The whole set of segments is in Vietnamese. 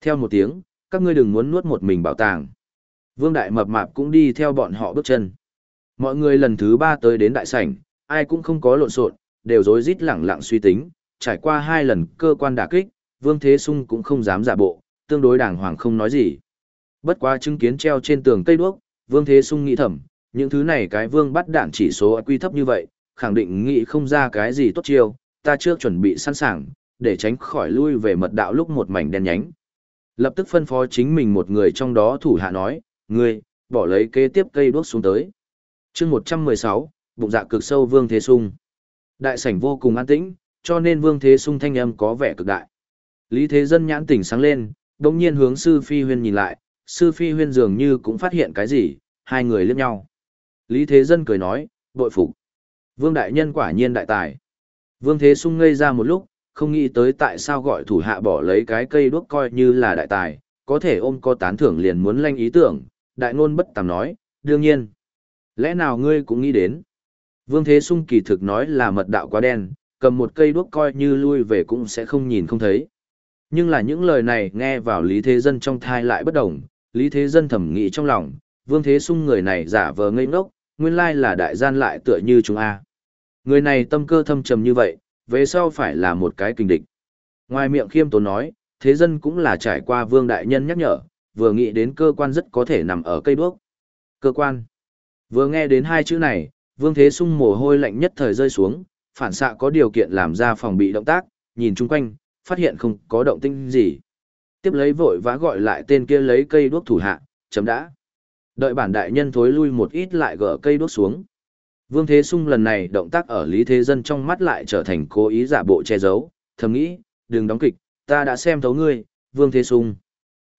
Theo một tiếng, các ngươi đừng muốn nuốt một mình bảo tàng. Vương Đại Mập Mạp cũng đi theo bọn họ bước chân. Mọi người lần thứ ba tới đến đại sảnh, ai cũng không có lộn xộn, đều rối rít lẳng lặng suy tính, trải qua hai lần cơ quan đả kích, Vương Thế Sung cũng không dám giả bộ, tương đối đàng hoàng không nói gì. Bất quá chứng kiến treo trên tường cây đuốc, Vương Thế Sung nghĩ thầm, những thứ này cái Vương bắt đạn chỉ số quy thấp như vậy, khẳng định nghĩ không ra cái gì tốt chiêu, ta chưa chuẩn bị sẵn sàng, để tránh khỏi lui về mật đạo lúc một mảnh đen nhánh. Lập tức phân phó chính mình một người trong đó thủ hạ nói, ngươi, bỏ lấy kế tiếp cây đuốc xuống tới. chương 116, bụng dạ cực sâu Vương Thế Sung. Đại sảnh vô cùng an tĩnh, cho nên Vương Thế Sung thanh âm có vẻ cực đại. Lý Thế Dân nhãn tỉnh sáng lên, đồng nhiên hướng Sư Phi Huyên nhìn lại, Sư Phi Huyên dường như cũng phát hiện cái gì, hai người liếc nhau. Lý Thế Dân cười nói, bội phục. Vương Đại Nhân quả nhiên đại tài. Vương Thế Sung ngây ra một lúc, không nghĩ tới tại sao gọi thủ hạ bỏ lấy cái cây đuốc coi như là đại tài, có thể ôm có tán thưởng liền muốn lanh ý tưởng, đại ngôn bất tàm nói, đương nhiên. Lẽ nào ngươi cũng nghĩ đến? Vương Thế Sung kỳ thực nói là mật đạo quá đen, cầm một cây đuốc coi như lui về cũng sẽ không nhìn không thấy. Nhưng là những lời này nghe vào Lý Thế Dân trong thai lại bất đồng, Lý Thế Dân thẩm nghĩ trong lòng, Vương Thế Sung người này giả vờ ngây ngốc, nguyên lai là đại gian lại tựa như chúng A. Người này tâm cơ thâm trầm như vậy, về sau phải là một cái kinh địch. Ngoài miệng khiêm tốn nói, thế dân cũng là trải qua vương đại nhân nhắc nhở, vừa nghĩ đến cơ quan rất có thể nằm ở cây đuốc. Cơ quan. Vừa nghe đến hai chữ này, vương thế sung mồ hôi lạnh nhất thời rơi xuống, phản xạ có điều kiện làm ra phòng bị động tác, nhìn chung quanh, phát hiện không có động tinh gì. Tiếp lấy vội vã gọi lại tên kia lấy cây đuốc thủ hạ, chấm đã. Đợi bản đại nhân thối lui một ít lại gỡ cây đuốc xuống. Vương Thế Sung lần này động tác ở Lý Thế Dân trong mắt lại trở thành cố ý giả bộ che giấu, thầm nghĩ, đừng đóng kịch, ta đã xem thấu ngươi, Vương Thế Sung.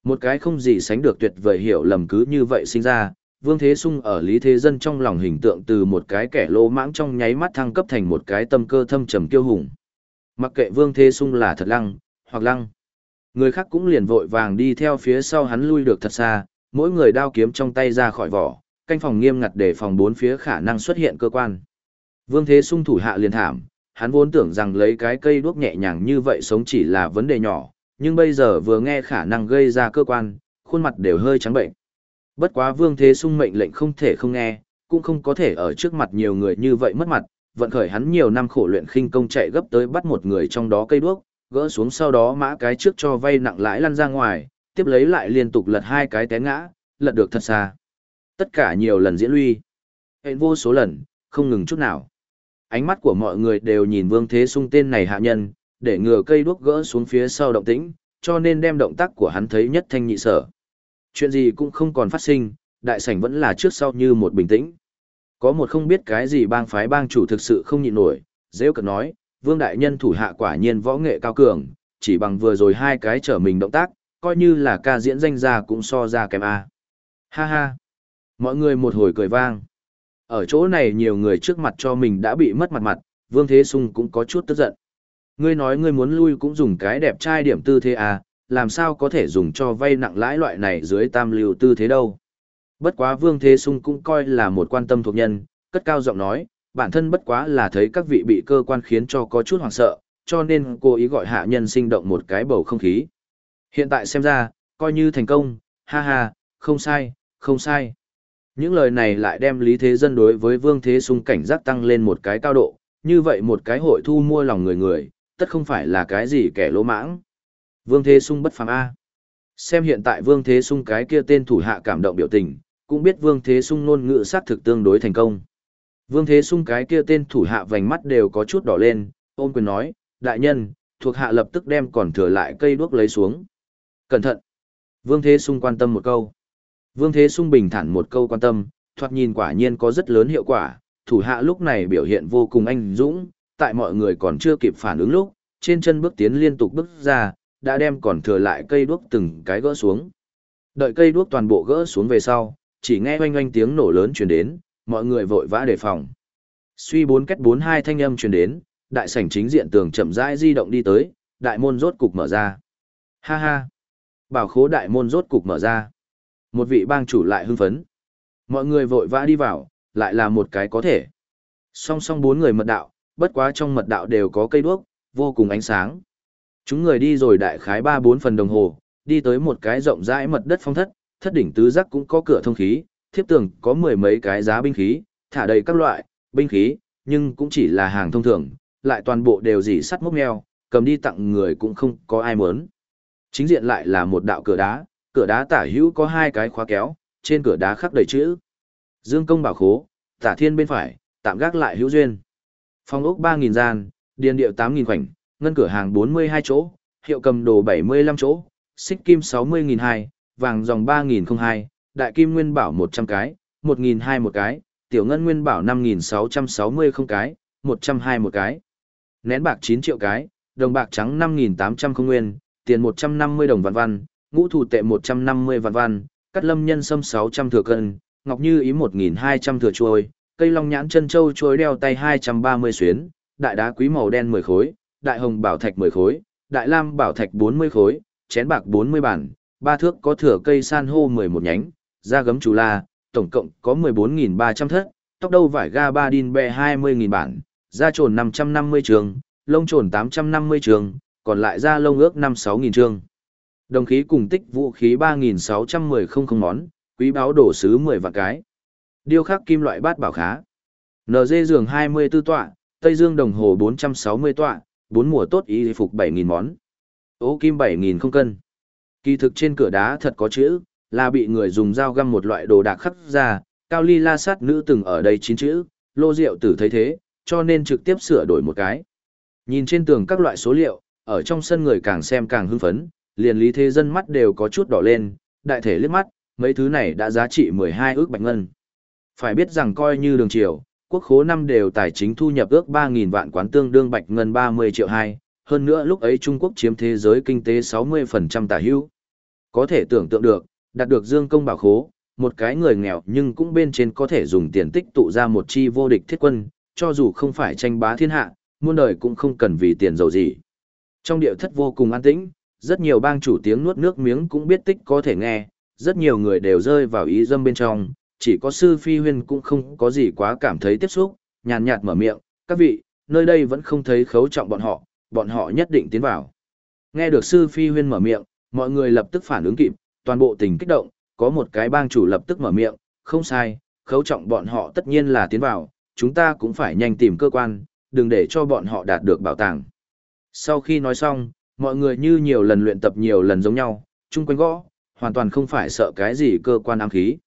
Một cái không gì sánh được tuyệt vời hiểu lầm cứ như vậy sinh ra, Vương Thế Sung ở Lý Thế Dân trong lòng hình tượng từ một cái kẻ lô mãng trong nháy mắt thăng cấp thành một cái tâm cơ thâm trầm kiêu hùng. Mặc kệ Vương Thế Sung là thật lăng, hoặc lăng. Người khác cũng liền vội vàng đi theo phía sau hắn lui được thật xa, mỗi người đao kiếm trong tay ra khỏi vỏ, canh phòng nghiêm ngặt để phòng bốn phía khả năng xuất hiện cơ quan. Vương Thế Sung thủ hạ liền thảm, hắn vốn tưởng rằng lấy cái cây đuốc nhẹ nhàng như vậy sống chỉ là vấn đề nhỏ, nhưng bây giờ vừa nghe khả năng gây ra cơ quan, khuôn mặt đều hơi trắng bệnh. Bất quá Vương Thế Sung mệnh lệnh không thể không nghe, cũng không có thể ở trước mặt nhiều người như vậy mất mặt, vận khởi hắn nhiều năm khổ luyện khinh công chạy gấp tới bắt một người trong đó cây đuốc, gỡ xuống sau đó mã cái trước cho vay nặng lãi lăn ra ngoài, tiếp lấy lại liên tục lật hai cái té ngã, lật được thật xa. Tất cả nhiều lần diễn lui. Hẹn vô số lần, không ngừng chút nào. Ánh mắt của mọi người đều nhìn Vương Thế Sung tên này hạ nhân, để ngừa cây đuốc gỡ xuống phía sau động tĩnh, cho nên đem động tác của hắn thấy nhất thanh nhị sở. Chuyện gì cũng không còn phát sinh, đại sảnh vẫn là trước sau như một bình tĩnh. Có một không biết cái gì bang phái bang chủ thực sự không nhịn nổi, dễ cận nói, Vương Đại Nhân thủ hạ quả nhiên võ nghệ cao cường, chỉ bằng vừa rồi hai cái trở mình động tác, coi như là ca diễn danh ra cũng so ra kém A. Ha ha. Mọi người một hồi cười vang. Ở chỗ này nhiều người trước mặt cho mình đã bị mất mặt mặt, Vương Thế Sung cũng có chút tức giận. Ngươi nói ngươi muốn lui cũng dùng cái đẹp trai điểm tư thế à, làm sao có thể dùng cho vay nặng lãi loại này dưới tam lưu tư thế đâu. Bất quá Vương Thế Sung cũng coi là một quan tâm thuộc nhân, cất cao giọng nói, bản thân bất quá là thấy các vị bị cơ quan khiến cho có chút hoảng sợ, cho nên cô ý gọi hạ nhân sinh động một cái bầu không khí. Hiện tại xem ra, coi như thành công, ha ha, không sai, không sai. Những lời này lại đem Lý Thế Dân đối với Vương Thế Sung cảnh giác tăng lên một cái cao độ, như vậy một cái hội thu mua lòng người người, tất không phải là cái gì kẻ lỗ mãng. Vương Thế Sung bất phàm A. Xem hiện tại Vương Thế Sung cái kia tên thủ hạ cảm động biểu tình, cũng biết Vương Thế Sung nôn ngữ sát thực tương đối thành công. Vương Thế Sung cái kia tên thủ hạ vành mắt đều có chút đỏ lên, ôm quyền nói, đại nhân, thuộc hạ lập tức đem còn thừa lại cây đuốc lấy xuống. Cẩn thận! Vương Thế Sung quan tâm một câu. Vương Thế Sung bình thản một câu quan tâm, thoạt nhìn quả nhiên có rất lớn hiệu quả, thủ hạ lúc này biểu hiện vô cùng anh dũng, tại mọi người còn chưa kịp phản ứng lúc, trên chân bước tiến liên tục bước ra, đã đem còn thừa lại cây đuốc từng cái gỡ xuống. Đợi cây đuốc toàn bộ gỡ xuống về sau, chỉ nghe oanh oanh tiếng nổ lớn truyền đến, mọi người vội vã đề phòng. Suy bốn cách bốn hai thanh âm truyền đến, đại sảnh chính diện tường chậm rãi di động đi tới, đại môn rốt cục mở ra. Ha ha! Bảo khố đại môn rốt cục mở ra. Một vị bang chủ lại hưng phấn. Mọi người vội vã đi vào, lại là một cái có thể. Song song bốn người mật đạo, bất quá trong mật đạo đều có cây đuốc, vô cùng ánh sáng. Chúng người đi rồi đại khái ba bốn phần đồng hồ, đi tới một cái rộng rãi mật đất phong thất, thất đỉnh tứ giác cũng có cửa thông khí, thiếp tường có mười mấy cái giá binh khí, thả đầy các loại binh khí, nhưng cũng chỉ là hàng thông thường, lại toàn bộ đều dỉ sắt mốc neo, cầm đi tặng người cũng không có ai muốn. Chính diện lại là một đạo cửa đá, cửa đá tả hữu có hai cái khóa kéo, trên cửa đá khắc đầy chữ. Dương công bảo khố, tả thiên bên phải, tạm gác lại hữu duyên. Phòng ốc 3.000 gian, điền điệu 8.000 khoảnh, ngân cửa hàng 42 chỗ, hiệu cầm đồ 75 chỗ, xích kim 60.002, vàng dòng 3.002, đại kim nguyên bảo 100 cái, 1.002 một cái, tiểu ngân nguyên bảo 5.660 không cái, 120 một cái. Nén bạc 9 triệu cái, đồng bạc trắng 5.800 không nguyên, tiền 150 đồng vạn văn, ngũ thủ tệ 150 vạn văn, cắt lâm nhân sâm 600 thừa cân, ngọc như ý 1.200 thừa chuôi, cây long nhãn chân châu chuối đeo tay 230 xuyến, đại đá quý màu đen 10 khối, đại hồng bảo thạch 10 khối, đại lam bảo thạch 40 khối, chén bạc 40 bản, ba thước có thừa cây san hô 11 nhánh, da gấm chủ la, tổng cộng có 14.300 thất, tóc đâu vải ga ba đin bè 20.000 bản, da trồn 550 trường, lông trồn 850 trường, còn lại da lông ước 5-6.000 trường. Đồng khí cùng tích vũ khí 3.610 không không món, quý báo đổ sứ 10 vạn cái. Điêu khắc kim loại bát bảo khá. NG giường 24 tọa, Tây Dương đồng hồ 460 tọa, bốn mùa tốt y phục 7.000 món. Ô kim 7.000 không cân. Kỳ thực trên cửa đá thật có chữ, là bị người dùng dao găm một loại đồ đạc khắc ra, cao ly la sát nữ từng ở đây chín chữ, lô rượu tử thấy thế, cho nên trực tiếp sửa đổi một cái. Nhìn trên tường các loại số liệu, ở trong sân người càng xem càng hưng phấn, liền lý thế dân mắt đều có chút đỏ lên, đại thể liếc mắt, mấy thứ này đã giá trị 12 ước bạch ngân. Phải biết rằng coi như đường triều, quốc khố năm đều tài chính thu nhập ước 3.000 vạn quán tương đương bạch ngân 30 triệu 2, hơn nữa lúc ấy Trung Quốc chiếm thế giới kinh tế 60% tả hữu. Có thể tưởng tượng được, đạt được dương công bảo khố, một cái người nghèo nhưng cũng bên trên có thể dùng tiền tích tụ ra một chi vô địch thiết quân, cho dù không phải tranh bá thiên hạ, muôn đời cũng không cần vì tiền giàu gì. Trong điệu thất vô cùng an tĩnh, rất nhiều bang chủ tiếng nuốt nước miếng cũng biết tích có thể nghe, rất nhiều người đều rơi vào ý dâm bên trong, chỉ có sư phi huyên cũng không có gì quá cảm thấy tiếp xúc, nhàn nhạt mở miệng, các vị, nơi đây vẫn không thấy khấu trọng bọn họ, bọn họ nhất định tiến vào. Nghe được sư phi huyên mở miệng, mọi người lập tức phản ứng kịp, toàn bộ tình kích động, có một cái bang chủ lập tức mở miệng, không sai, khấu trọng bọn họ tất nhiên là tiến vào, chúng ta cũng phải nhanh tìm cơ quan, đừng để cho bọn họ đạt được bảo tàng. Sau khi nói xong, mọi người như nhiều lần luyện tập nhiều lần giống nhau, chung quanh gõ, hoàn toàn không phải sợ cái gì cơ quan ám khí.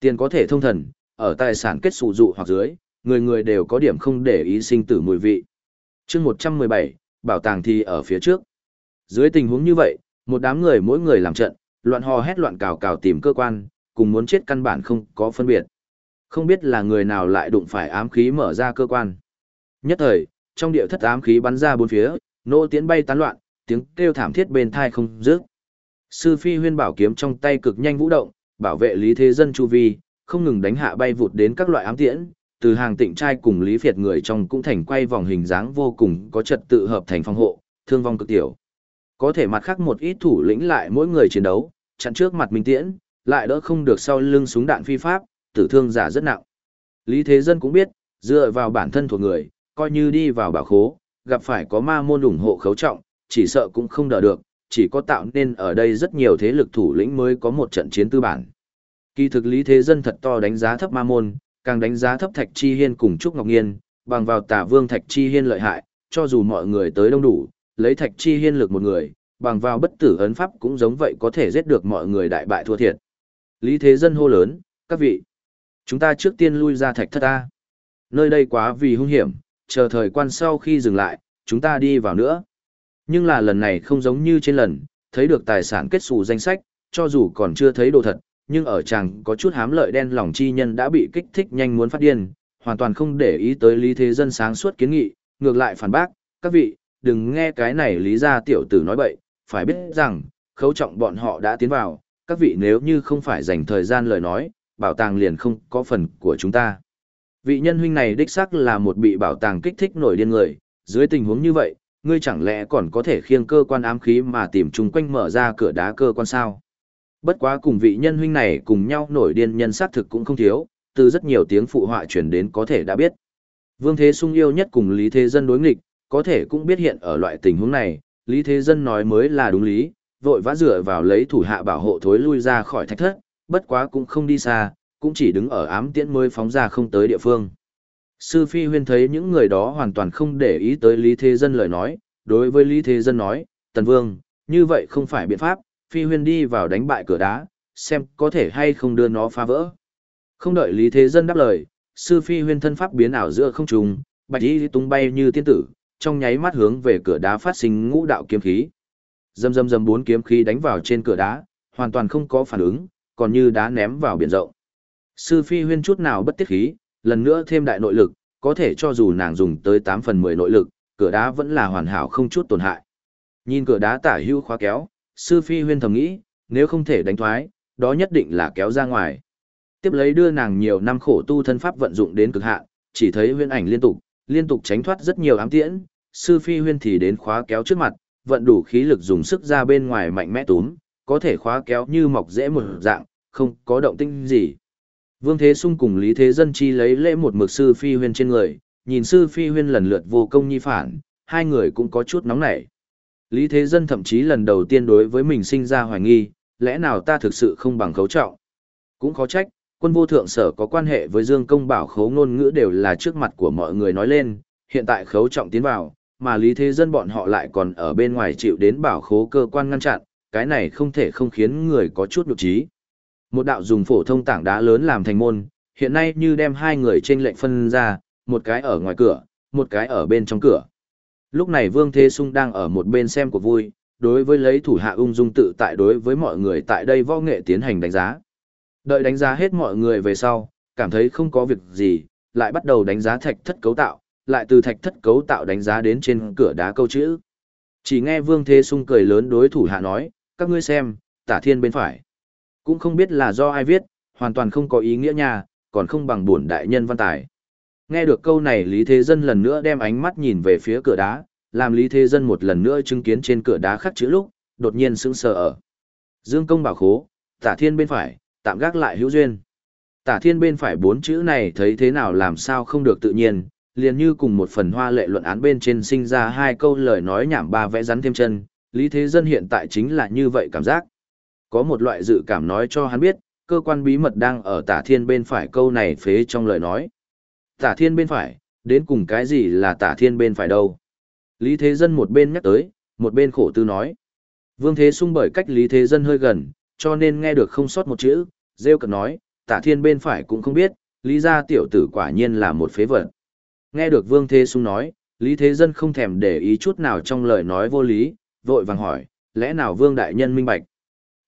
Tiền có thể thông thần, ở tài sản kết sụ dụ hoặc dưới, người người đều có điểm không để ý sinh tử mùi vị. chương 117, bảo tàng thì ở phía trước. Dưới tình huống như vậy, một đám người mỗi người làm trận, loạn hò hét loạn cào cào tìm cơ quan, cùng muốn chết căn bản không có phân biệt. Không biết là người nào lại đụng phải ám khí mở ra cơ quan. Nhất thời, trong địa thất ám khí bắn ra bốn phía, nô tiến bay tán loạn, tiếng kêu thảm thiết bên thai không dứt. Sư Phi Huyên bảo kiếm trong tay cực nhanh vũ động, bảo vệ Lý Thế Dân chu vi, không ngừng đánh hạ bay vụt đến các loại ám tiễn, từ hàng tịnh trai cùng Lý Việt người trong cũng thành quay vòng hình dáng vô cùng có trật tự hợp thành phong hộ, thương vong cực tiểu. Có thể mặt khác một ít thủ lĩnh lại mỗi người chiến đấu, chặn trước mặt Minh Tiễn, lại đỡ không được sau lưng súng đạn phi pháp, tử thương giả rất nặng. Lý Thế Dân cũng biết, dựa vào bản thân thuộc người, coi như đi vào bảo khố, gặp phải có ma môn ủng hộ khấu trọng, chỉ sợ cũng không đỡ được, chỉ có tạo nên ở đây rất nhiều thế lực thủ lĩnh mới có một trận chiến tư bản. Kỳ thực Lý Thế Dân thật to đánh giá thấp ma môn, càng đánh giá thấp Thạch Chi Hiên cùng Trúc Ngọc Nghiên, bằng vào tả vương Thạch Chi Hiên lợi hại, cho dù mọi người tới đông đủ, lấy Thạch Chi Hiên lực một người, bằng vào bất tử ấn pháp cũng giống vậy có thể giết được mọi người đại bại thua thiệt. Lý Thế Dân hô lớn, các vị, chúng ta trước tiên lui ra thạch thất ta. Nơi đây quá vì hung hiểm, chờ thời quan sau khi dừng lại, chúng ta đi vào nữa. Nhưng là lần này không giống như trên lần, thấy được tài sản kết xù danh sách, cho dù còn chưa thấy đồ thật, nhưng ở chàng có chút hám lợi đen lòng chi nhân đã bị kích thích nhanh muốn phát điên, hoàn toàn không để ý tới lý thế dân sáng suốt kiến nghị, ngược lại phản bác, các vị, đừng nghe cái này lý ra tiểu tử nói bậy, phải biết rằng, khấu trọng bọn họ đã tiến vào, các vị nếu như không phải dành thời gian lời nói, bảo tàng liền không có phần của chúng ta. Vị nhân huynh này đích xác là một bị bảo tàng kích thích nổi điên người, dưới tình huống như vậy, ngươi chẳng lẽ còn có thể khiêng cơ quan ám khí mà tìm chung quanh mở ra cửa đá cơ quan sao? Bất quá cùng vị nhân huynh này cùng nhau nổi điên nhân sát thực cũng không thiếu, từ rất nhiều tiếng phụ họa truyền đến có thể đã biết. Vương Thế Sung yêu nhất cùng Lý Thế Dân đối nghịch, có thể cũng biết hiện ở loại tình huống này, Lý Thế Dân nói mới là đúng lý, vội vã dựa vào lấy thủ hạ bảo hộ thối lui ra khỏi thạch thất, bất quá cũng không đi xa, cũng chỉ đứng ở ám tiễn mới phóng ra không tới địa phương. Sư Phi Huyên thấy những người đó hoàn toàn không để ý tới Lý Thế Dân lời nói, đối với Lý Thế Dân nói, Tần Vương, như vậy không phải biện pháp, Phi Huyên đi vào đánh bại cửa đá, xem có thể hay không đưa nó phá vỡ. Không đợi Lý Thế Dân đáp lời, Sư Phi Huyên thân pháp biến ảo giữa không trung, bạch y tung bay như tiên tử, trong nháy mắt hướng về cửa đá phát sinh ngũ đạo kiếm khí. Dầm dầm dầm bốn kiếm khí đánh vào trên cửa đá, hoàn toàn không có phản ứng, còn như đá ném vào biển rộng. Sư Phi Huyên chút nào bất tiết khí, lần nữa thêm đại nội lực, có thể cho dù nàng dùng tới 8 phần 10 nội lực, cửa đá vẫn là hoàn hảo không chút tổn hại. Nhìn cửa đá tả hưu khóa kéo, Sư Phi Huyên thầm nghĩ, nếu không thể đánh thoái, đó nhất định là kéo ra ngoài. Tiếp lấy đưa nàng nhiều năm khổ tu thân pháp vận dụng đến cực hạn, chỉ thấy huyên ảnh liên tục, liên tục tránh thoát rất nhiều ám tiễn, sư phi huyên thì đến khóa kéo trước mặt, vận đủ khí lực dùng sức ra bên ngoài mạnh mẽ túm, có thể khóa kéo như mọc dễ một dạng, không có động tinh gì. Vương Thế Sung cùng Lý Thế Dân chi lấy lễ một mực sư phi huyên trên người, nhìn sư phi huyên lần lượt vô công nhi phản, hai người cũng có chút nóng nảy. Lý Thế Dân thậm chí lần đầu tiên đối với mình sinh ra hoài nghi, lẽ nào ta thực sự không bằng khấu trọng. Cũng khó trách, quân vô thượng sở có quan hệ với Dương Công Bảo khấu ngôn ngữ đều là trước mặt của mọi người nói lên, hiện tại khấu trọng tiến vào, mà lý thế dân bọn họ lại còn ở bên ngoài chịu đến bảo khố cơ quan ngăn chặn, cái này không thể không khiến người có chút nhục trí. Một đạo dùng phổ thông tảng đá lớn làm thành môn, hiện nay như đem hai người trên lệnh phân ra, một cái ở ngoài cửa, một cái ở bên trong cửa. Lúc này Vương Thế Sung đang ở một bên xem cuộc vui, đối với lấy thủ hạ ung dung tự tại đối với mọi người tại đây võ nghệ tiến hành đánh giá. Đợi đánh giá hết mọi người về sau, cảm thấy không có việc gì, lại bắt đầu đánh giá thạch thất cấu tạo, lại từ thạch thất cấu tạo đánh giá đến trên cửa đá câu chữ. Chỉ nghe Vương Thế Sung cười lớn đối thủ hạ nói, các ngươi xem, tả thiên bên phải. Cũng không biết là do ai viết, hoàn toàn không có ý nghĩa nha, còn không bằng buồn đại nhân văn tài. Nghe được câu này Lý Thế Dân lần nữa đem ánh mắt nhìn về phía cửa đá, làm Lý Thế Dân một lần nữa chứng kiến trên cửa đá khắc chữ lúc, đột nhiên sững sờ ở. Dương công bảo khố, tả thiên bên phải, tạm gác lại hữu duyên. Tả thiên bên phải bốn chữ này thấy thế nào làm sao không được tự nhiên, liền như cùng một phần hoa lệ luận án bên trên sinh ra hai câu lời nói nhảm ba vẽ rắn thêm chân, Lý Thế Dân hiện tại chính là như vậy cảm giác. Có một loại dự cảm nói cho hắn biết, cơ quan bí mật đang ở tả thiên bên phải câu này phế trong lời nói. Tả thiên bên phải, đến cùng cái gì là tả thiên bên phải đâu? Lý Thế Dân một bên nhắc tới, một bên khổ tư nói. Vương Thế Sung bởi cách Lý Thế Dân hơi gần, cho nên nghe được không sót một chữ, rêu cần nói, tả thiên bên phải cũng không biết, lý gia tiểu tử quả nhiên là một phế vật. Nghe được Vương Thế Sung nói, Lý Thế Dân không thèm để ý chút nào trong lời nói vô lý, vội vàng hỏi, lẽ nào Vương Đại Nhân minh bạch?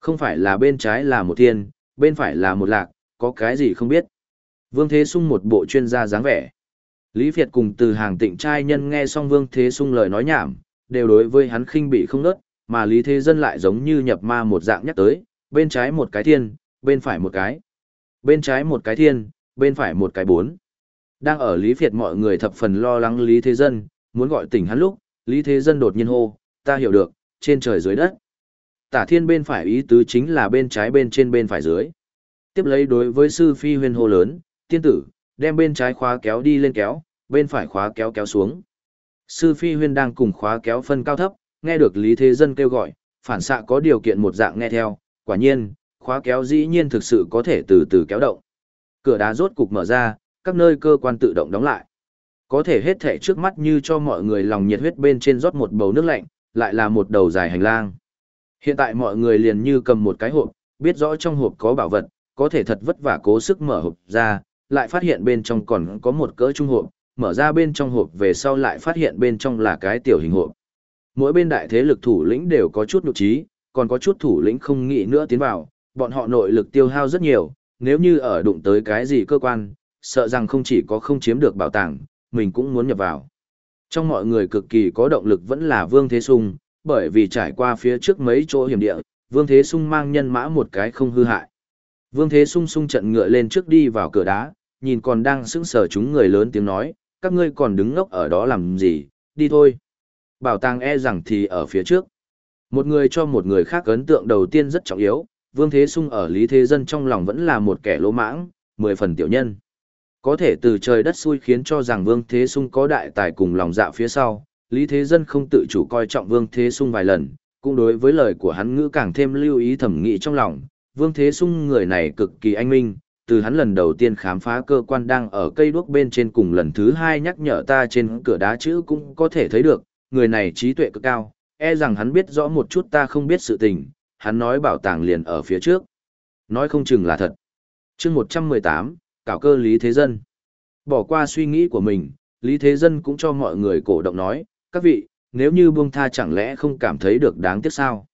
Không phải là bên trái là một thiên, bên phải là một lạc, có cái gì không biết? Vương Thế Sung một bộ chuyên gia dáng vẻ. Lý Việt cùng từ hàng tịnh trai nhân nghe xong Vương Thế Sung lời nói nhảm, đều đối với hắn khinh bị không nớt, mà Lý Thế Dân lại giống như nhập ma một dạng nhắc tới, bên trái một cái thiên, bên phải một cái. Bên trái một cái thiên, bên phải một cái bốn. Đang ở Lý Việt mọi người thập phần lo lắng Lý Thế Dân, muốn gọi tỉnh hắn lúc, Lý Thế Dân đột nhiên hô, ta hiểu được, trên trời dưới đất. Tả thiên bên phải ý tứ chính là bên trái bên trên bên phải dưới. Tiếp lấy đối với sư phi huyền hô lớn, tiên tử, đem bên trái khóa kéo đi lên kéo, bên phải khóa kéo kéo xuống. Sư phi huyên đang cùng khóa kéo phân cao thấp, nghe được Lý Thế Dân kêu gọi, phản xạ có điều kiện một dạng nghe theo, quả nhiên, khóa kéo dĩ nhiên thực sự có thể từ từ kéo động. Cửa đá rốt cục mở ra, các nơi cơ quan tự động đóng lại. Có thể hết thể trước mắt như cho mọi người lòng nhiệt huyết bên trên rót một bầu nước lạnh, lại là một đầu dài hành lang. Hiện tại mọi người liền như cầm một cái hộp, biết rõ trong hộp có bảo vật, có thể thật vất vả cố sức mở hộp ra, lại phát hiện bên trong còn có một cỡ trung hộp, mở ra bên trong hộp về sau lại phát hiện bên trong là cái tiểu hình hộp. Mỗi bên đại thế lực thủ lĩnh đều có chút nhục trí, còn có chút thủ lĩnh không nghĩ nữa tiến vào, bọn họ nội lực tiêu hao rất nhiều, nếu như ở đụng tới cái gì cơ quan, sợ rằng không chỉ có không chiếm được bảo tàng, mình cũng muốn nhập vào. Trong mọi người cực kỳ có động lực vẫn là Vương Thế Sung, bởi vì trải qua phía trước mấy chỗ hiểm địa, Vương Thế Sung mang nhân mã một cái không hư hại. Vương Thế Sung sung trận ngựa lên trước đi vào cửa đá, nhìn còn đang sững sờ chúng người lớn tiếng nói, các ngươi còn đứng ngốc ở đó làm gì, đi thôi. Bảo tàng e rằng thì ở phía trước. Một người cho một người khác ấn tượng đầu tiên rất trọng yếu, Vương Thế Sung ở Lý Thế Dân trong lòng vẫn là một kẻ lỗ mãng, mười phần tiểu nhân. Có thể từ trời đất xui khiến cho rằng Vương Thế Sung có đại tài cùng lòng dạ phía sau, Lý Thế Dân không tự chủ coi trọng Vương Thế Sung vài lần, cũng đối với lời của hắn ngữ càng thêm lưu ý thẩm nghị trong lòng, Vương Thế Sung người này cực kỳ anh minh, từ hắn lần đầu tiên khám phá cơ quan đang ở cây đuốc bên trên cùng lần thứ hai nhắc nhở ta trên cửa đá chữ cũng có thể thấy được, người này trí tuệ cực cao, e rằng hắn biết rõ một chút ta không biết sự tình, hắn nói bảo tàng liền ở phía trước. Nói không chừng là thật. chương 118, cảo cơ Lý Thế Dân. Bỏ qua suy nghĩ của mình, Lý Thế Dân cũng cho mọi người cổ động nói, các vị, nếu như buông tha chẳng lẽ không cảm thấy được đáng tiếc sao?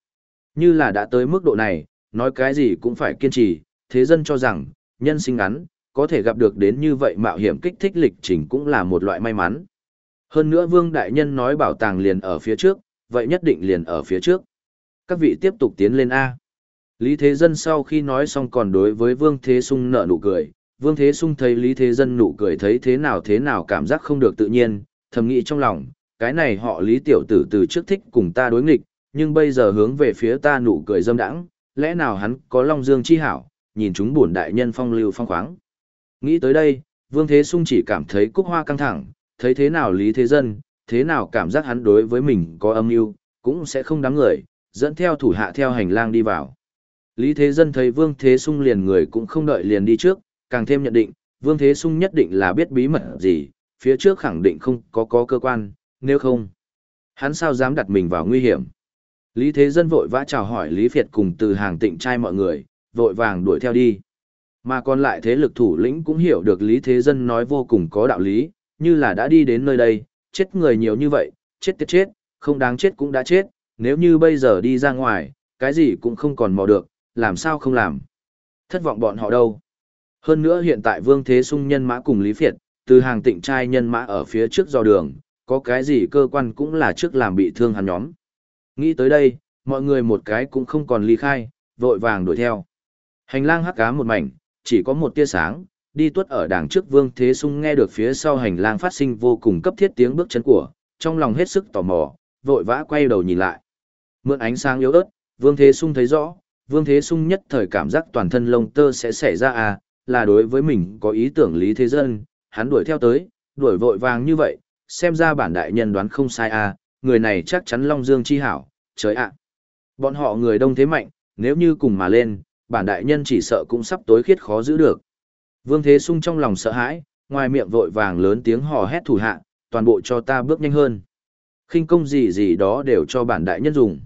Như là đã tới mức độ này, nói cái gì cũng phải kiên trì, Thế Dân cho rằng, nhân sinh ngắn, có thể gặp được đến như vậy mạo hiểm kích thích lịch trình cũng là một loại may mắn. Hơn nữa Vương Đại Nhân nói bảo tàng liền ở phía trước, vậy nhất định liền ở phía trước. Các vị tiếp tục tiến lên A. Lý Thế Dân sau khi nói xong còn đối với Vương Thế Sung nở nụ cười, Vương Thế Sung thấy Lý Thế Dân nụ cười thấy thế nào thế nào cảm giác không được tự nhiên, thầm nghĩ trong lòng, cái này họ Lý Tiểu Tử từ trước thích cùng ta đối nghịch, nhưng bây giờ hướng về phía ta nụ cười dâm đãng, lẽ nào hắn có Long Dương chi hảo, nhìn chúng buồn đại nhân phong lưu phong khoáng. Nghĩ tới đây, Vương Thế Sung chỉ cảm thấy cúc hoa căng thẳng, thấy thế nào Lý Thế Dân, thế nào cảm giác hắn đối với mình có âm mưu, cũng sẽ không đáng người, dẫn theo thủ hạ theo hành lang đi vào. Lý Thế Dân thấy Vương Thế Sung liền người cũng không đợi liền đi trước, càng thêm nhận định, Vương Thế Sung nhất định là biết bí mật gì, phía trước khẳng định không có có cơ quan, nếu không, hắn sao dám đặt mình vào nguy hiểm. Lý Thế Dân vội vã chào hỏi Lý Việt cùng từ hàng tịnh trai mọi người, vội vàng đuổi theo đi. Mà còn lại thế lực thủ lĩnh cũng hiểu được Lý Thế Dân nói vô cùng có đạo lý, như là đã đi đến nơi đây, chết người nhiều như vậy, chết tiết chết, không đáng chết cũng đã chết, nếu như bây giờ đi ra ngoài, cái gì cũng không còn mò được, làm sao không làm. Thất vọng bọn họ đâu. Hơn nữa hiện tại Vương Thế Sung nhân mã cùng Lý Phiệt, từ hàng tịnh trai nhân mã ở phía trước do đường, có cái gì cơ quan cũng là trước làm bị thương hắn nhóm. Nghĩ tới đây, mọi người một cái cũng không còn ly khai, vội vàng đuổi theo. Hành lang hắc cá một mảnh, chỉ có một tia sáng, đi tuất ở đằng trước Vương Thế Sung nghe được phía sau hành lang phát sinh vô cùng cấp thiết tiếng bước chân của, trong lòng hết sức tò mò, vội vã quay đầu nhìn lại. Mượn ánh sáng yếu ớt, Vương Thế Sung thấy rõ, Vương Thế Sung nhất thời cảm giác toàn thân lông tơ sẽ xảy ra à, là đối với mình có ý tưởng lý thế dân, hắn đuổi theo tới, đuổi vội vàng như vậy, xem ra bản đại nhân đoán không sai à, người này chắc chắn Long Dương chi hảo, trời ạ. Bọn họ người đông thế mạnh, nếu như cùng mà lên, bản đại nhân chỉ sợ cũng sắp tối khiết khó giữ được. Vương Thế Sung trong lòng sợ hãi, ngoài miệng vội vàng lớn tiếng hò hét thủ hạ, toàn bộ cho ta bước nhanh hơn. khinh công gì gì đó đều cho bản đại nhân dùng.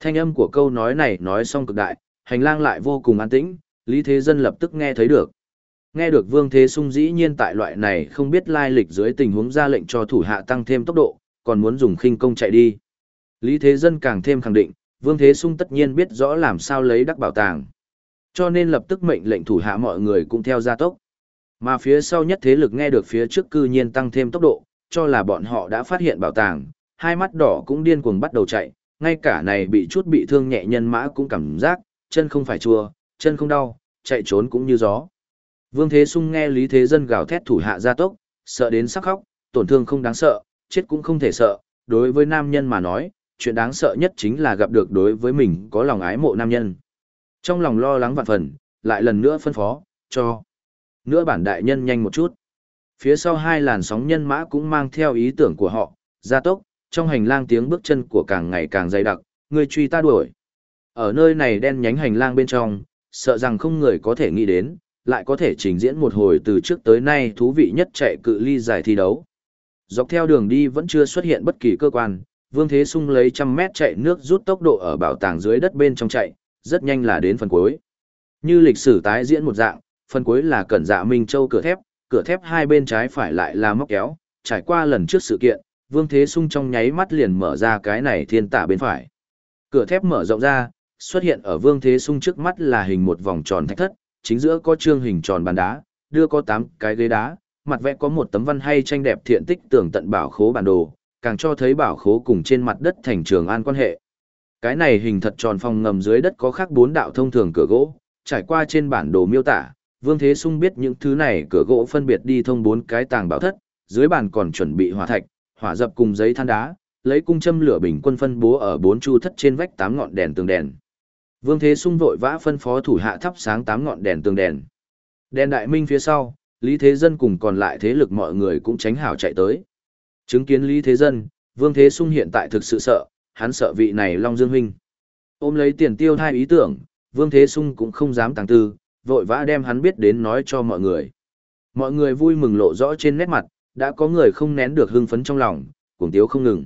Thanh âm của câu nói này nói xong cực đại, hành lang lại vô cùng an tĩnh, Lý Thế Dân lập tức nghe thấy được. Nghe được Vương Thế Sung dĩ nhiên tại loại này không biết lai lịch dưới tình huống ra lệnh cho thủ hạ tăng thêm tốc độ, còn muốn dùng khinh công chạy đi. Lý Thế Dân càng thêm khẳng định, Vương Thế Sung tất nhiên biết rõ làm sao lấy đắc bảo tàng. Cho nên lập tức mệnh lệnh thủ hạ mọi người cũng theo gia tốc. Mà phía sau nhất thế lực nghe được phía trước cư nhiên tăng thêm tốc độ, cho là bọn họ đã phát hiện bảo tàng, hai mắt đỏ cũng điên cuồng bắt đầu chạy, ngay cả này bị chút bị thương nhẹ nhân mã cũng cảm giác, chân không phải chua, chân không đau, chạy trốn cũng như gió. Vương Thế Sung nghe Lý Thế Dân gào thét thủ hạ gia tốc, sợ đến sắc khóc, tổn thương không đáng sợ, chết cũng không thể sợ, đối với nam nhân mà nói, chuyện đáng sợ nhất chính là gặp được đối với mình có lòng ái mộ nam nhân. Trong lòng lo lắng vạn phần, lại lần nữa phân phó, cho. Nữa bản đại nhân nhanh một chút. Phía sau hai làn sóng nhân mã cũng mang theo ý tưởng của họ, gia tốc, trong hành lang tiếng bước chân của càng ngày càng dày đặc, người truy ta đuổi. Ở nơi này đen nhánh hành lang bên trong, sợ rằng không người có thể nghĩ đến, lại có thể trình diễn một hồi từ trước tới nay thú vị nhất chạy cự ly giải thi đấu. Dọc theo đường đi vẫn chưa xuất hiện bất kỳ cơ quan, Vương Thế Sung lấy trăm mét chạy nước rút tốc độ ở bảo tàng dưới đất bên trong chạy, rất nhanh là đến phần cuối. Như lịch sử tái diễn một dạng, phần cuối là cẩn dạ Minh Châu cửa thép, cửa thép hai bên trái phải lại là móc kéo, trải qua lần trước sự kiện, Vương Thế Sung trong nháy mắt liền mở ra cái này thiên tả bên phải. Cửa thép mở rộng ra, xuất hiện ở Vương Thế Sung trước mắt là hình một vòng tròn thạch thất, chính giữa có trương hình tròn bàn đá, đưa có 8 cái ghế đá, mặt vẽ có một tấm văn hay tranh đẹp thiện tích tưởng tận bảo khố bản đồ, càng cho thấy bảo khố cùng trên mặt đất thành trường an quan hệ. Cái này hình thật tròn phòng ngầm dưới đất có khác bốn đạo thông thường cửa gỗ, trải qua trên bản đồ miêu tả, Vương Thế Sung biết những thứ này cửa gỗ phân biệt đi thông bốn cái tàng bảo thất, dưới bàn còn chuẩn bị hỏa thạch, hỏa dập cùng giấy than đá, lấy cung châm lửa bình quân phân bố ở bốn chu thất trên vách tám ngọn đèn tường đèn. Vương Thế Sung vội vã phân phó thủ hạ thắp sáng tám ngọn đèn tường đèn. Đèn đại minh phía sau, Lý Thế Dân cùng còn lại thế lực mọi người cũng tránh hảo chạy tới. Chứng kiến Lý Thế Dân, Vương Thế Sung hiện tại thực sự sợ, hắn sợ vị này Long Dương huynh. Ôm lấy tiền tiêu hai ý tưởng, Vương Thế Sung cũng không dám tàng tư, vội vã đem hắn biết đến nói cho mọi người. Mọi người vui mừng lộ rõ trên nét mặt, đã có người không nén được hưng phấn trong lòng, cuồng tiếu không ngừng.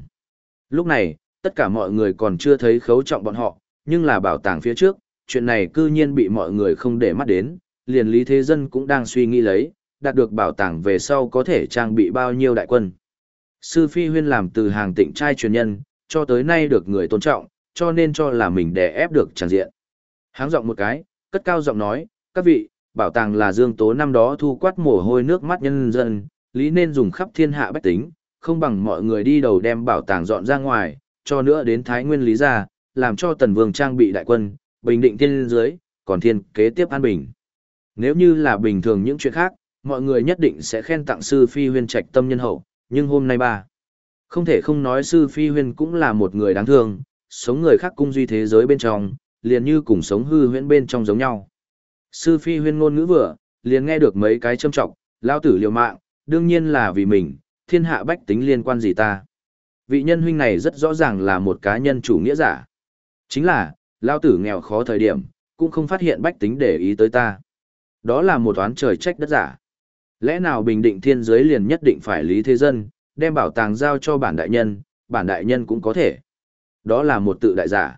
Lúc này, tất cả mọi người còn chưa thấy khấu trọng bọn họ, nhưng là bảo tàng phía trước, chuyện này cư nhiên bị mọi người không để mắt đến, liền lý thế dân cũng đang suy nghĩ lấy, đạt được bảo tàng về sau có thể trang bị bao nhiêu đại quân. Sư Phi Huyên làm từ hàng tịnh trai truyền nhân, cho tới nay được người tôn trọng, cho nên cho là mình đè ép được tràn diện. Háng giọng một cái, cất cao giọng nói, các vị, bảo tàng là dương tố năm đó thu quát mồ hôi nước mắt nhân dân, lý nên dùng khắp thiên hạ bách tính, không bằng mọi người đi đầu đem bảo tàng dọn ra ngoài, cho nữa đến Thái Nguyên Lý ra, làm cho tần vương trang bị đại quân, bình định thiên dưới, còn thiên kế tiếp an bình. Nếu như là bình thường những chuyện khác, mọi người nhất định sẽ khen tặng sư phi huyên trạch tâm nhân hậu, nhưng hôm nay ba. Không thể không nói sư phi huyên cũng là một người đáng thương, sống người khác cung duy thế giới bên trong, liền như cùng sống hư huyễn bên trong giống nhau. Sư phi huyên ngôn ngữ vừa, liền nghe được mấy cái châm trọng, lao tử liều mạng, đương nhiên là vì mình, thiên hạ bách tính liên quan gì ta. Vị nhân huynh này rất rõ ràng là một cá nhân chủ nghĩa giả. Chính là, lao tử nghèo khó thời điểm, cũng không phát hiện bách tính để ý tới ta. Đó là một toán trời trách đất giả. Lẽ nào bình định thiên giới liền nhất định phải lý thế dân, đem bảo tàng giao cho bản đại nhân, bản đại nhân cũng có thể. Đó là một tự đại giả.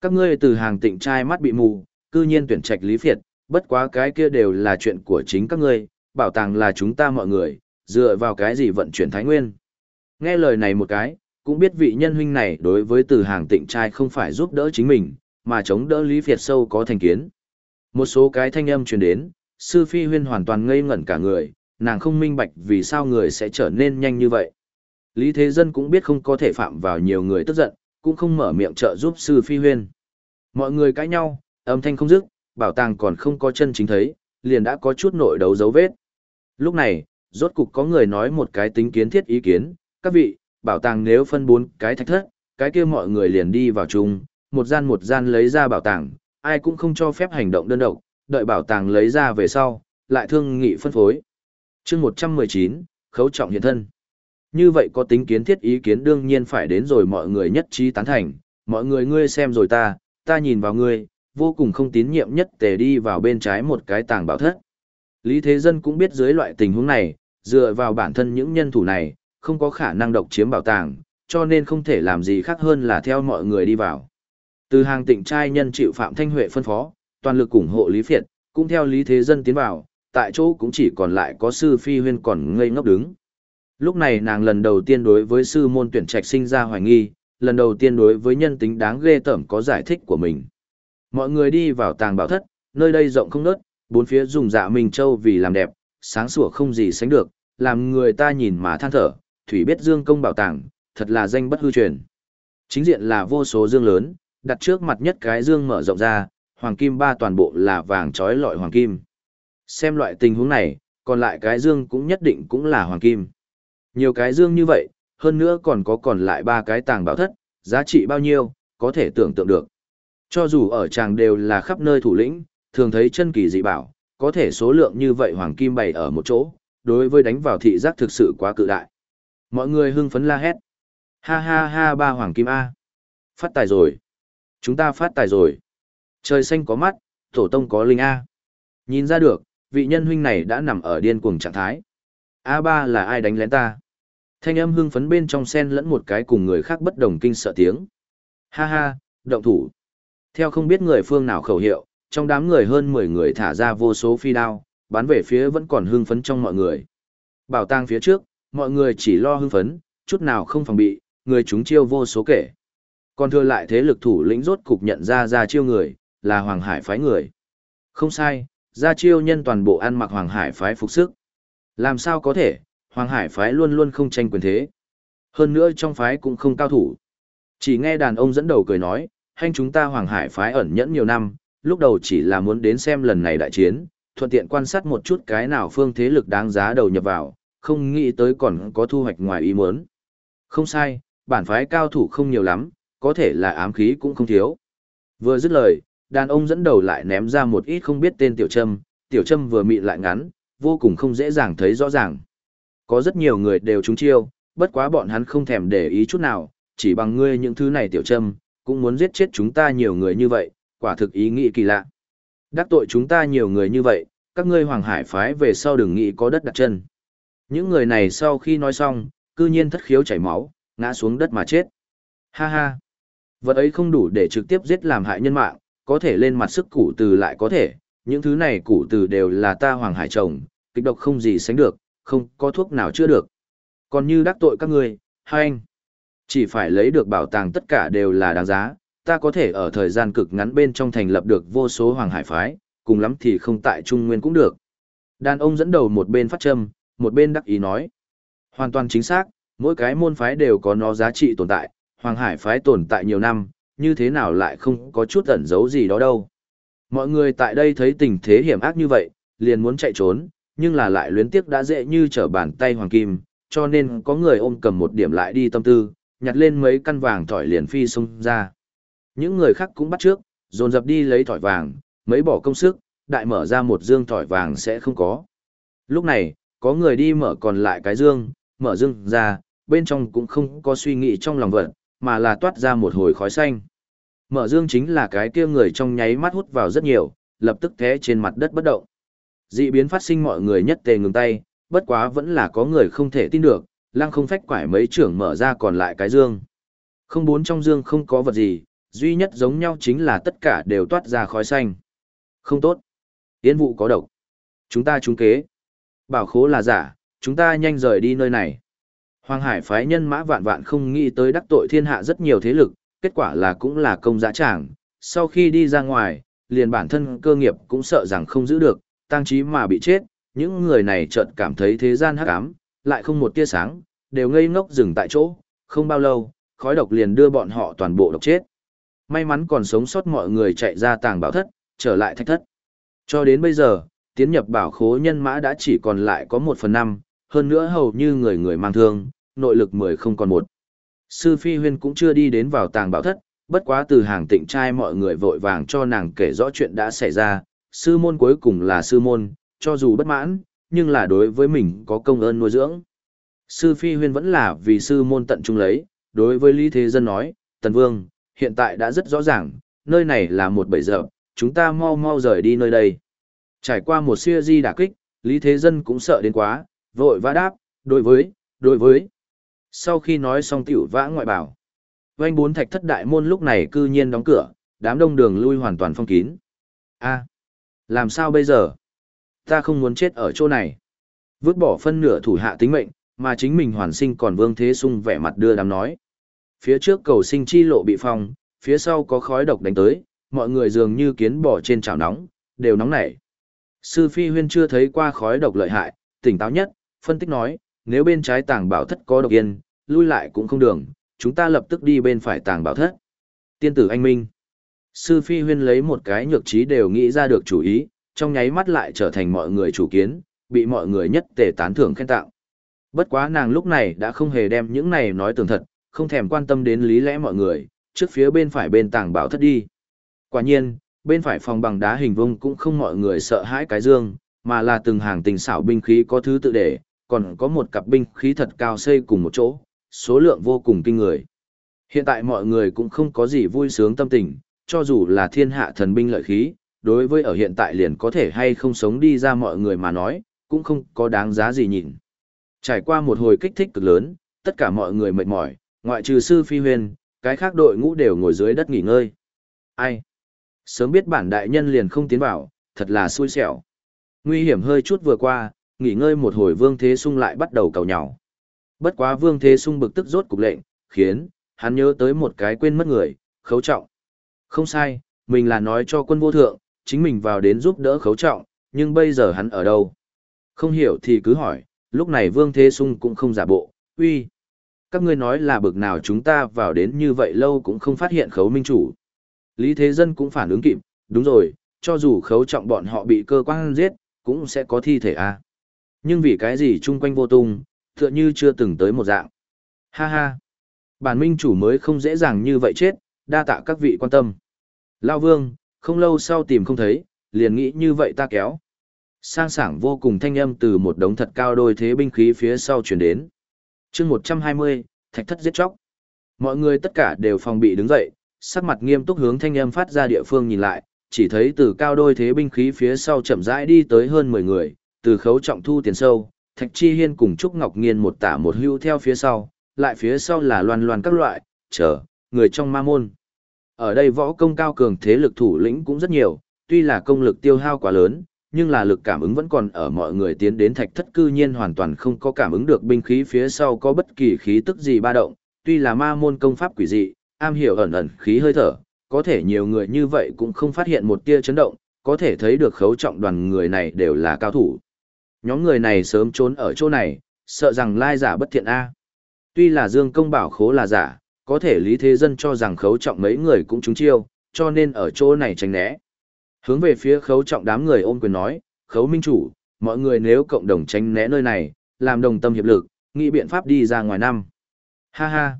Các ngươi từ hàng tịnh trai mắt bị mù, cư nhiên tuyển trạch lý phiệt, bất quá cái kia đều là chuyện của chính các ngươi, bảo tàng là chúng ta mọi người, dựa vào cái gì vận chuyển thái nguyên. Nghe lời này một cái, cũng biết vị nhân huynh này đối với từ hàng tịnh trai không phải giúp đỡ chính mình, mà chống đỡ lý Việt sâu có thành kiến. Một số cái thanh âm truyền đến, sư phi huyên hoàn toàn ngây ngẩn cả người, nàng không minh bạch vì sao người sẽ trở nên nhanh như vậy. Lý Thế Dân cũng biết không có thể phạm vào nhiều người tức giận, cũng không mở miệng trợ giúp sư phi huyên. Mọi người cãi nhau, âm thanh không dứt, bảo tàng còn không có chân chính thấy, liền đã có chút nội đấu dấu vết. Lúc này, rốt cục có người nói một cái tính kiến thiết ý kiến, các vị, bảo tàng nếu phân bốn cái thạch thất, cái kia mọi người liền đi vào chung, một gian một gian lấy ra bảo tàng, ai cũng không cho phép hành động đơn độc, đợi bảo tàng lấy ra về sau, lại thương nghị phân phối. chương 119, khấu trọng hiện thân. Như vậy có tính kiến thiết ý kiến đương nhiên phải đến rồi mọi người nhất trí tán thành, mọi người ngươi xem rồi ta, ta nhìn vào ngươi, vô cùng không tín nhiệm nhất tề đi vào bên trái một cái tàng bảo thất. Lý Thế Dân cũng biết dưới loại tình huống này, dựa vào bản thân những nhân thủ này, không có khả năng độc chiếm bảo tàng, cho nên không thể làm gì khác hơn là theo mọi người đi vào. Từ hàng tịnh trai nhân chịu Phạm Thanh Huệ phân phó, toàn lực ủng hộ Lý Phiệt, cũng theo Lý Thế Dân tiến vào, tại chỗ cũng chỉ còn lại có sư phi huyên còn ngây ngốc đứng. Lúc này nàng lần đầu tiên đối với sư môn tuyển trạch sinh ra hoài nghi, lần đầu tiên đối với nhân tính đáng ghê tởm có giải thích của mình. Mọi người đi vào tàng bảo thất, nơi đây rộng không nớt, bốn phía dùng dạ mình Châu vì làm đẹp, sáng sủa không gì sánh được, làm người ta nhìn mà than thở, thủy biết dương công bảo tàng, thật là danh bất hư truyền. Chính diện là vô số dương lớn, đặt trước mặt nhất cái dương mở rộng ra, hoàng kim ba toàn bộ là vàng trói lọi hoàng kim. Xem loại tình huống này, còn lại cái dương cũng nhất định cũng là hoàng kim. Nhiều cái dương như vậy, hơn nữa còn có còn lại ba cái tàng bảo thất, giá trị bao nhiêu, có thể tưởng tượng được. Cho dù ở tràng đều là khắp nơi thủ lĩnh, thường thấy chân kỳ dị bảo, có thể số lượng như vậy hoàng kim bày ở một chỗ, đối với đánh vào thị giác thực sự quá cự đại. Mọi người hưng phấn la hét. Ha ha ha ba hoàng kim A. Phát tài rồi. Chúng ta phát tài rồi. Trời xanh có mắt, tổ tông có linh A. Nhìn ra được, vị nhân huynh này đã nằm ở điên cuồng trạng thái. A3 là ai đánh lén ta? Thanh âm hưng phấn bên trong sen lẫn một cái cùng người khác bất đồng kinh sợ tiếng. Ha ha, động thủ. Theo không biết người phương nào khẩu hiệu, trong đám người hơn 10 người thả ra vô số phi đao, bắn về phía vẫn còn hưng phấn trong mọi người. Bảo tàng phía trước, mọi người chỉ lo hưng phấn, chút nào không phòng bị, người chúng chiêu vô số kể. Còn thừa lại thế lực thủ lĩnh rốt cục nhận ra ra chiêu người, là Hoàng Hải phái người. Không sai, ra chiêu nhân toàn bộ ăn mặc Hoàng Hải phái phục sức. Làm sao có thể, Hoàng Hải phái luôn luôn không tranh quyền thế. Hơn nữa trong phái cũng không cao thủ. Chỉ nghe đàn ông dẫn đầu cười nói, hành chúng ta Hoàng Hải phái ẩn nhẫn nhiều năm, lúc đầu chỉ là muốn đến xem lần này đại chiến, thuận tiện quan sát một chút cái nào phương thế lực đáng giá đầu nhập vào, không nghĩ tới còn có thu hoạch ngoài ý muốn. Không sai, bản phái cao thủ không nhiều lắm, có thể là ám khí cũng không thiếu. Vừa dứt lời, đàn ông dẫn đầu lại ném ra một ít không biết tên tiểu trâm, tiểu trâm vừa mịn lại ngắn, vô cùng không dễ dàng thấy rõ ràng. Có rất nhiều người đều trúng chiêu, bất quá bọn hắn không thèm để ý chút nào, chỉ bằng ngươi những thứ này tiểu trâm, cũng muốn giết chết chúng ta nhiều người như vậy, quả thực ý nghĩ kỳ lạ. Đắc tội chúng ta nhiều người như vậy, các ngươi hoàng hải phái về sau đừng nghĩ có đất đặt chân. Những người này sau khi nói xong, cư nhiên thất khiếu chảy máu, ngã xuống đất mà chết. Ha ha. Vật ấy không đủ để trực tiếp giết làm hại nhân mạng, có thể lên mặt sức củ từ lại có thể, những thứ này củ từ đều là ta hoàng hải trồng, kịch độc không gì sánh được, không có thuốc nào chữa được. Còn như đắc tội các ngươi, hai anh, chỉ phải lấy được bảo tàng tất cả đều là đáng giá, ta có thể ở thời gian cực ngắn bên trong thành lập được vô số hoàng hải phái, cùng lắm thì không tại Trung Nguyên cũng được. Đàn ông dẫn đầu một bên phát châm, một bên đắc ý nói. Hoàn toàn chính xác, mỗi cái môn phái đều có nó giá trị tồn tại, hoàng hải phái tồn tại nhiều năm, như thế nào lại không có chút ẩn giấu gì đó đâu. Mọi người tại đây thấy tình thế hiểm ác như vậy, liền muốn chạy trốn, nhưng là lại luyến tiếc đã dễ như trở bàn tay hoàng kim, cho nên có người ôm cầm một điểm lại đi tâm tư, nhặt lên mấy căn vàng thỏi liền phi xông ra. Những người khác cũng bắt trước, dồn dập đi lấy thỏi vàng, mấy bỏ công sức, đại mở ra một dương thỏi vàng sẽ không có. Lúc này, có người đi mở còn lại cái dương, mở dương ra, bên trong cũng không có suy nghĩ trong lòng vật, mà là toát ra một hồi khói xanh. Mở dương chính là cái kia người trong nháy mắt hút vào rất nhiều, lập tức thế trên mặt đất bất động. Dị biến phát sinh mọi người nhất tề ngừng tay, bất quá vẫn là có người không thể tin được, lăng không phách quải mấy trưởng mở ra còn lại cái dương. Không bốn trong dương không có vật gì, duy nhất giống nhau chính là tất cả đều toát ra khói xanh. Không tốt. Yên vụ có độc. Chúng ta trúng kế. Bảo khố là giả, chúng ta nhanh rời đi nơi này. Hoàng Hải phái nhân mã vạn vạn không nghĩ tới đắc tội thiên hạ rất nhiều thế lực, kết quả là cũng là công dã tràng. Sau khi đi ra ngoài, liền bản thân cơ nghiệp cũng sợ rằng không giữ được, tăng trí mà bị chết, những người này chợt cảm thấy thế gian hắc ám, lại không một tia sáng, đều ngây ngốc dừng tại chỗ, không bao lâu, khói độc liền đưa bọn họ toàn bộ độc chết. May mắn còn sống sót mọi người chạy ra tàng bảo thất, trở lại thạch thất. Cho đến bây giờ, tiến nhập bảo khố nhân mã đã chỉ còn lại có một phần năm, hơn nữa hầu như người người mang thương, nội lực mười không còn một. Sư Phi Huyên cũng chưa đi đến vào tàng bảo thất, bất quá từ hàng tịnh trai mọi người vội vàng cho nàng kể rõ chuyện đã xảy ra, sư môn cuối cùng là sư môn, cho dù bất mãn, nhưng là đối với mình có công ơn nuôi dưỡng. Sư Phi Huyên vẫn là vì sư môn tận trung lấy, đối với Lý Thế Dân nói, Tần Vương, hiện tại đã rất rõ ràng, nơi này là một bẫy dập, chúng ta mau mau rời đi nơi đây. Trải qua một siêu di đả kích, Lý Thế Dân cũng sợ đến quá, vội vã đáp, đối với, đối với. Sau khi nói xong tiểu vã ngoại bảo. doanh bốn thạch thất đại môn lúc này cư nhiên đóng cửa, đám đông đường lui hoàn toàn phong kín. a làm sao bây giờ? Ta không muốn chết ở chỗ này. Vứt bỏ phân nửa thủ hạ tính mệnh, mà chính mình hoàn sinh còn vương thế sung vẻ mặt đưa đám nói. Phía trước cầu sinh chi lộ bị phong, phía sau có khói độc đánh tới, mọi người dường như kiến bỏ trên chảo nóng, đều nóng nảy. Sư Phi Huyên chưa thấy qua khói độc lợi hại, tỉnh táo nhất, phân tích nói, nếu bên trái tàng bảo thất có độc yên, lui lại cũng không đường, chúng ta lập tức đi bên phải tàng bảo thất. Tiên tử anh Minh. Sư Phi Huyên lấy một cái nhược trí đều nghĩ ra được chủ ý, trong nháy mắt lại trở thành mọi người chủ kiến, bị mọi người nhất tề tán thưởng khen tạo. Bất quá nàng lúc này đã không hề đem những này nói tường thật, không thèm quan tâm đến lý lẽ mọi người, trước phía bên phải bên tàng bảo thất đi. Quả nhiên, bên phải phòng bằng đá hình vông cũng không mọi người sợ hãi cái dương, mà là từng hàng tình xảo binh khí có thứ tự để, còn có một cặp binh khí thật cao xây cùng một chỗ, số lượng vô cùng kinh người. Hiện tại mọi người cũng không có gì vui sướng tâm tình, cho dù là thiên hạ thần binh lợi khí, đối với ở hiện tại liền có thể hay không sống đi ra mọi người mà nói, cũng không có đáng giá gì nhìn. Trải qua một hồi kích thích cực lớn, tất cả mọi người mệt mỏi, ngoại trừ sư phi huyền, cái khác đội ngũ đều ngồi dưới đất nghỉ ngơi. Ai? Sớm biết bản đại nhân liền không tiến vào, thật là xui xẻo. Nguy hiểm hơi chút vừa qua, nghỉ ngơi một hồi Vương Thế Sung lại bắt đầu cầu nhào. Bất quá Vương Thế Sung bực tức rốt cục lệnh, khiến hắn nhớ tới một cái quên mất người, khấu trọng. Không sai, mình là nói cho quân vô thượng, chính mình vào đến giúp đỡ khấu trọng, nhưng bây giờ hắn ở đâu? Không hiểu thì cứ hỏi, lúc này Vương Thế Sung cũng không giả bộ, uy. Các ngươi nói là bực nào chúng ta vào đến như vậy lâu cũng không phát hiện khấu minh chủ. Lý Thế Dân cũng phản ứng kịp, đúng rồi, cho dù khấu trọng bọn họ bị cơ quan giết, cũng sẽ có thi thể à. Nhưng vì cái gì chung quanh vô tung, tựa như chưa từng tới một dạng. Ha ha. Bản minh chủ mới không dễ dàng như vậy chết, đa tạ các vị quan tâm. Lao vương, không lâu sau tìm không thấy, liền nghĩ như vậy ta kéo. Sang sảng vô cùng thanh âm từ một đống thật cao đôi thế binh khí phía sau chuyển đến. chương 120, thạch thất giết chóc. Mọi người tất cả đều phòng bị đứng dậy, sắc mặt nghiêm túc hướng thanh âm phát ra địa phương nhìn lại, chỉ thấy từ cao đôi thế binh khí phía sau chậm rãi đi tới hơn 10 người, từ khấu trọng thu tiền sâu, Thạch Chi Hiên cùng Trúc Ngọc Nghiên một tả một hưu theo phía sau, lại phía sau là loan loan các loại, chờ, người trong ma môn. Ở đây võ công cao cường thế lực thủ lĩnh cũng rất nhiều, tuy là công lực tiêu hao quá lớn, nhưng là lực cảm ứng vẫn còn ở mọi người tiến đến thạch thất cư nhiên hoàn toàn không có cảm ứng được binh khí phía sau có bất kỳ khí tức gì ba động, tuy là ma môn công pháp quỷ dị, am hiểu ẩn ẩn khí hơi thở, có thể nhiều người như vậy cũng không phát hiện một tia chấn động, có thể thấy được khấu trọng đoàn người này đều là cao thủ. Nhóm người này sớm trốn ở chỗ này, sợ rằng lai giả bất thiện A. Tuy là Dương Công bảo khố là giả, có thể Lý Thế Dân cho rằng khấu trọng mấy người cũng trúng chiêu, cho nên ở chỗ này tránh né. Hướng về phía khấu trọng đám người ôm quyền nói, khấu minh chủ, mọi người nếu cộng đồng tránh né nơi này, làm đồng tâm hiệp lực, nghĩ biện pháp đi ra ngoài năm. Ha ha.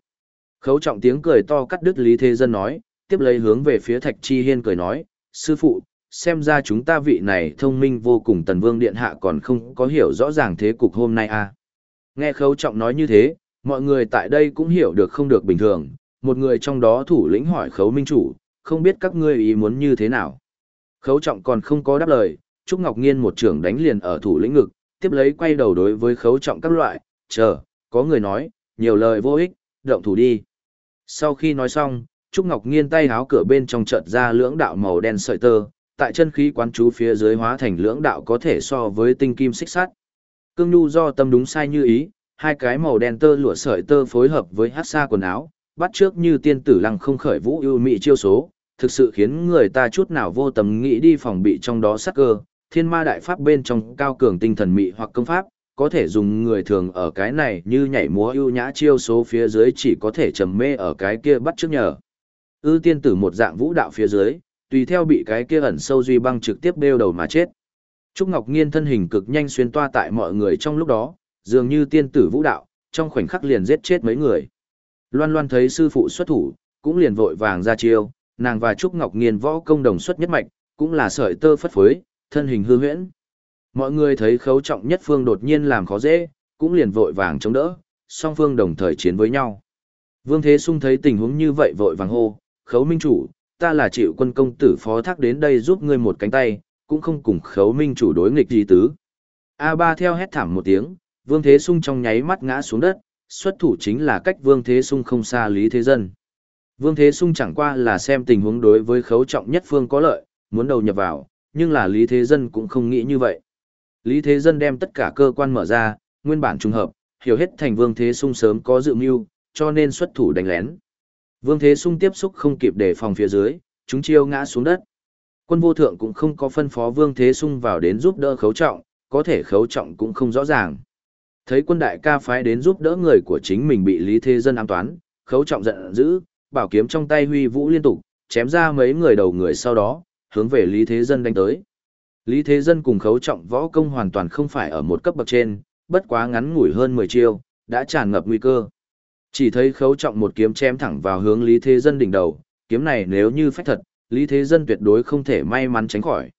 Khấu trọng tiếng cười to cắt đứt Lý Thế Dân nói, tiếp lấy hướng về phía Thạch Chi Hiên cười nói, sư phụ, xem ra chúng ta vị này thông minh vô cùng tần vương điện hạ còn không có hiểu rõ ràng thế cục hôm nay à. Nghe khấu trọng nói như thế, mọi người tại đây cũng hiểu được không được bình thường, một người trong đó thủ lĩnh hỏi khấu minh chủ, không biết các ngươi ý muốn như thế nào. Khấu trọng còn không có đáp lời, Trúc Ngọc Nghiên một trưởng đánh liền ở thủ lĩnh ngực, tiếp lấy quay đầu đối với khấu trọng các loại, chờ, có người nói, nhiều lời vô ích, động thủ đi. Sau khi nói xong, Trúc Ngọc Nghiên tay háo cửa bên trong chợt ra lưỡng đạo màu đen sợi tơ, tại chân khí quán chú phía dưới hóa thành lưỡng đạo có thể so với tinh kim xích sắt. Cương nhu do tâm đúng sai như ý, hai cái màu đen tơ lụa sợi tơ phối hợp với hát xa quần áo, bắt trước như tiên tử lăng không khởi vũ ưu mị chiêu số, thực sự khiến người ta chút nào vô tầm nghĩ đi phòng bị trong đó sắc cơ, thiên ma đại pháp bên trong cao cường tinh thần mị hoặc công pháp, có thể dùng người thường ở cái này như nhảy múa ưu nhã chiêu số phía dưới chỉ có thể trầm mê ở cái kia bắt trước nhờ. Ư tiên tử một dạng vũ đạo phía dưới, tùy theo bị cái kia ẩn sâu duy băng trực tiếp đeo đầu mà chết. Trúc Ngọc Nghiên thân hình cực nhanh xuyên toa tại mọi người trong lúc đó, dường như tiên tử vũ đạo, trong khoảnh khắc liền giết chết mấy người. Loan Loan thấy sư phụ xuất thủ, cũng liền vội vàng ra chiêu, nàng và Trúc Ngọc Nghiên võ công đồng xuất nhất mạch, cũng là sợi tơ phất phới, thân hình hư huyễn. Mọi người thấy khấu trọng nhất phương đột nhiên làm khó dễ, cũng liền vội vàng chống đỡ, song phương đồng thời chiến với nhau. Vương Thế Sung thấy tình huống như vậy vội vàng hô, khấu minh chủ, ta là chịu quân công tử phó thác đến đây giúp ngươi một cánh tay, cũng không cùng khấu minh chủ đối nghịch gì tứ. A3 theo hét thảm một tiếng, Vương Thế Sung trong nháy mắt ngã xuống đất, xuất thủ chính là cách Vương Thế Sung không xa Lý Thế Dân. Vương Thế Sung chẳng qua là xem tình huống đối với khấu trọng nhất phương có lợi, muốn đầu nhập vào, nhưng là Lý Thế Dân cũng không nghĩ như vậy. Lý Thế Dân đem tất cả cơ quan mở ra, nguyên bản trùng hợp, hiểu hết thành Vương Thế Sung sớm có dự mưu, cho nên xuất thủ đánh lén. Vương Thế Sung tiếp xúc không kịp để phòng phía dưới, chúng chiêu ngã xuống đất. Quân vô thượng cũng không có phân phó Vương Thế Sung vào đến giúp đỡ khấu trọng, có thể khấu trọng cũng không rõ ràng. Thấy quân đại ca phái đến giúp đỡ người của chính mình bị Lý Thế Dân ám toán, khấu trọng giận dữ, bảo kiếm trong tay huy vũ liên tục, chém ra mấy người đầu người sau đó, hướng về Lý Thế Dân đánh tới. Lý Thế Dân cùng khấu trọng võ công hoàn toàn không phải ở một cấp bậc trên, bất quá ngắn ngủi hơn 10 chiêu, đã tràn ngập nguy cơ. Chỉ thấy khấu trọng một kiếm chém thẳng vào hướng Lý Thế Dân đỉnh đầu, kiếm này nếu như phách thật, Lý Thế Dân tuyệt đối không thể may mắn tránh khỏi.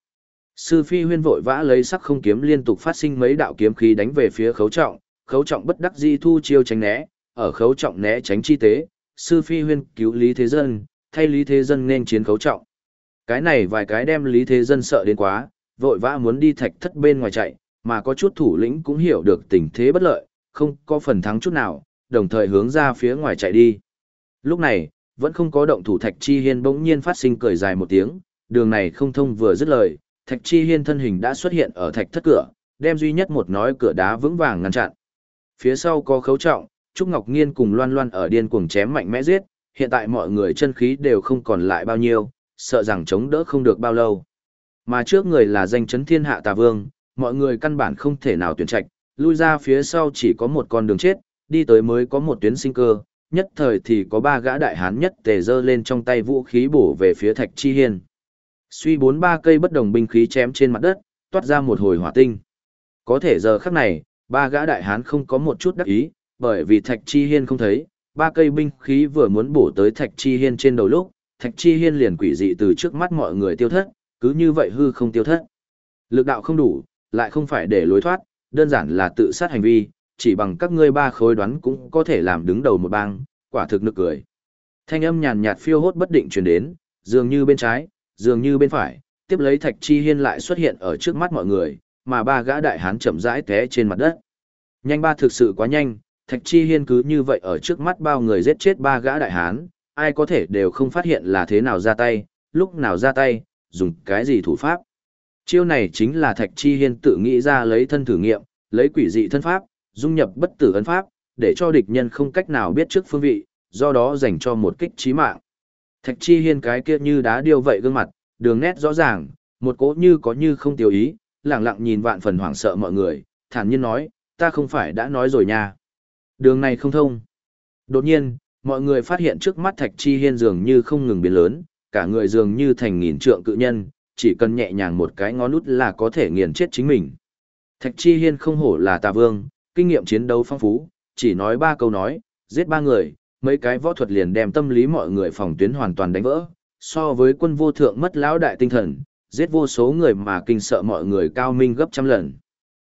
Sư Phi huyên vội vã lấy sắc không kiếm liên tục phát sinh mấy đạo kiếm khí đánh về phía khấu trọng, khấu trọng bất đắc di thu chiêu tránh né, ở khấu trọng né tránh chi tế, Sư Phi huyên cứu Lý Thế Dân, thay Lý Thế Dân nên chiến khấu trọng. Cái này vài cái đem Lý Thế Dân sợ đến quá, vội vã muốn đi thạch thất bên ngoài chạy, mà có chút thủ lĩnh cũng hiểu được tình thế bất lợi, không có phần thắng chút nào, đồng thời hướng ra phía ngoài chạy đi. Lúc này, vẫn không có động thủ Thạch Chi Hiên bỗng nhiên phát sinh cười dài một tiếng, đường này không thông vừa dứt lời, Thạch Chi Hiên thân hình đã xuất hiện ở thạch thất cửa, đem duy nhất một nói cửa đá vững vàng ngăn chặn. Phía sau có khấu trọng, Trúc Ngọc Nghiên cùng Loan Loan ở điên cuồng chém mạnh mẽ giết, hiện tại mọi người chân khí đều không còn lại bao nhiêu, sợ rằng chống đỡ không được bao lâu. Mà trước người là danh chấn thiên hạ tà vương, mọi người căn bản không thể nào tuyển trạch, lui ra phía sau chỉ có một con đường chết, đi tới mới có một tuyến sinh cơ, nhất thời thì có ba gã đại hán nhất tề dơ lên trong tay vũ khí bổ về phía Thạch Chi Hiên. Suy bốn ba cây bất đồng binh khí chém trên mặt đất, toát ra một hồi hỏa tinh. Có thể giờ khắc này, ba gã đại hán không có một chút đắc ý, bởi vì Thạch Chi Hiên không thấy, ba cây binh khí vừa muốn bổ tới Thạch Chi Hiên trên đầu lúc, Thạch Chi Hiên liền quỷ dị từ trước mắt mọi người tiêu thất, cứ như vậy hư không tiêu thất. Lực đạo không đủ, lại không phải để lối thoát, đơn giản là tự sát hành vi, chỉ bằng các ngươi ba khối đoán cũng có thể làm đứng đầu một bang, quả thực nực cười. Thanh âm nhàn nhạt phiêu hốt bất định truyền đến, dường như bên trái, dường như bên phải, tiếp lấy Thạch Chi Hiên lại xuất hiện ở trước mắt mọi người, mà ba gã đại hán chậm rãi té trên mặt đất. Nhanh ba thực sự quá nhanh, Thạch Chi Hiên cứ như vậy ở trước mắt bao người giết chết ba gã đại hán, ai có thể đều không phát hiện là thế nào ra tay, lúc nào ra tay, dùng cái gì thủ pháp. Chiêu này chính là Thạch Chi Hiên tự nghĩ ra lấy thân thử nghiệm, lấy quỷ dị thân pháp, dung nhập bất tử ấn pháp, để cho địch nhân không cách nào biết trước phương vị, do đó dành cho một kích chí mạng. Thạch Chi Hiên cái kia như đá điêu vậy gương mặt, đường nét rõ ràng, một cỗ như có như không tiêu ý, lặng lặng nhìn vạn phần hoảng sợ mọi người, thản nhiên nói, ta không phải đã nói rồi nha. Đường này không thông. Đột nhiên, mọi người phát hiện trước mắt Thạch Chi Hiên dường như không ngừng biến lớn, cả người dường như thành nghìn trượng cự nhân, chỉ cần nhẹ nhàng một cái ngón út là có thể nghiền chết chính mình. Thạch Chi Hiên không hổ là tà vương, kinh nghiệm chiến đấu phong phú, chỉ nói ba câu nói, giết ba người, mấy cái võ thuật liền đem tâm lý mọi người phòng tuyến hoàn toàn đánh vỡ. So với quân vô thượng mất lão đại tinh thần, giết vô số người mà kinh sợ mọi người cao minh gấp trăm lần.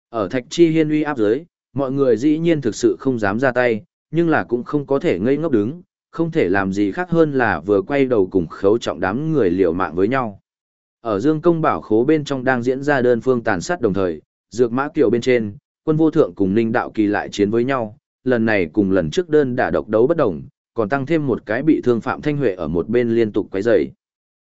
Ở Thạch Chi Hiên uy áp dưới, mọi người dĩ nhiên thực sự không dám ra tay, nhưng là cũng không có thể ngây ngốc đứng, không thể làm gì khác hơn là vừa quay đầu cùng khấu trọng đám người liều mạng với nhau. Ở Dương Công Bảo khố bên trong đang diễn ra đơn phương tàn sát đồng thời, dược mã kiều bên trên, quân vô thượng cùng Ninh Đạo Kỳ lại chiến với nhau, lần này cùng lần trước đơn đả độc đấu bất đồng, còn tăng thêm một cái bị thương Phạm Thanh Huệ ở một bên liên tục quấy rầy.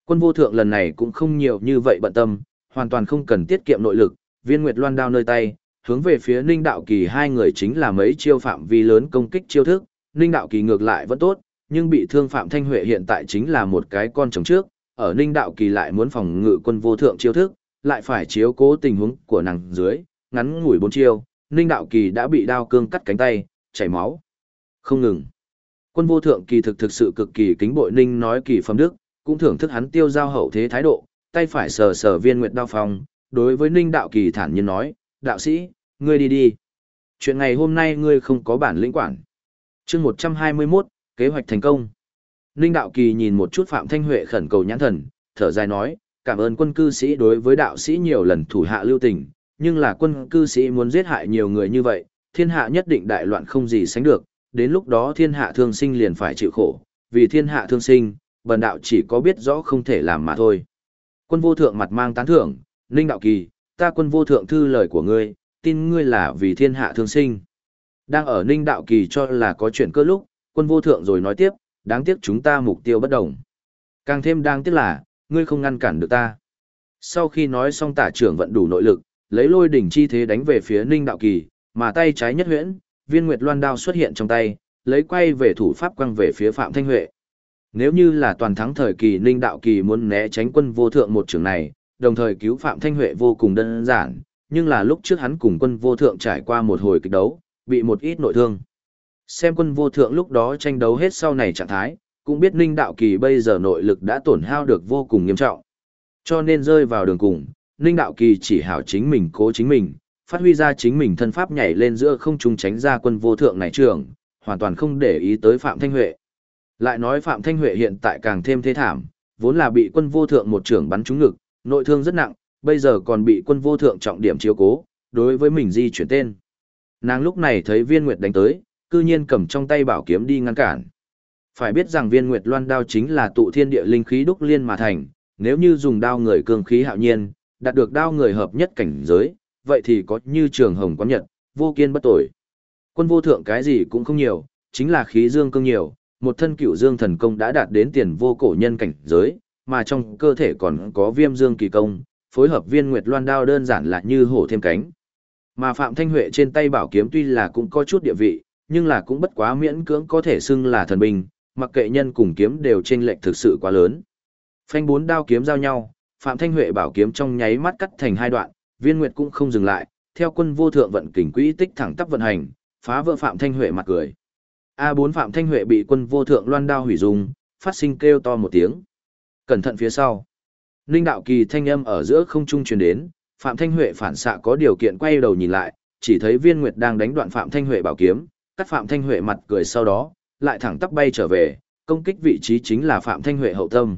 Quân vô thượng lần này cũng không nhiều như vậy bận tâm, hoàn toàn không cần tiết kiệm nội lực, viên nguyệt loan đao nơi tay, hướng về phía Ninh Đạo Kỳ hai người chính là mấy chiêu phạm vi lớn công kích chiêu thức, Ninh Đạo Kỳ ngược lại vẫn tốt, nhưng bị thương Phạm Thanh Huệ hiện tại chính là một cái con trống trước, ở Ninh Đạo Kỳ lại muốn phòng ngự quân vô thượng chiêu thức, lại phải chiếu cố tình huống của nàng dưới, ngắn ngủi bốn chiêu, Ninh Đạo Kỳ đã bị đao cương cắt cánh tay, chảy máu. Không ngừng. Quân vô thượng kỳ thực thực sự cực kỳ kính bội Ninh nói kỳ phẩm đức, cũng thưởng thức hắn tiêu giao hậu thế thái độ, tay phải sờ sờ viên nguyệt đao phòng đối với Ninh Đạo Kỳ thản nhiên nói, đạo sĩ, ngươi đi đi. Chuyện ngày hôm nay ngươi không có bản lĩnh quản. chương 121, kế hoạch thành công. Ninh Đạo Kỳ nhìn một chút Phạm Thanh Huệ khẩn cầu nhãn thần, thở dài nói, cảm ơn quân cư sĩ đối với đạo sĩ nhiều lần thủ hạ lưu tình, nhưng là quân cư sĩ muốn giết hại nhiều người như vậy, thiên hạ nhất định đại loạn không gì sánh được, đến lúc đó thiên hạ thương sinh liền phải chịu khổ, vì thiên hạ thương sinh, bần đạo chỉ có biết rõ không thể làm mà thôi. Quân vô thượng mặt mang tán thưởng, Ninh Đạo Kỳ, ta quân vô thượng thư lời của ngươi, tin ngươi là vì thiên hạ thương sinh. Đang ở Ninh Đạo Kỳ cho là có chuyện cơ lúc, quân vô thượng rồi nói tiếp, đáng tiếc chúng ta mục tiêu bất đồng. Càng thêm đáng tiếc là, ngươi không ngăn cản được ta. Sau khi nói xong tả trưởng vận đủ nội lực, lấy lôi đỉnh chi thế đánh về phía Ninh Đạo Kỳ, mà tay trái nhất huyễn, viên nguyệt loan đao xuất hiện trong tay, lấy quay về thủ pháp quăng về phía Phạm Thanh Huệ. Nếu như là toàn thắng thời kỳ Ninh Đạo Kỳ muốn né tránh quân vô thượng một trường này, đồng thời cứu Phạm Thanh Huệ vô cùng đơn giản, nhưng là lúc trước hắn cùng quân vô thượng trải qua một hồi kịch đấu, bị một ít nội thương. Xem quân vô thượng lúc đó tranh đấu hết sau này trạng thái, cũng biết Ninh Đạo Kỳ bây giờ nội lực đã tổn hao được vô cùng nghiêm trọng. Cho nên rơi vào đường cùng, Ninh Đạo Kỳ chỉ hảo chính mình cố chính mình, phát huy ra chính mình thân pháp nhảy lên giữa không trung tránh ra quân vô thượng này trường, hoàn toàn không để ý tới Phạm Thanh Huệ. Lại nói Phạm Thanh Huệ hiện tại càng thêm thế thảm, vốn là bị quân vô thượng một trưởng bắn trúng ngực, nội thương rất nặng, bây giờ còn bị quân vô thượng trọng điểm chiếu cố, đối với mình di chuyển tên. Nàng lúc này thấy viên nguyệt đánh tới, cư nhiên cầm trong tay bảo kiếm đi ngăn cản. Phải biết rằng viên nguyệt loan đao chính là tụ thiên địa linh khí đúc liên mà thành, nếu như dùng đao người cường khí hạo nhiên, đạt được đao người hợp nhất cảnh giới, vậy thì có như trường hồng quán nhật, vô kiên bất tội. Quân vô thượng cái gì cũng không nhiều, chính là khí dương cương nhiều, một thân cửu dương thần công đã đạt đến tiền vô cổ nhân cảnh giới, mà trong cơ thể còn có viêm dương kỳ công, phối hợp viên nguyệt loan đao đơn giản là như hổ thêm cánh. Mà Phạm Thanh Huệ trên tay bảo kiếm tuy là cũng có chút địa vị, nhưng là cũng bất quá miễn cưỡng có thể xưng là thần binh, mặc kệ nhân cùng kiếm đều chênh lệch thực sự quá lớn. Phanh bốn đao kiếm giao nhau, Phạm Thanh Huệ bảo kiếm trong nháy mắt cắt thành hai đoạn, Viên Nguyệt cũng không dừng lại, theo quân vô thượng vận kình quỹ tích thẳng tắp vận hành, phá vỡ Phạm Thanh Huệ mặt cười. A4 Phạm Thanh Huệ bị quân vô thượng loan đao hủy dung, phát sinh kêu to một tiếng. Cẩn thận phía sau. Ninh đạo kỳ thanh âm ở giữa không trung truyền đến, Phạm Thanh Huệ phản xạ có điều kiện quay đầu nhìn lại, chỉ thấy Viên Nguyệt đang đánh đoạn Phạm Thanh Huệ bảo kiếm, cắt Phạm Thanh Huệ mặt cười sau đó, lại thẳng tắp bay trở về, công kích vị trí chính là Phạm Thanh Huệ hậu tâm.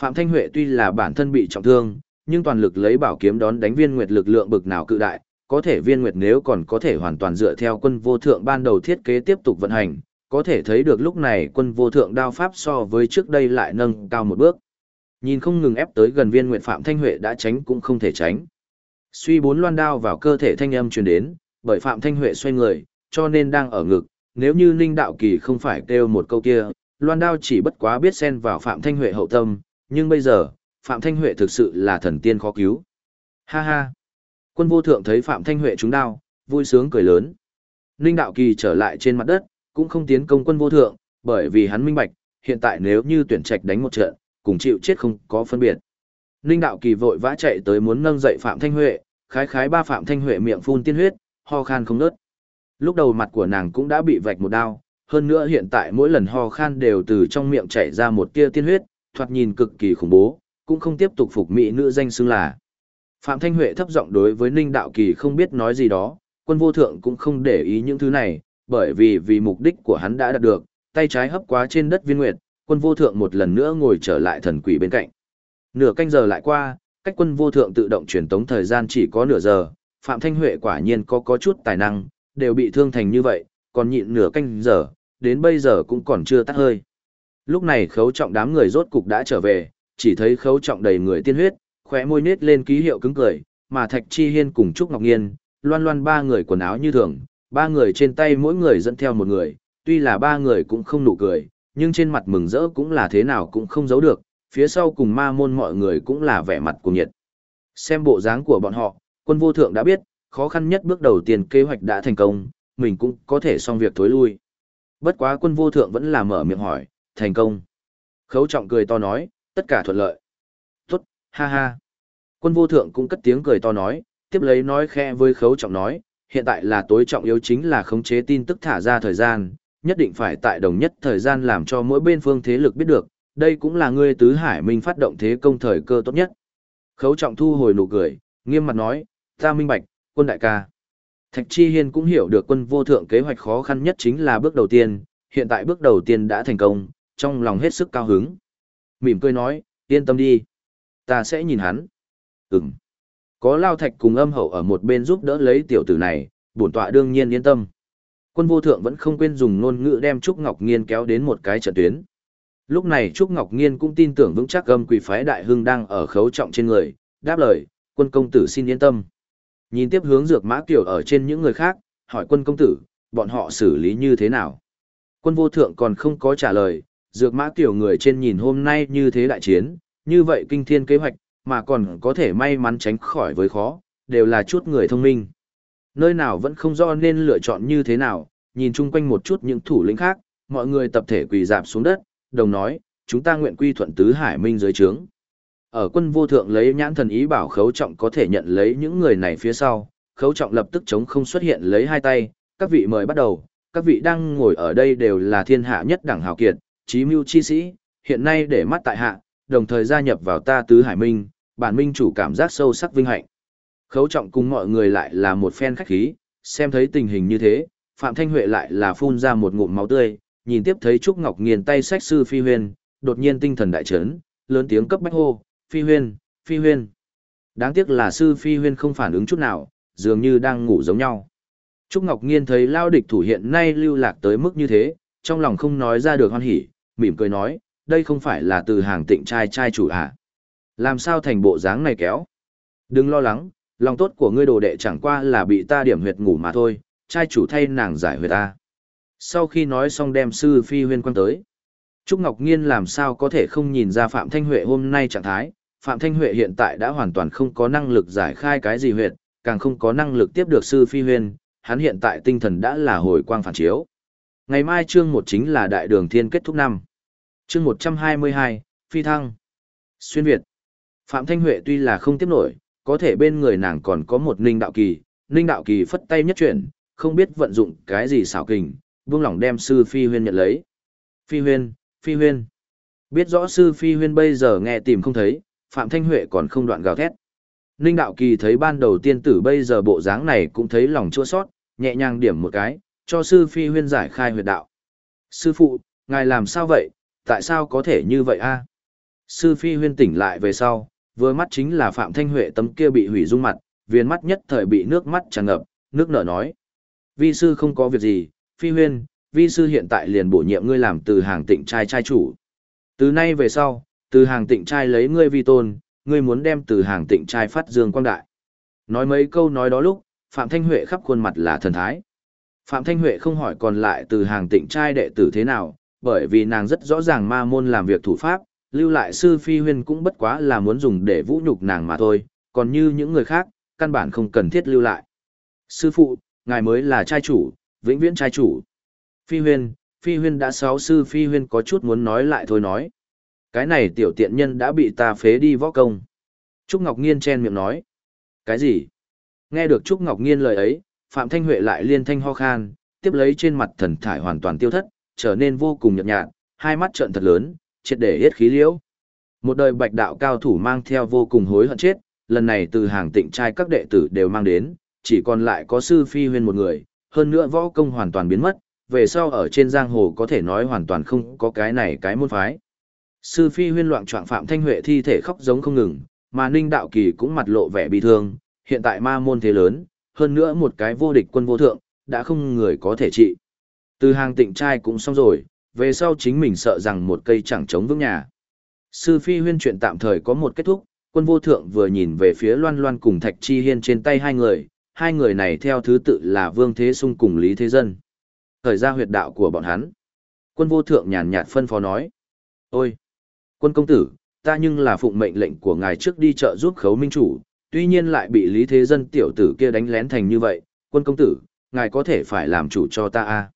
Phạm Thanh Huệ tuy là bản thân bị trọng thương, nhưng toàn lực lấy bảo kiếm đón đánh Viên Nguyệt lực lượng bực nào cự đại, có thể Viên Nguyệt nếu còn có thể hoàn toàn dựa theo quân vô thượng ban đầu thiết kế tiếp tục vận hành, có thể thấy được lúc này quân vô thượng đao pháp so với trước đây lại nâng cao một bước. Nhìn không ngừng ép tới gần viên Nguyệt phạm thanh huệ đã tránh cũng không thể tránh. Suy bốn loan đao vào cơ thể thanh âm truyền đến, bởi phạm thanh huệ xoay người, cho nên đang ở ngực, nếu như ninh đạo kỳ không phải kêu một câu kia, loan đao chỉ bất quá biết xen vào phạm thanh huệ hậu tâm, nhưng bây giờ, phạm thanh huệ thực sự là thần tiên khó cứu. Ha ha! Quân vô thượng thấy phạm thanh huệ trúng đao, vui sướng cười lớn. Ninh đạo kỳ trở lại trên mặt đất, cũng không tiến công quân vô thượng, bởi vì hắn minh bạch, hiện tại nếu như tuyển trạch đánh một trận, cùng chịu chết không có phân biệt. Ninh đạo kỳ vội vã chạy tới muốn nâng dậy Phạm Thanh Huệ, khái khái ba Phạm Thanh Huệ miệng phun tiên huyết, ho khan không ngớt. Lúc đầu mặt của nàng cũng đã bị vạch một đao, hơn nữa hiện tại mỗi lần ho khan đều từ trong miệng chảy ra một tia tiên huyết, thoạt nhìn cực kỳ khủng bố, cũng không tiếp tục phục mỹ nữ danh xưng là. Phạm Thanh Huệ thấp giọng đối với Ninh Đạo Kỳ không biết nói gì đó, quân vô thượng cũng không để ý những thứ này, bởi vì vì mục đích của hắn đã đạt được, tay trái hấp quá trên đất viên nguyệt, quân vô thượng một lần nữa ngồi trở lại thần quỷ bên cạnh. Nửa canh giờ lại qua, cách quân vô thượng tự động truyền tống thời gian chỉ có nửa giờ, Phạm Thanh Huệ quả nhiên có có chút tài năng, đều bị thương thành như vậy, còn nhịn nửa canh giờ, đến bây giờ cũng còn chưa tắt hơi. Lúc này khấu trọng đám người rốt cục đã trở về, chỉ thấy khấu trọng đầy người tiên huyết, khóe môi nết lên ký hiệu cứng cười, mà Thạch Chi Hiên cùng Trúc Ngọc Nghiên, loan loan ba người quần áo như thường, ba người trên tay mỗi người dẫn theo một người, tuy là ba người cũng không nụ cười, nhưng trên mặt mừng rỡ cũng là thế nào cũng không giấu được, phía sau cùng ma môn mọi người cũng là vẻ mặt cùng nhiệt. Xem bộ dáng của bọn họ, quân vô thượng đã biết, khó khăn nhất bước đầu tiên kế hoạch đã thành công, mình cũng có thể xong việc thối lui. Bất quá quân vô thượng vẫn là mở miệng hỏi, thành công. Khấu trọng cười to nói, tất cả thuận lợi. Tốt, ha ha. Quân vô thượng cũng cất tiếng cười to nói, tiếp lấy nói khe với khấu trọng nói, hiện tại là tối trọng yếu chính là khống chế tin tức thả ra thời gian, nhất định phải tại đồng nhất thời gian làm cho mỗi bên phương thế lực biết được, đây cũng là ngươi tứ hải minh phát động thế công thời cơ tốt nhất. Khấu trọng thu hồi nụ cười, nghiêm mặt nói, ta minh bạch, quân đại ca. Thạch Chi Hiên cũng hiểu được quân vô thượng kế hoạch khó khăn nhất chính là bước đầu tiên, hiện tại bước đầu tiên đã thành công, trong lòng hết sức cao hứng. Mỉm cười nói, yên tâm đi. Ta sẽ nhìn hắn. Ừm. Có Lao Thạch cùng âm hậu ở một bên giúp đỡ lấy tiểu tử này, bổn tọa đương nhiên yên tâm. Quân vô thượng vẫn không quên dùng ngôn ngữ đem Trúc Ngọc Nghiên kéo đến một cái trận tuyến. Lúc này Trúc Ngọc Nghiên cũng tin tưởng vững chắc âm quỷ phái đại hưng đang ở khấu trọng trên người, đáp lời, quân công tử xin yên tâm. Nhìn tiếp hướng dược mã kiểu ở trên những người khác, hỏi quân công tử, bọn họ xử lý như thế nào? Quân vô thượng còn không có trả lời, dược mã kiểu người trên nhìn hôm nay như thế đại chiến, như vậy kinh thiên kế hoạch, mà còn có thể may mắn tránh khỏi với khó, đều là chút người thông minh. Nơi nào vẫn không rõ nên lựa chọn như thế nào, nhìn chung quanh một chút những thủ lĩnh khác, mọi người tập thể quỳ dạp xuống đất, đồng nói, chúng ta nguyện quy thuận tứ hải minh dưới trướng. Ở quân vô thượng lấy nhãn thần ý bảo khấu trọng có thể nhận lấy những người này phía sau, khấu trọng lập tức chống không xuất hiện lấy hai tay, các vị mời bắt đầu, các vị đang ngồi ở đây đều là thiên hạ nhất đẳng hào kiệt, trí mưu chi sĩ, hiện nay để mắt tại hạ, đồng thời gia nhập vào ta tứ hải minh, bản minh chủ cảm giác sâu sắc vinh hạnh. Khấu trọng cùng mọi người lại là một phen khách khí, xem thấy tình hình như thế, Phạm Thanh Huệ lại là phun ra một ngụm máu tươi, nhìn tiếp thấy Trúc Ngọc nghiền tay sách sư Phi huyền đột nhiên tinh thần đại chấn, lớn tiếng cấp bách hô, Phi Huyên, Phi Huyên. Đáng tiếc là sư Phi Huyên không phản ứng chút nào, dường như đang ngủ giống nhau. Trúc Ngọc Nghiên thấy lao địch thủ hiện nay lưu lạc tới mức như thế, trong lòng không nói ra được hoan hỉ, mỉm cười nói, đây không phải là từ hàng tịnh trai trai chủ à. Làm sao thành bộ dáng này kéo? Đừng lo lắng, lòng tốt của ngươi đồ đệ chẳng qua là bị ta điểm huyệt ngủ mà thôi, trai chủ thay nàng giải huyệt ta. Sau khi nói xong đem sư phi huyên quan tới. Trúc Ngọc Nghiên làm sao có thể không nhìn ra Phạm Thanh Huệ hôm nay trạng thái, Phạm Thanh Huệ hiện tại đã hoàn toàn không có năng lực giải khai cái gì huyệt, càng không có năng lực tiếp được sư phi huyền. hắn hiện tại tinh thần đã là hồi quang phản chiếu. Ngày mai chương một chính là đại đường thiên kết thúc năm. Chương một trăm hai mươi hai Phi Thăng. Xuyên Việt. Phạm Thanh Huệ tuy là không tiếp nổi, có thể bên người nàng còn có một ninh đạo kỳ, ninh đạo kỳ phất tay nhất chuyển, không biết vận dụng cái gì xảo kình, vương lòng đem sư phi huyên nhận lấy. Phi huyên, phi huyên. Biết rõ sư phi huyên bây giờ nghe tìm không thấy, Phạm Thanh Huệ còn không đoạn gào thét. Ninh đạo kỳ thấy ban đầu tiên tử bây giờ bộ dáng này cũng thấy lòng chua sót, nhẹ nhàng điểm một cái, cho sư phi huyên giải khai huyệt đạo. Sư phụ, ngài làm sao vậy, tại sao có thể như vậy a? À? Sư phi huyên tỉnh lại về sau, vừa mắt chính là Phạm Thanh Huệ tấm kia bị hủy dung mặt, viên mắt nhất thời bị nước mắt tràn ngập, nước nở nói. Vi sư không có việc gì, phi huyên, vi sư hiện tại liền bổ nhiệm ngươi làm từ hàng tịnh trai trai chủ. Từ nay về sau, từ hàng tịnh trai lấy ngươi vi tôn, ngươi muốn đem từ hàng tịnh trai phát dương quang đại. Nói mấy câu nói đó lúc, Phạm Thanh Huệ khắp khuôn mặt là thần thái. Phạm Thanh Huệ không hỏi còn lại từ hàng tịnh trai đệ tử thế nào, bởi vì nàng rất rõ ràng ma môn làm việc thủ pháp, lưu lại sư phi huyên cũng bất quá là muốn dùng để vũ nhục nàng mà thôi, còn như những người khác, căn bản không cần thiết lưu lại. Sư phụ, ngài mới là trai chủ, vĩnh viễn trai chủ. Phi huyên, phi huyên đã sáu sư phi huyên có chút muốn nói lại thôi nói. Cái này tiểu tiện nhân đã bị ta phế đi võ công. Trúc Ngọc Nghiên chen miệng nói. Cái gì? Nghe được Trúc Ngọc Nghiên lời ấy, Phạm Thanh Huệ lại liên thanh ho khan, tiếp lấy trên mặt thần thải hoàn toàn tiêu thất, trở nên vô cùng nhợt nhạt, hai mắt trợn thật lớn, triệt để hết khí liễu. Một đời bạch đạo cao thủ mang theo vô cùng hối hận chết, lần này từ hàng tịnh trai các đệ tử đều mang đến, chỉ còn lại có sư phi huyên một người, hơn nữa võ công hoàn toàn biến mất, về sau ở trên giang hồ có thể nói hoàn toàn không có cái này cái môn phái. Sư phi huyên loạn trọng phạm thanh huệ thi thể khóc giống không ngừng, mà ninh đạo kỳ cũng mặt lộ vẻ bị thương, hiện tại ma môn thế lớn, hơn nữa một cái vô địch quân vô thượng, đã không người có thể trị. Từ hàng tịnh trai cũng xong rồi, về sau chính mình sợ rằng một cây chẳng chống vững nhà. Sư phi huyên chuyện tạm thời có một kết thúc, quân vô thượng vừa nhìn về phía loan loan cùng thạch chi hiên trên tay hai người, hai người này theo thứ tự là Vương Thế Sung cùng Lý Thế Dân. Thời ra huyệt đạo của bọn hắn. Quân vô thượng nhàn nhạt phân phó nói. Ôi! Quân công tử, ta nhưng là phụng mệnh lệnh của ngài trước đi chợ giúp khấu minh chủ, tuy nhiên lại bị Lý Thế Dân tiểu tử kia đánh lén thành như vậy. Quân công tử, ngài có thể phải làm chủ cho ta a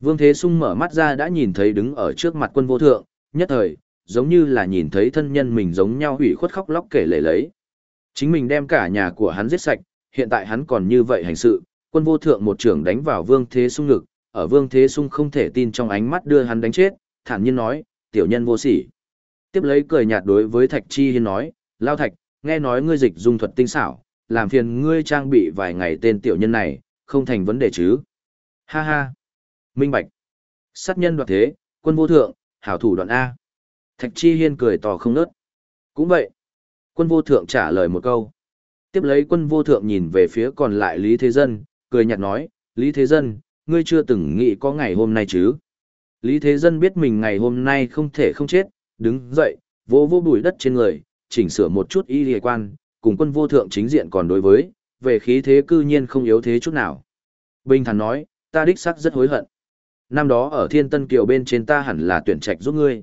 Vương Thế Sung mở mắt ra đã nhìn thấy đứng ở trước mặt quân vô thượng, nhất thời, giống như là nhìn thấy thân nhân mình giống nhau hủy khuất khóc lóc kể lể lấy. Chính mình đem cả nhà của hắn giết sạch, hiện tại hắn còn như vậy hành sự, quân vô thượng một trưởng đánh vào Vương Thế Sung ngực, ở Vương Thế Sung không thể tin trong ánh mắt đưa hắn đánh chết, thản nhiên nói, tiểu nhân vô sỉ. Tiếp lấy cười nhạt đối với Thạch Chi Hiên nói, Lao Thạch, nghe nói ngươi dịch dung thuật tinh xảo, làm phiền ngươi trang bị vài ngày tên tiểu nhân này, không thành vấn đề chứ. Ha ha. Minh Bạch. Sát nhân đoạt thế, quân vô thượng, hảo thủ đoạn A. Thạch Chi Hiên cười tỏ không nớt. Cũng vậy. Quân vô thượng trả lời một câu. Tiếp lấy quân vô thượng nhìn về phía còn lại Lý Thế Dân, cười nhạt nói, Lý Thế Dân, ngươi chưa từng nghĩ có ngày hôm nay chứ. Lý Thế Dân biết mình ngày hôm nay không thể không chết, đứng dậy, vô vô bụi đất trên người, chỉnh sửa một chút y liề quan, cùng quân vô thượng chính diện còn đối với, về khí thế cư nhiên không yếu thế chút nào. Bình thản nói, ta đích xác rất hối hận. Năm đó ở thiên tân kiều bên trên ta hẳn là tuyển trạch giúp ngươi.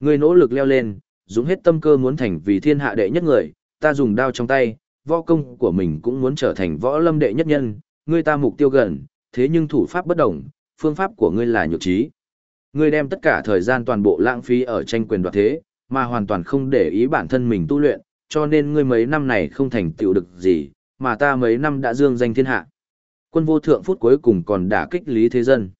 Ngươi nỗ lực leo lên, dùng hết tâm cơ muốn thành vì thiên hạ đệ nhất người, ta dùng đao trong tay, võ công của mình cũng muốn trở thành võ lâm đệ nhất nhân, ngươi ta mục tiêu gần, thế nhưng thủ pháp bất đồng, phương pháp của ngươi là nhược trí. Ngươi đem tất cả thời gian toàn bộ lãng phí ở tranh quyền đoạt thế, mà hoàn toàn không để ý bản thân mình tu luyện, cho nên ngươi mấy năm này không thành tựu được gì, mà ta mấy năm đã dương danh thiên hạ. Quân vô thượng phút cuối cùng còn đả kích Lý Thế Dân.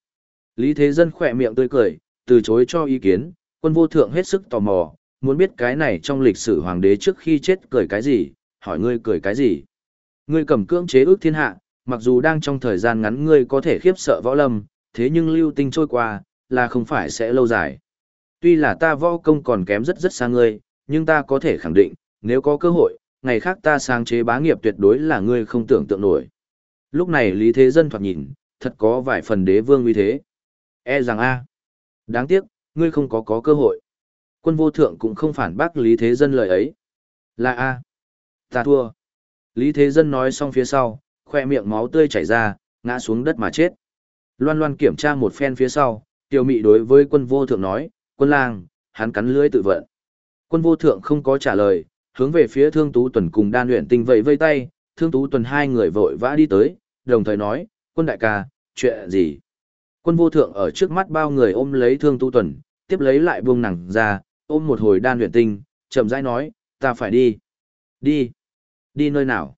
Lý Thế Dân khỏe miệng tươi cười, từ chối cho ý kiến, quân vô thượng hết sức tò mò, muốn biết cái này trong lịch sử hoàng đế trước khi chết cười cái gì, hỏi ngươi cười cái gì. Ngươi cầm cưỡng chế ước thiên hạ, mặc dù đang trong thời gian ngắn ngươi có thể khiếp sợ võ lâm, thế nhưng lưu tinh trôi qua, là không phải sẽ lâu dài. Tuy là ta võ công còn kém rất rất xa ngươi, nhưng ta có thể khẳng định, nếu có cơ hội, ngày khác ta sáng chế bá nghiệp tuyệt đối là ngươi không tưởng tượng nổi. Lúc này Lý Thế Dân thoạt nhìn, thật có vài phần đế vương uy thế. E rằng a Đáng tiếc, ngươi không có có cơ hội. Quân vô thượng cũng không phản bác Lý Thế Dân lời ấy. Là a Ta thua. Lý Thế Dân nói xong phía sau, khoe miệng máu tươi chảy ra, ngã xuống đất mà chết. Loan loan kiểm tra một phen phía sau, tiểu mị đối với quân vô thượng nói, quân lang, hắn cắn lưỡi tự vận. Quân vô thượng không có trả lời, hướng về phía thương tú tuần cùng đan Uyển tinh vẫy vây tay, thương tú tuần hai người vội vã đi tới, đồng thời nói, quân đại ca, chuyện gì? Quân vô thượng ở trước mắt bao người ôm lấy thương tú tuần, tiếp lấy lại buông nặng ra, ôm một hồi đan Uyển tinh, chậm rãi nói, ta phải đi. Đi. Đi nơi nào?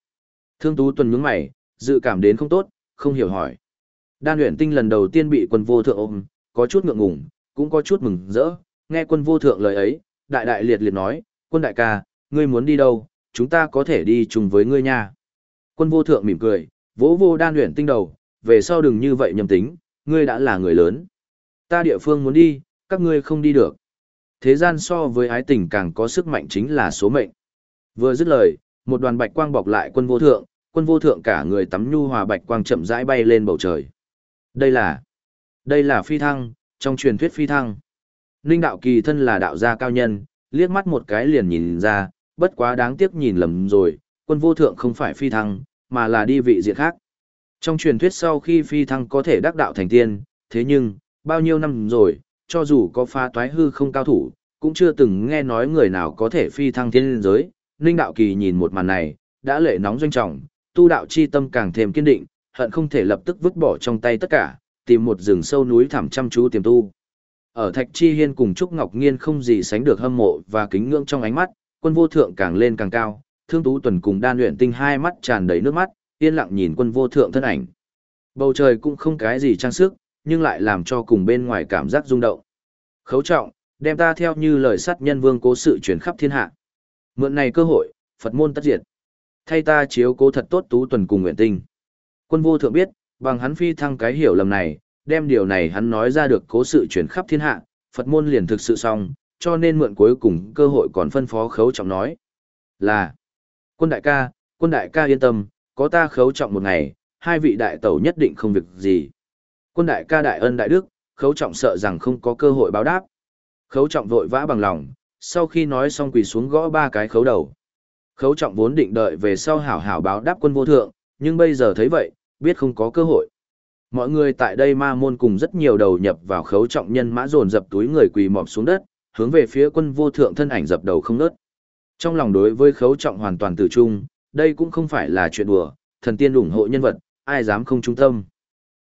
Thương tú tuần nhướng mày, dự cảm đến không tốt, không hiểu hỏi. Đan Uyển tinh lần đầu tiên bị quân vô thượng ôm, có chút ngượng ngùng, cũng có chút mừng rỡ, nghe quân vô thượng lời ấy, đại đại liệt liệt nói, quân đại ca, ngươi muốn đi đâu, chúng ta có thể đi chung với ngươi nha. Quân vô thượng mỉm cười, vỗ vô đan luyện tinh đầu, về sau đừng như vậy nhầm tính, ngươi đã là người lớn. Ta địa phương muốn đi, các ngươi không đi được. Thế gian so với ái tình càng có sức mạnh chính là số mệnh. Vừa dứt lời, một đoàn bạch quang bọc lại quân vô thượng, quân vô thượng cả người tắm nhu hòa bạch quang chậm rãi bay lên bầu trời. Đây là đây là phi thăng, trong truyền thuyết phi thăng. Ninh đạo kỳ thân là đạo gia cao nhân, liếc mắt một cái liền nhìn ra, bất quá đáng tiếc nhìn lầm rồi, quân vô thượng không phải phi thăng, mà là đi vị diện khác. Trong truyền thuyết sau khi phi thăng có thể đắc đạo thành tiên, thế nhưng, bao nhiêu năm rồi, cho dù có pha toái hư không cao thủ, cũng chưa từng nghe nói người nào có thể phi thăng thiên giới. Ninh đạo kỳ nhìn một màn này, đã lệ nóng doanh trọng, tu đạo chi tâm càng thêm kiên định, hận không thể lập tức vứt bỏ trong tay tất cả, tìm một rừng sâu núi thẳm chăm chú tiềm tu. Ở Thạch Chi Hiên cùng Trúc Ngọc Nghiên không gì sánh được hâm mộ và kính ngưỡng trong ánh mắt, quân vô thượng càng lên càng cao, thương tú tuần cùng đan luyện tinh hai mắt tràn đầy nước mắt, yên lặng nhìn quân vô thượng thân ảnh. Bầu trời cũng không cái gì trang sức, nhưng lại làm cho cùng bên ngoài cảm giác rung động. Khấu trọng, đem ta theo như lời sát nhân vương cố sự truyền khắp thiên hạ. Mượn này cơ hội, Phật môn tất diệt. Thay ta chiếu cố thật tốt tú tuần cùng nguyện tinh. Quân vô thượng biết, bằng hắn phi thăng cái hiểu lầm này, đem điều này hắn nói ra được cố sự chuyển khắp thiên hạ, Phật môn liền thực sự xong, cho nên mượn cuối cùng cơ hội còn phân phó khấu trọng nói. Là, quân đại ca, quân đại ca yên tâm, có ta khấu trọng một ngày, hai vị đại tẩu nhất định không việc gì. Quân đại ca đại ân đại đức, khấu trọng sợ rằng không có cơ hội báo đáp. Khấu trọng vội vã bằng lòng, sau khi nói xong quỳ xuống gõ ba cái khấu đầu. Khấu trọng vốn định đợi về sau hảo hảo báo đáp quân vô thượng, nhưng bây giờ thấy vậy, biết không có cơ hội. Mọi người tại đây ma môn cùng rất nhiều đầu nhập vào khấu trọng nhân mã dồn dập túi người quỳ mọp xuống đất, hướng về phía quân vô thượng thân ảnh dập đầu không nớt. Trong lòng đối với khấu trọng hoàn toàn tự trung, đây cũng không phải là chuyện đùa, thần tiên ủng hộ nhân vật, ai dám không trung tâm.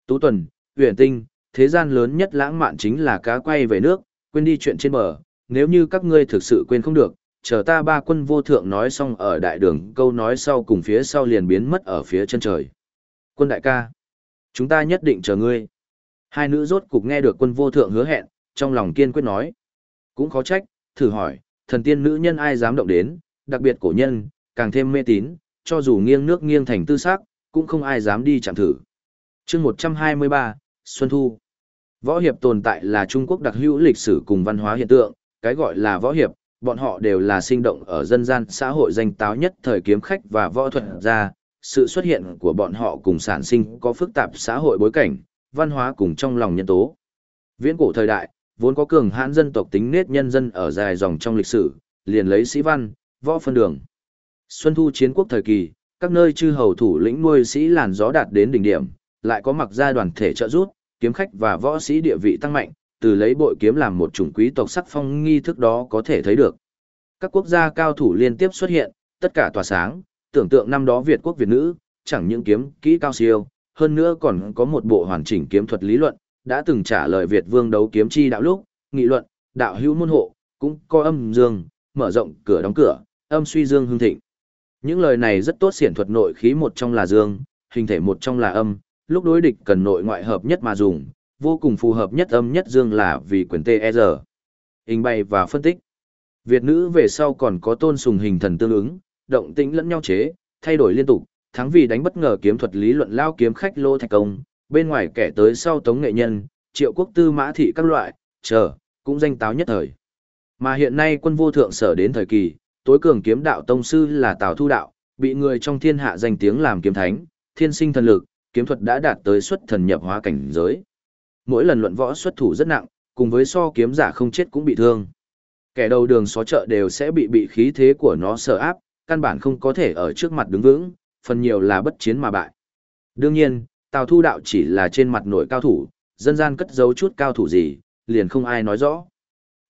Tú tuần, huyền tinh, thế gian lớn nhất lãng mạn chính là cá quay về nước, quên đi chuyện trên bờ, nếu như các ngươi thực sự quên không được, chờ ta ba quân vô thượng nói xong ở đại đường câu nói sau cùng phía sau liền biến mất ở phía chân trời. Quân đại ca, chúng ta nhất định chờ ngươi. Hai nữ rốt cục nghe được quân vô thượng hứa hẹn, trong lòng kiên quyết nói. Cũng khó trách, thử hỏi, thần tiên nữ nhân ai dám động đến, đặc biệt cổ nhân, càng thêm mê tín, cho dù nghiêng nước nghiêng thành tư xác, cũng không ai dám đi chạm thử. chương 123, Xuân Thu Võ hiệp tồn tại là Trung Quốc đặc hữu lịch sử cùng văn hóa hiện tượng, cái gọi là võ hiệp, bọn họ đều là sinh động ở dân gian xã hội danh táo nhất thời kiếm khách và võ thuật gia sự xuất hiện của bọn họ cùng sản sinh có phức tạp xã hội bối cảnh, văn hóa cùng trong lòng nhân tố. Viễn cổ thời đại, vốn có cường hãn dân tộc tính nết nhân dân ở dài dòng trong lịch sử, liền lấy sĩ văn, võ phân đường. Xuân thu chiến quốc thời kỳ, các nơi chư hầu thủ lĩnh nuôi sĩ làn gió đạt đến đỉnh điểm, lại có mặc gia đoàn thể trợ giúp, kiếm khách và võ sĩ địa vị tăng mạnh, từ lấy bội kiếm làm một chủng quý tộc sắc phong nghi thức đó có thể thấy được. Các quốc gia cao thủ liên tiếp xuất hiện, tất cả tỏa sáng, tưởng tượng năm đó Việt quốc Việt nữ, chẳng những kiếm kỹ cao siêu, hơn nữa còn có một bộ hoàn chỉnh kiếm thuật lý luận, đã từng trả lời Việt vương đấu kiếm chi đạo lúc, nghị luận, đạo hữu môn hộ, cũng coi âm dương, mở rộng cửa đóng cửa, âm suy dương hương thịnh. Những lời này rất tốt xiển thuật nội khí một trong là dương, hình thể một trong là âm, lúc đối địch cần nội ngoại hợp nhất mà dùng, vô cùng phù hợp nhất âm nhất dương là vì quyền TR. E hình bày và phân tích. Việt nữ về sau còn có tôn sùng hình thần tương ứng, động tĩnh lẫn nhau chế, thay đổi liên tục, thắng vì đánh bất ngờ kiếm thuật lý luận lao kiếm khách lô thạch công, bên ngoài kẻ tới sau tống nghệ nhân, triệu quốc tư mã thị các loại, chờ, cũng danh táo nhất thời. Mà hiện nay quân vô thượng sở đến thời kỳ, tối cường kiếm đạo tông sư là Tào Thu Đạo, bị người trong thiên hạ danh tiếng làm kiếm thánh, thiên sinh thần lực, kiếm thuật đã đạt tới xuất thần nhập hóa cảnh giới. Mỗi lần luận võ xuất thủ rất nặng, cùng với so kiếm giả không chết cũng bị thương. Kẻ đầu đường xó chợ đều sẽ bị bị khí thế của nó sợ áp, căn bản không có thể ở trước mặt đứng vững, phần nhiều là bất chiến mà bại. Đương nhiên, Tào Thu Đạo chỉ là trên mặt nổi cao thủ, dân gian cất giấu chút cao thủ gì, liền không ai nói rõ.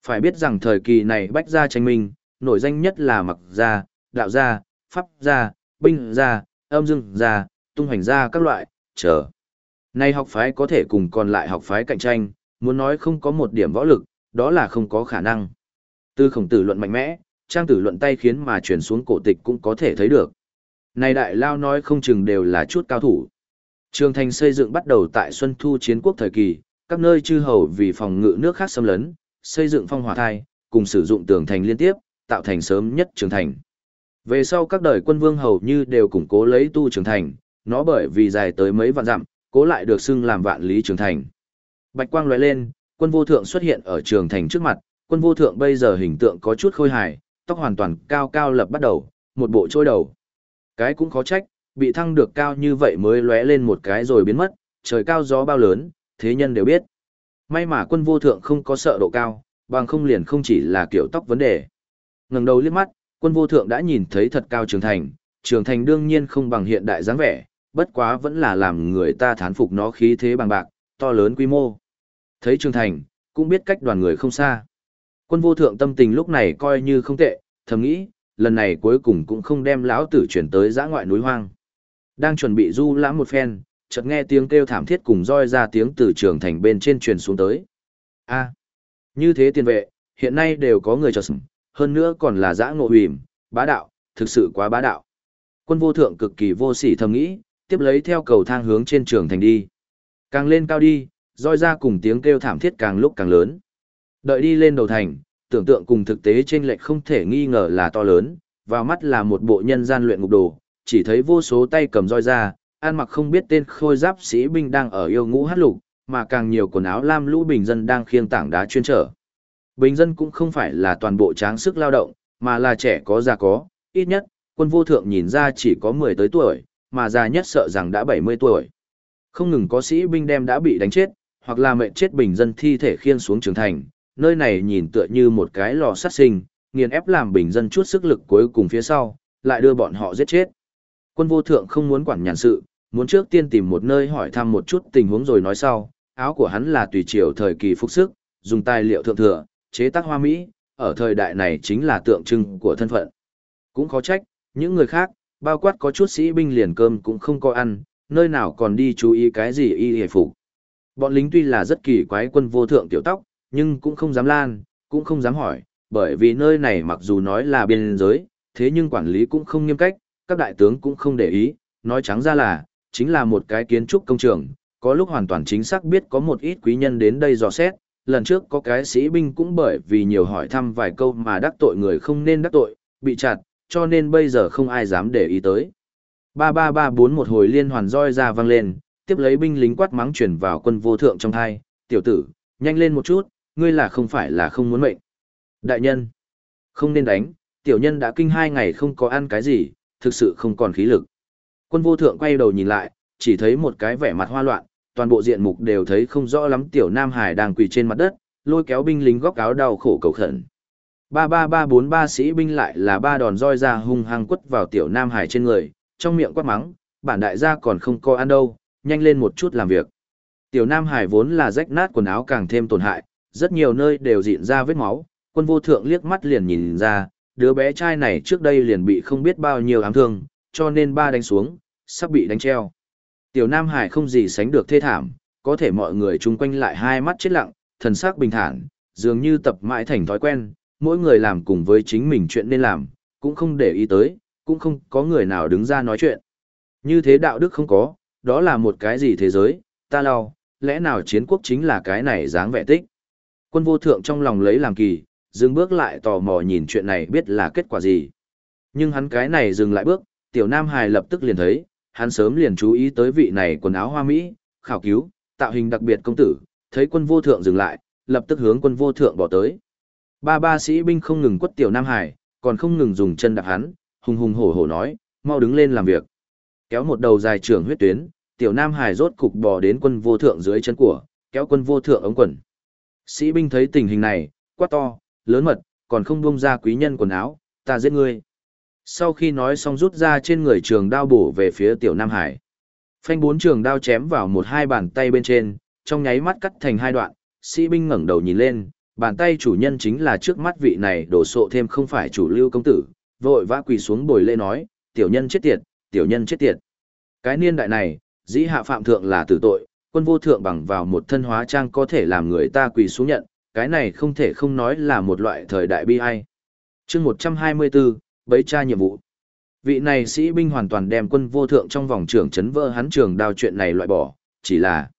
Phải biết rằng thời kỳ này bách gia tranh minh, nổi danh nhất là mặc gia, đạo gia, pháp gia, binh gia, âm dương gia, tung hoành gia các loại, chờ. Nay học phái có thể cùng còn lại học phái cạnh tranh, muốn nói không có một điểm võ lực, đó là không có khả năng. Từ khổng tử luận mạnh mẽ, trang tử luận tay khiến mà chuyển xuống cổ tịch cũng có thể thấy được. Này đại lao nói không chừng đều là chút cao thủ. Trường thành xây dựng bắt đầu tại Xuân Thu chiến quốc thời kỳ, các nơi chư hầu vì phòng ngự nước khác xâm lấn, xây dựng phong hỏa thai, cùng sử dụng tường thành liên tiếp, tạo thành sớm nhất trường thành. Về sau các đời quân vương hầu như đều củng cố lấy tu trường thành, nó bởi vì dài tới mấy vạn dặm, cố lại được xưng làm vạn lý trường thành. Bạch quang lóe lên, quân vô thượng xuất hiện ở trường thành trước mặt, quân vô thượng bây giờ hình tượng có chút khôi hài, tóc hoàn toàn cao cao lập bắt đầu, một bộ trôi đầu. Cái cũng khó trách, bị thăng được cao như vậy mới lóe lên một cái rồi biến mất, trời cao gió bao lớn, thế nhân đều biết. May mà quân vô thượng không có sợ độ cao, bằng không liền không chỉ là kiểu tóc vấn đề. ngẩng đầu liếc mắt, quân vô thượng đã nhìn thấy thật cao trường thành, trường thành đương nhiên không bằng hiện đại dáng vẻ, bất quá vẫn là làm người ta thán phục nó khí thế bằng bạc, to lớn quy mô. Thấy trường thành, cũng biết cách đoàn người không xa. Quân vô thượng tâm tình lúc này coi như không tệ, thầm nghĩ, lần này cuối cùng cũng không đem lão tử chuyển tới giã ngoại núi hoang. Đang chuẩn bị du lãm một phen, chợt nghe tiếng kêu thảm thiết cùng roi ra tiếng từ trường thành bên trên truyền xuống tới. A, như thế tiền vệ, hiện nay đều có người cho sừng, hơn nữa còn là giã ngộ huyền, bá đạo, thực sự quá bá đạo. Quân vô thượng cực kỳ vô sỉ thầm nghĩ, tiếp lấy theo cầu thang hướng trên trường thành đi. Càng lên cao đi, roi ra cùng tiếng kêu thảm thiết càng lúc càng lớn. Đợi đi lên đầu thành, tưởng tượng cùng thực tế trên lệch không thể nghi ngờ là to lớn, vào mắt là một bộ nhân gian luyện ngục đồ, chỉ thấy vô số tay cầm roi ra, an mặc không biết tên khôi giáp sĩ binh đang ở yêu ngũ hát lục, mà càng nhiều quần áo lam lũ bình dân đang khiêng tảng đá chuyên trở. Bình dân cũng không phải là toàn bộ tráng sức lao động, mà là trẻ có già có, ít nhất, quân vô thượng nhìn ra chỉ có 10 tới tuổi, mà già nhất sợ rằng đã 70 tuổi. Không ngừng có sĩ binh đem đã bị đánh chết, hoặc là mệnh chết bình dân thi thể khiêng xuống trường thành, nơi này nhìn tựa như một cái lò sát sinh, nghiền ép làm bình dân chút sức lực cuối cùng phía sau, lại đưa bọn họ giết chết. Quân vô thượng không muốn quản nhàn sự, muốn trước tiên tìm một nơi hỏi thăm một chút tình huống rồi nói sau, áo của hắn là tùy triều thời kỳ phục sức, dùng tài liệu thượng thừa, chế tác hoa mỹ, ở thời đại này chính là tượng trưng của thân phận. Cũng khó trách, những người khác, bao quát có chút sĩ binh liền cơm cũng không có ăn, nơi nào còn đi chú ý cái gì y hề phục. Bọn lính tuy là rất kỳ quái quân vô thượng tiểu tóc, nhưng cũng không dám lan, cũng không dám hỏi, bởi vì nơi này mặc dù nói là biên giới, thế nhưng quản lý cũng không nghiêm cách, các đại tướng cũng không để ý, nói trắng ra là, chính là một cái kiến trúc công trường, có lúc hoàn toàn chính xác biết có một ít quý nhân đến đây dò xét, lần trước có cái sĩ binh cũng bởi vì nhiều hỏi thăm vài câu mà đắc tội người không nên đắc tội, bị chặt, cho nên bây giờ không ai dám để ý tới. 3334 một hồi liên hoàn roi ra vang lên, tiếp lấy binh lính quát mắng chuyển vào quân vô thượng trong thai, tiểu tử, nhanh lên một chút, ngươi là không phải là không muốn mệnh. Đại nhân, không nên đánh, tiểu nhân đã kinh hai ngày không có ăn cái gì, thực sự không còn khí lực. Quân vô thượng quay đầu nhìn lại, chỉ thấy một cái vẻ mặt hoa loạn, toàn bộ diện mục đều thấy không rõ lắm tiểu Nam Hải đang quỳ trên mặt đất, lôi kéo binh lính góc áo đau khổ cầu khẩn. Ba ba ba bốn ba sĩ binh lại là ba đòn roi ra hung hăng quất vào tiểu Nam Hải trên người, trong miệng quát mắng, bản đại gia còn không có ăn đâu, nhanh lên một chút làm việc. Tiểu Nam Hải vốn là rách nát quần áo càng thêm tổn hại, rất nhiều nơi đều dịn ra vết máu, quân vô thượng liếc mắt liền nhìn ra, đứa bé trai này trước đây liền bị không biết bao nhiêu ám thương, cho nên ba đánh xuống, sắp bị đánh treo. Tiểu Nam Hải không gì sánh được thê thảm, có thể mọi người chung quanh lại hai mắt chết lặng, thần sắc bình thản, dường như tập mãi thành thói quen, mỗi người làm cùng với chính mình chuyện nên làm, cũng không để ý tới, cũng không có người nào đứng ra nói chuyện. Như thế đạo đức không có, đó là một cái gì thế giới, ta lo, lẽ nào chiến quốc chính là cái này dáng vẻ tích. Quân vô thượng trong lòng lấy làm kỳ, dừng bước lại tò mò nhìn chuyện này biết là kết quả gì. Nhưng hắn cái này dừng lại bước, tiểu nam hài lập tức liền thấy, hắn sớm liền chú ý tới vị này quần áo hoa mỹ, khảo cứu, tạo hình đặc biệt công tử, thấy quân vô thượng dừng lại, lập tức hướng quân vô thượng bỏ tới. Ba ba sĩ binh không ngừng quất tiểu nam hải, còn không ngừng dùng chân đạp hắn, hùng hùng hổ hổ nói, mau đứng lên làm việc. Kéo một đầu dài trưởng huyết tuyến, tiểu nam hải rốt cục bò đến quân vô thượng dưới chân của, kéo quân vô thượng ống quần. Sĩ binh thấy tình hình này, quát to, lớn mật, còn không buông ra quý nhân quần áo, ta giết ngươi. Sau khi nói xong rút ra trên người trường đao bổ về phía tiểu Nam Hải. Phanh bốn trường đao chém vào một hai bàn tay bên trên, trong nháy mắt cắt thành hai đoạn, sĩ binh ngẩng đầu nhìn lên, bàn tay chủ nhân chính là trước mắt vị này đổ sộ thêm không phải chủ lưu công tử, vội vã quỳ xuống bồi lễ nói, tiểu nhân chết tiệt, tiểu nhân chết tiệt. Cái niên đại này, dĩ hạ phạm thượng là tử tội, quân vô thượng bằng vào một thân hóa trang có thể làm người ta quỳ xuống nhận, cái này không thể không nói là một loại thời đại bi ai. chương 124, bấy tra nhiệm vụ. Vị này sĩ binh hoàn toàn đem quân vô thượng trong vòng trưởng chấn vỡ hắn trường đao chuyện này loại bỏ, chỉ là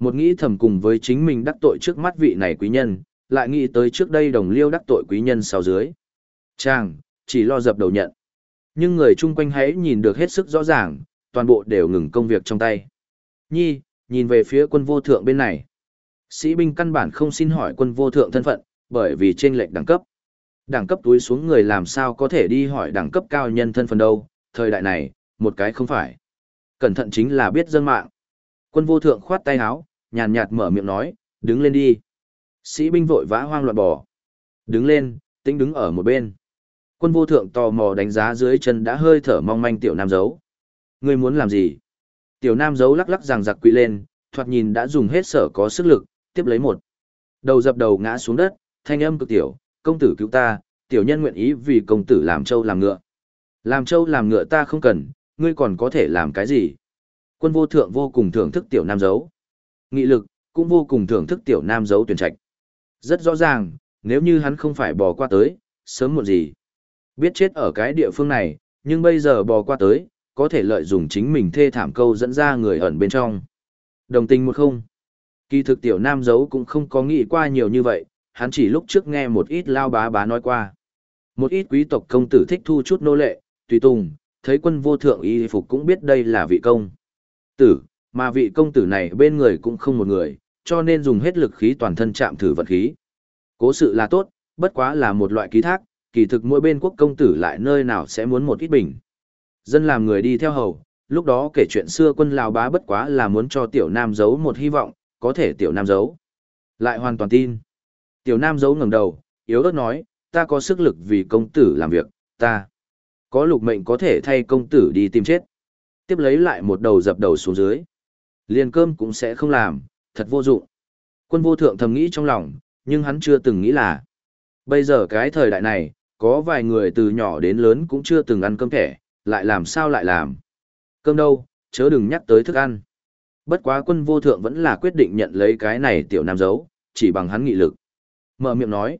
một nghĩ thầm cùng với chính mình đắc tội trước mắt vị này quý nhân, lại nghĩ tới trước đây đồng liêu đắc tội quý nhân sau dưới. Chàng, chỉ lo dập đầu nhận. Nhưng người chung quanh hãy nhìn được hết sức rõ ràng, toàn bộ đều ngừng công việc trong tay. Nhi, nhìn về phía quân vô thượng bên này. Sĩ binh căn bản không xin hỏi quân vô thượng thân phận, bởi vì trên lệnh đẳng cấp. Đẳng cấp túi xuống người làm sao có thể đi hỏi đẳng cấp cao nhân thân phận đâu, thời đại này, một cái không phải. Cẩn thận chính là biết dân mạng. Quân vô thượng khoát tay áo, nhàn nhạt mở miệng nói, Đứng lên đi. Sĩ binh vội vã hoang loạn bỏ, Đứng lên, tính đứng ở một bên. Quân vô thượng tò mò đánh giá dưới chân đã hơi thở mong manh tiểu nam dấu. Ngươi muốn làm gì? Tiểu nam giấu lắc lắc rằng giặc quỵ lên, thoạt nhìn đã dùng hết sở có sức lực, tiếp lấy một. Đầu dập đầu ngã xuống đất, thanh âm cực tiểu, công tử cứu ta, tiểu nhân nguyện ý vì công tử làm trâu làm ngựa. Làm trâu làm ngựa ta không cần, ngươi còn có thể làm cái gì? Quân vô thượng vô cùng thưởng thức tiểu nam giấu, Nghị lực, cũng vô cùng thưởng thức tiểu nam giấu tuyển trạch. Rất rõ ràng, nếu như hắn không phải bò qua tới, sớm muộn gì. Biết chết ở cái địa phương này, nhưng bây giờ bò qua tới, có thể lợi dụng chính mình thê thảm câu dẫn ra người ẩn bên trong. Đồng tình một không? Kỳ thực tiểu nam dấu cũng không có nghĩ qua nhiều như vậy, hắn chỉ lúc trước nghe một ít lao bá bá nói qua. Một ít quý tộc công tử thích thu chút nô lệ, tùy tùng, thấy quân vô thượng y phục cũng biết đây là vị công. Tử, mà vị công tử này bên người cũng không một người, cho nên dùng hết lực khí toàn thân chạm thử vật khí. Cố sự là tốt, bất quá là một loại ký thác, kỳ thực mỗi bên quốc công tử lại nơi nào sẽ muốn một ít bình. Dân làm người đi theo hầu, lúc đó kể chuyện xưa quân Lào bá bất quá là muốn cho tiểu nam giấu một hy vọng, có thể tiểu nam giấu. Lại hoàn toàn tin. Tiểu nam giấu ngẩng đầu, yếu ớt nói, ta có sức lực vì công tử làm việc, ta có lục mệnh có thể thay công tử đi tìm chết. Tiếp lấy lại một đầu dập đầu xuống dưới. Liền cơm cũng sẽ không làm, thật vô dụng. Quân vô thượng thầm nghĩ trong lòng, nhưng hắn chưa từng nghĩ là. Bây giờ cái thời đại này, có vài người từ nhỏ đến lớn cũng chưa từng ăn cơm thẻ, lại làm sao lại làm. Cơm đâu, chớ đừng nhắc tới thức ăn. Bất quá quân vô thượng vẫn là quyết định nhận lấy cái này tiểu nam giấu chỉ bằng hắn nghị lực. Mở miệng nói.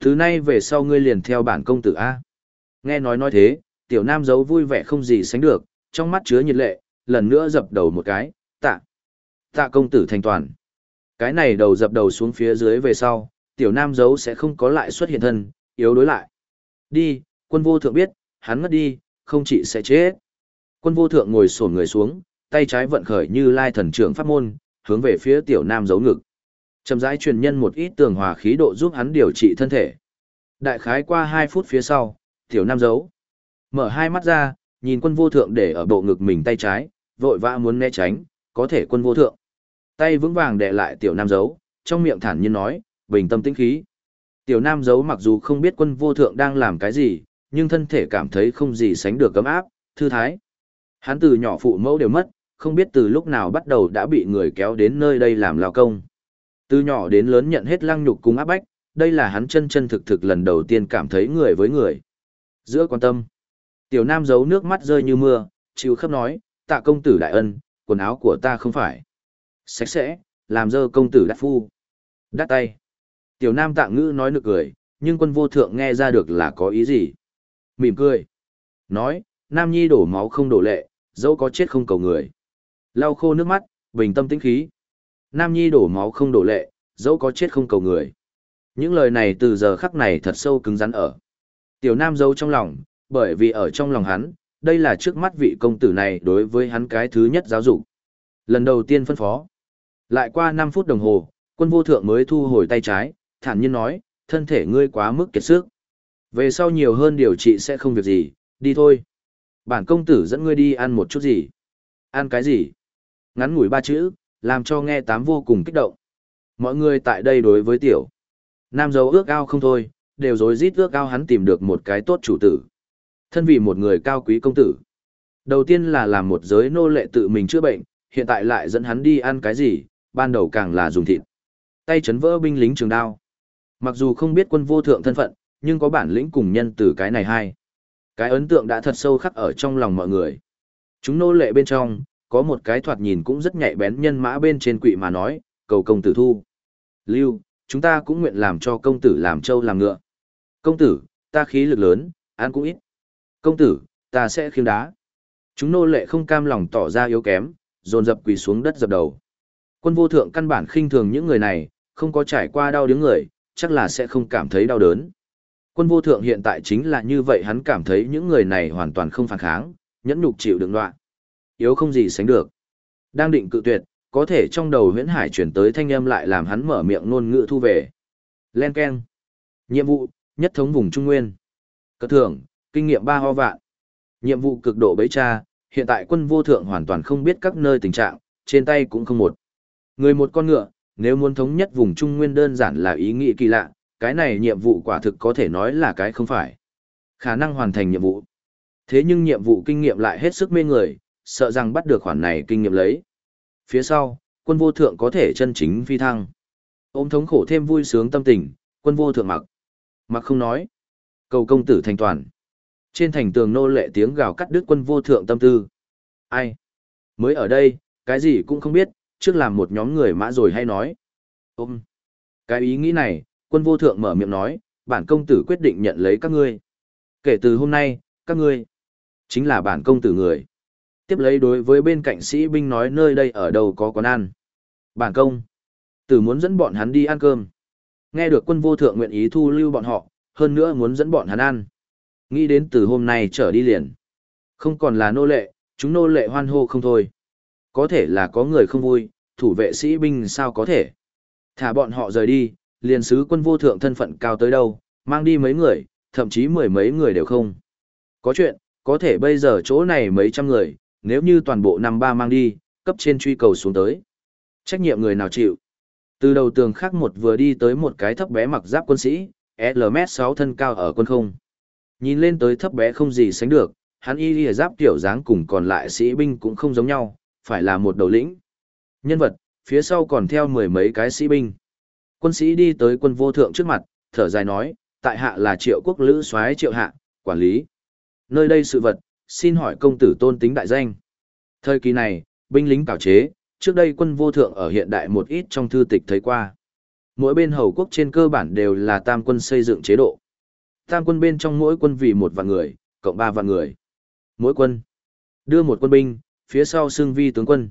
Thứ nay về sau ngươi liền theo bản công tử A. Nghe nói nói thế, tiểu nam giấu vui vẻ không gì sánh được, trong mắt chứa nhiệt lệ, lần nữa dập đầu một cái, tạ. Tạ công tử thành toàn. Cái này đầu dập đầu xuống phía dưới về sau, tiểu nam giấu sẽ không có lại xuất hiện thân, yếu đối lại. Đi, quân vô thượng biết, hắn ngất đi, không chỉ sẽ chết. Quân vô thượng ngồi sổn người xuống, tay trái vận khởi như lai thần trưởng pháp môn, hướng về phía tiểu nam giấu ngực. Chậm rãi truyền nhân một ít tường hòa khí độ giúp hắn điều trị thân thể. Đại khái qua 2 phút phía sau, tiểu nam giấu. Mở hai mắt ra, nhìn quân vô thượng để ở bộ ngực mình tay trái, vội vã muốn né tránh, có thể quân vô thượng. Tay vững vàng đè lại tiểu nam giấu, trong miệng thản nhiên nói, bình tâm tĩnh khí. Tiểu nam giấu mặc dù không biết quân vô thượng đang làm cái gì, nhưng thân thể cảm thấy không gì sánh được cấm áp, thư thái. Hắn từ nhỏ phụ mẫu đều mất, không biết từ lúc nào bắt đầu đã bị người kéo đến nơi đây làm lao công. Từ nhỏ đến lớn nhận hết lăng nhục cùng áp bách, đây là hắn chân chân thực thực lần đầu tiên cảm thấy người với người. Giữa quan tâm, tiểu nam giấu nước mắt rơi như mưa, chịu khắp nói, tạ công tử đại ân, quần áo của ta không phải. Sạch sẽ, làm dơ công tử đắt phu. Đắt tay. Tiểu nam tạ ngữ nói nực cười, nhưng quân vô thượng nghe ra được là có ý gì. Mỉm cười. Nói, nam nhi đổ máu không đổ lệ, dẫu có chết không cầu người. Lau khô nước mắt, bình tâm tĩnh khí. Nam nhi đổ máu không đổ lệ, dẫu có chết không cầu người. Những lời này từ giờ khắc này thật sâu cứng rắn ở. Tiểu nam dâu trong lòng, bởi vì ở trong lòng hắn, đây là trước mắt vị công tử này đối với hắn cái thứ nhất giáo dục. Lần đầu tiên phân phó. Lại qua 5 phút đồng hồ, quân vô thượng mới thu hồi tay trái, thản nhiên nói, thân thể ngươi quá mức kiệt sức. Về sau nhiều hơn điều trị sẽ không việc gì, đi thôi. Bản công tử dẫn ngươi đi ăn một chút gì. Ăn cái gì? Ngắn ngủi ba chữ, làm cho nghe tám vô cùng kích động. Mọi người tại đây đối với tiểu. Nam dấu ước ao không thôi, đều dối rít ước ao hắn tìm được một cái tốt chủ tử. Thân vì một người cao quý công tử. Đầu tiên là làm một giới nô lệ tự mình chữa bệnh, hiện tại lại dẫn hắn đi ăn cái gì, ban đầu càng là dùng thịt. Tay chấn vỡ binh lính trường đao. Mặc dù không biết quân vô thượng thân phận, nhưng có bản lĩnh cùng nhân từ cái này hay. Cái ấn tượng đã thật sâu khắc ở trong lòng mọi người. Chúng nô lệ bên trong, có một cái thoạt nhìn cũng rất nhạy bén nhân mã bên trên quỵ mà nói, cầu công tử thu. Lưu, chúng ta cũng nguyện làm cho công tử làm trâu làm ngựa. Công tử, ta khí lực lớn, ăn cũng ít. Công tử, ta sẽ khiêng đá. Chúng nô lệ không cam lòng tỏ ra yếu kém, dồn dập quỳ xuống đất dập đầu. Quân vô thượng căn bản khinh thường những người này, không có trải qua đau đớn người, chắc là sẽ không cảm thấy đau đớn. Quân vô thượng hiện tại chính là như vậy hắn cảm thấy những người này hoàn toàn không phản kháng, nhẫn nhục chịu đựng đoạn. Yếu không gì sánh được. Đang định cự tuyệt, có thể trong đầu huyễn hải chuyển tới thanh âm lại làm hắn mở miệng ngôn ngữ thu về. Len Ken. Nhiệm vụ, nhất thống vùng Trung Nguyên. Cất thưởng, kinh nghiệm ba ho vạn. Nhiệm vụ cực độ bấy cha, hiện tại quân vô thượng hoàn toàn không biết các nơi tình trạng, trên tay cũng không một. Người một con ngựa, nếu muốn thống nhất vùng Trung Nguyên đơn giản là ý nghĩ kỳ lạ, cái này nhiệm vụ quả thực có thể nói là cái không phải. Khả năng hoàn thành nhiệm vụ. Thế nhưng nhiệm vụ kinh nghiệm lại hết sức mê người, sợ rằng bắt được khoản này kinh nghiệm lấy. Phía sau, quân vô thượng có thể chân chính phi thăng. Ôm thống khổ thêm vui sướng tâm tình, quân vô thượng mặc. Mặc không nói. Cầu công tử thành toàn. Trên thành tường nô lệ tiếng gào cắt đứt quân vô thượng tâm tư. Ai? Mới ở đây, cái gì cũng không biết, trước làm một nhóm người mã rồi hay nói. Ôm. Cái ý nghĩ này, quân vô thượng mở miệng nói, bản công tử quyết định nhận lấy các ngươi. Kể từ hôm nay, các ngươi chính là bản công tử người. Tiếp lấy đối với bên cạnh sĩ binh nói nơi đây ở đâu có quán ăn. Bản công tử muốn dẫn bọn hắn đi ăn cơm. Nghe được quân vô thượng nguyện ý thu lưu bọn họ, hơn nữa muốn dẫn bọn hắn ăn. Nghĩ đến từ hôm nay trở đi liền. Không còn là nô lệ, chúng nô lệ hoan hô không thôi. Có thể là có người không vui, thủ vệ sĩ binh sao có thể. Thả bọn họ rời đi, liền sứ quân vô thượng thân phận cao tới đâu, mang đi mấy người, thậm chí mười mấy người đều không. Có chuyện, có thể bây giờ chỗ này mấy trăm người, nếu như toàn bộ năm ba mang đi, cấp trên truy cầu xuống tới. Trách nhiệm người nào chịu? Từ đầu tường khác một vừa đi tới một cái thấp bé mặc giáp quân sĩ, LM6 thân cao ở quân không. Nhìn lên tới thấp bé không gì sánh được, hắn y lìa giáp tiểu dáng cùng còn lại sĩ binh cũng không giống nhau, phải là một đầu lĩnh. Nhân vật, phía sau còn theo mười mấy cái sĩ binh. Quân sĩ đi tới quân vô thượng trước mặt, thở dài nói, tại hạ là triệu quốc lữ soái triệu hạ, quản lý. Nơi đây sự vật, xin hỏi công tử tôn tính đại danh. Thời kỳ này, binh lính cảo chế, trước đây quân vô thượng ở hiện đại một ít trong thư tịch thấy qua. Mỗi bên hầu quốc trên cơ bản đều là tam quân xây dựng chế độ. Tam quân bên trong mỗi quân vì một vạn người, cộng ba vạn người. Mỗi quân đưa một quân binh, phía sau xương vi tướng quân.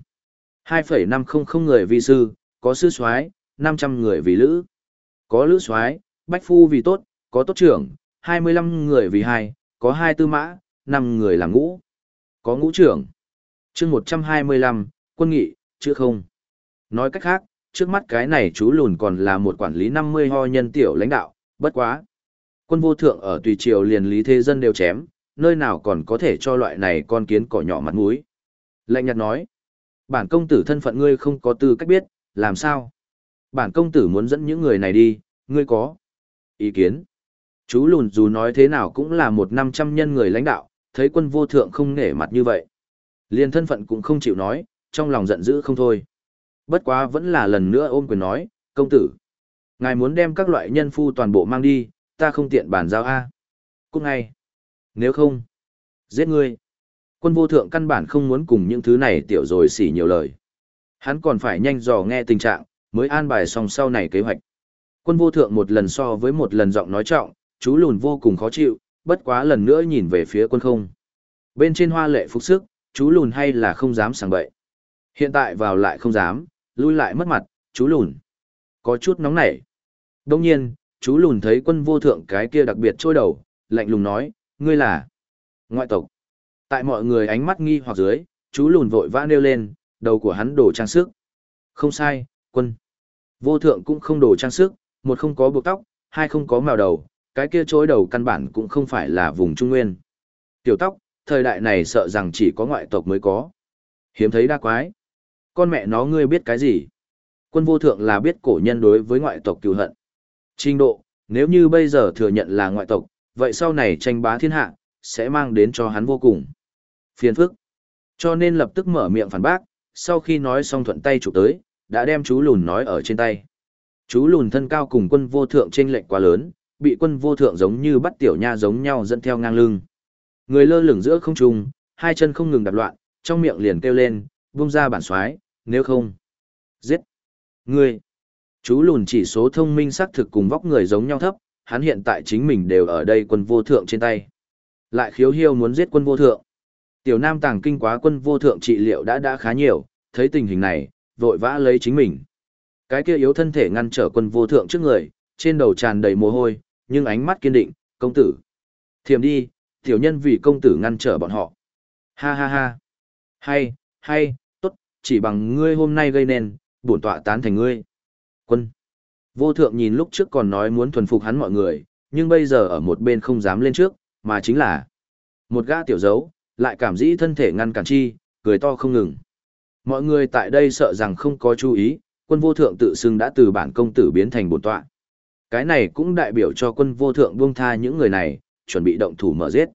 2,500 người vi sư, có sư soái, 500 người vì lữ. Có lữ soái, bách phu vì tốt, có tốt trưởng, 25 người vì hai, có hai tư mã, 5 người làm ngũ. Có ngũ trưởng. chương 125, quân nghị, chứ không. Nói cách khác, trước mắt cái này chú lùn còn là một quản lý 50 ho nhân tiểu lãnh đạo, bất quá. Quân vô thượng ở tùy triều liền lý thế dân đều chém, nơi nào còn có thể cho loại này con kiến cỏ nhỏ mặt mũi. Lệnh nhật nói, bản công tử thân phận ngươi không có tư cách biết, làm sao? Bản công tử muốn dẫn những người này đi, ngươi có ý kiến. Chú lùn dù nói thế nào cũng là một năm trăm nhân người lãnh đạo, thấy quân vô thượng không nể mặt như vậy. Liên thân phận cũng không chịu nói, trong lòng giận dữ không thôi. Bất quá vẫn là lần nữa ôm quyền nói, công tử. Ngài muốn đem các loại nhân phu toàn bộ mang đi, ta không tiện bàn giao A. cũng ngay. Nếu không, giết ngươi. Quân vô thượng căn bản không muốn cùng những thứ này tiểu rồi xỉ nhiều lời. Hắn còn phải nhanh dò nghe tình trạng, mới an bài xong sau này kế hoạch. Quân vô thượng một lần so với một lần giọng nói trọng, chú lùn vô cùng khó chịu, bất quá lần nữa nhìn về phía quân không. Bên trên hoa lệ phục sức, chú lùn hay là không dám sảng bậy. Hiện tại vào lại không dám, lui lại mất mặt, chú lùn. Có chút nóng nảy. Đông nhiên, chú lùn thấy quân vô thượng cái kia đặc biệt trôi đầu, lạnh lùng nói, ngươi là ngoại tộc. Tại mọi người ánh mắt nghi hoặc dưới, chú lùn vội vã nêu lên, đầu của hắn đổ trang sức. Không sai, quân. Vô thượng cũng không đồ trang sức, một không có buộc tóc, hai không có màu đầu, cái kia chối đầu căn bản cũng không phải là vùng Trung Nguyên. Tiểu tóc, thời đại này sợ rằng chỉ có ngoại tộc mới có. Hiếm thấy đa quái. Con mẹ nó ngươi biết cái gì? Quân vô thượng là biết cổ nhân đối với ngoại tộc cựu hận. Trình độ, nếu như bây giờ thừa nhận là ngoại tộc, vậy sau này tranh bá thiên hạ, sẽ mang đến cho hắn vô cùng phiền phức. Cho nên lập tức mở miệng phản bác, sau khi nói xong thuận tay chụp tới, đã đem chú lùn nói ở trên tay. Chú lùn thân cao cùng quân vô thượng trên lệnh quá lớn, bị quân vô thượng giống như bắt tiểu nha giống nhau dẫn theo ngang lưng. Người lơ lửng giữa không trung, hai chân không ngừng đạp loạn, trong miệng liền kêu lên, vung ra bản xoái, nếu không. Giết. Người. Chú lùn chỉ số thông minh xác thực cùng vóc người giống nhau thấp, hắn hiện tại chính mình đều ở đây quân vô thượng trên tay. Lại khiếu hiêu muốn giết quân vô thượng. Tiểu nam tàng kinh quá quân vô thượng trị liệu đã đã khá nhiều, thấy tình hình này, vội vã lấy chính mình. Cái kia yếu thân thể ngăn trở quân vô thượng trước người, trên đầu tràn đầy mồ hôi, nhưng ánh mắt kiên định, công tử. Thiềm đi, tiểu nhân vì công tử ngăn trở bọn họ. Ha ha ha. Hay, hay, tốt, chỉ bằng ngươi hôm nay gây nên, bổn tọa tán thành ngươi. Quân. Vô thượng nhìn lúc trước còn nói muốn thuần phục hắn mọi người, nhưng bây giờ ở một bên không dám lên trước, mà chính là một gã tiểu dấu, lại cảm dĩ thân thể ngăn cản chi, cười to không ngừng. Mọi người tại đây sợ rằng không có chú ý, quân vô thượng tự xưng đã từ bản công tử biến thành bổn tọa. Cái này cũng đại biểu cho quân vô thượng buông tha những người này, chuẩn bị động thủ mở giết.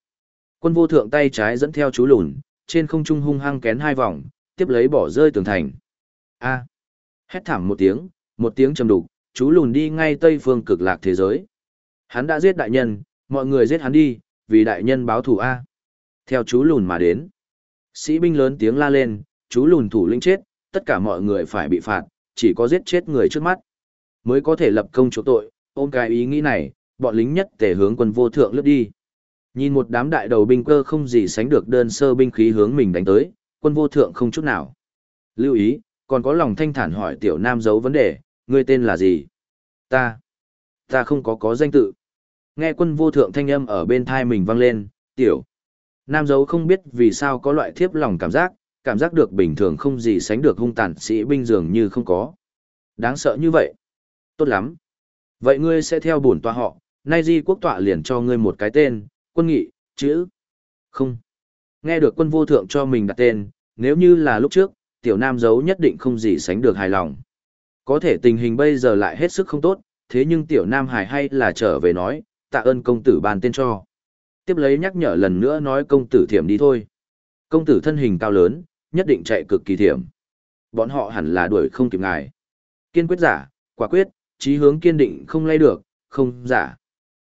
Quân vô thượng tay trái dẫn theo chú lùn, trên không trung hung hăng kén hai vòng, tiếp lấy bỏ rơi tường thành. A. Hét thảm một tiếng, một tiếng trầm đục, chú lùn đi ngay tây phương cực lạc thế giới. Hắn đã giết đại nhân, mọi người giết hắn đi, vì đại nhân báo thù A. Theo chú lùn mà đến. Sĩ binh lớn tiếng la lên, chú lùn thủ lĩnh chết, tất cả mọi người phải bị phạt, chỉ có giết chết người trước mắt. Mới có thể lập công chỗ tội, ôm cái ý nghĩ này, bọn lính nhất tề hướng quân vô thượng lướt đi. Nhìn một đám đại đầu binh cơ không gì sánh được đơn sơ binh khí hướng mình đánh tới, quân vô thượng không chút nào. Lưu ý, còn có lòng thanh thản hỏi tiểu nam giấu vấn đề, ngươi tên là gì? Ta. Ta không có có danh tự. Nghe quân vô thượng thanh âm ở bên thai mình vang lên, tiểu. Nam giấu không biết vì sao có loại thiếp lòng cảm giác, cảm giác được bình thường không gì sánh được hung tàn sĩ binh dường như không có. Đáng sợ như vậy. Tốt lắm. Vậy ngươi sẽ theo bổn tọa họ, nay di quốc tọa liền cho ngươi một cái tên, quân nghị, chữ. Không. Nghe được quân vô thượng cho mình đặt tên, nếu như là lúc trước, tiểu nam giấu nhất định không gì sánh được hài lòng. Có thể tình hình bây giờ lại hết sức không tốt, thế nhưng tiểu nam hài hay là trở về nói, tạ ơn công tử ban tên cho. Tiếp lấy nhắc nhở lần nữa nói công tử thiểm đi thôi. Công tử thân hình cao lớn, nhất định chạy cực kỳ thiểm. Bọn họ hẳn là đuổi không kịp ngài. Kiên quyết giả, quả quyết, chí hướng kiên định không lay được, không giả.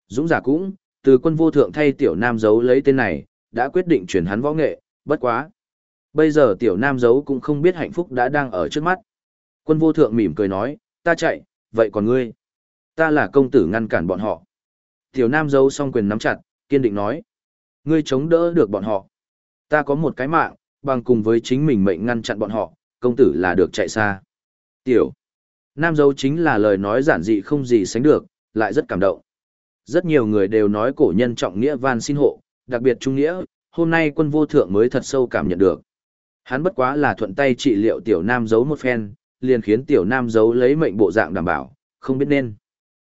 Dũng giả cũng, từ quân vô thượng thay tiểu nam giấu lấy tên này, đã quyết định chuyển hắn võ nghệ, bất quá. Bây giờ tiểu nam giấu cũng không biết hạnh phúc đã đang ở trước mắt. Quân vô thượng mỉm cười nói, ta chạy, vậy còn ngươi? Ta là công tử ngăn cản bọn họ. Tiểu nam giấu song quyền nắm chặt, kiên định nói. Ngươi chống đỡ được bọn họ. Ta có một cái mạng, bằng cùng với chính mình mệnh ngăn chặn bọn họ, công tử là được chạy xa. Tiểu. Nam dấu chính là lời nói giản dị không gì sánh được, lại rất cảm động. Rất nhiều người đều nói cổ nhân trọng nghĩa van xin hộ, đặc biệt trung nghĩa, hôm nay quân vô thượng mới thật sâu cảm nhận được. Hắn bất quá là thuận tay trị liệu tiểu nam giấu một phen, liền khiến tiểu nam giấu lấy mệnh bộ dạng đảm bảo, không biết nên.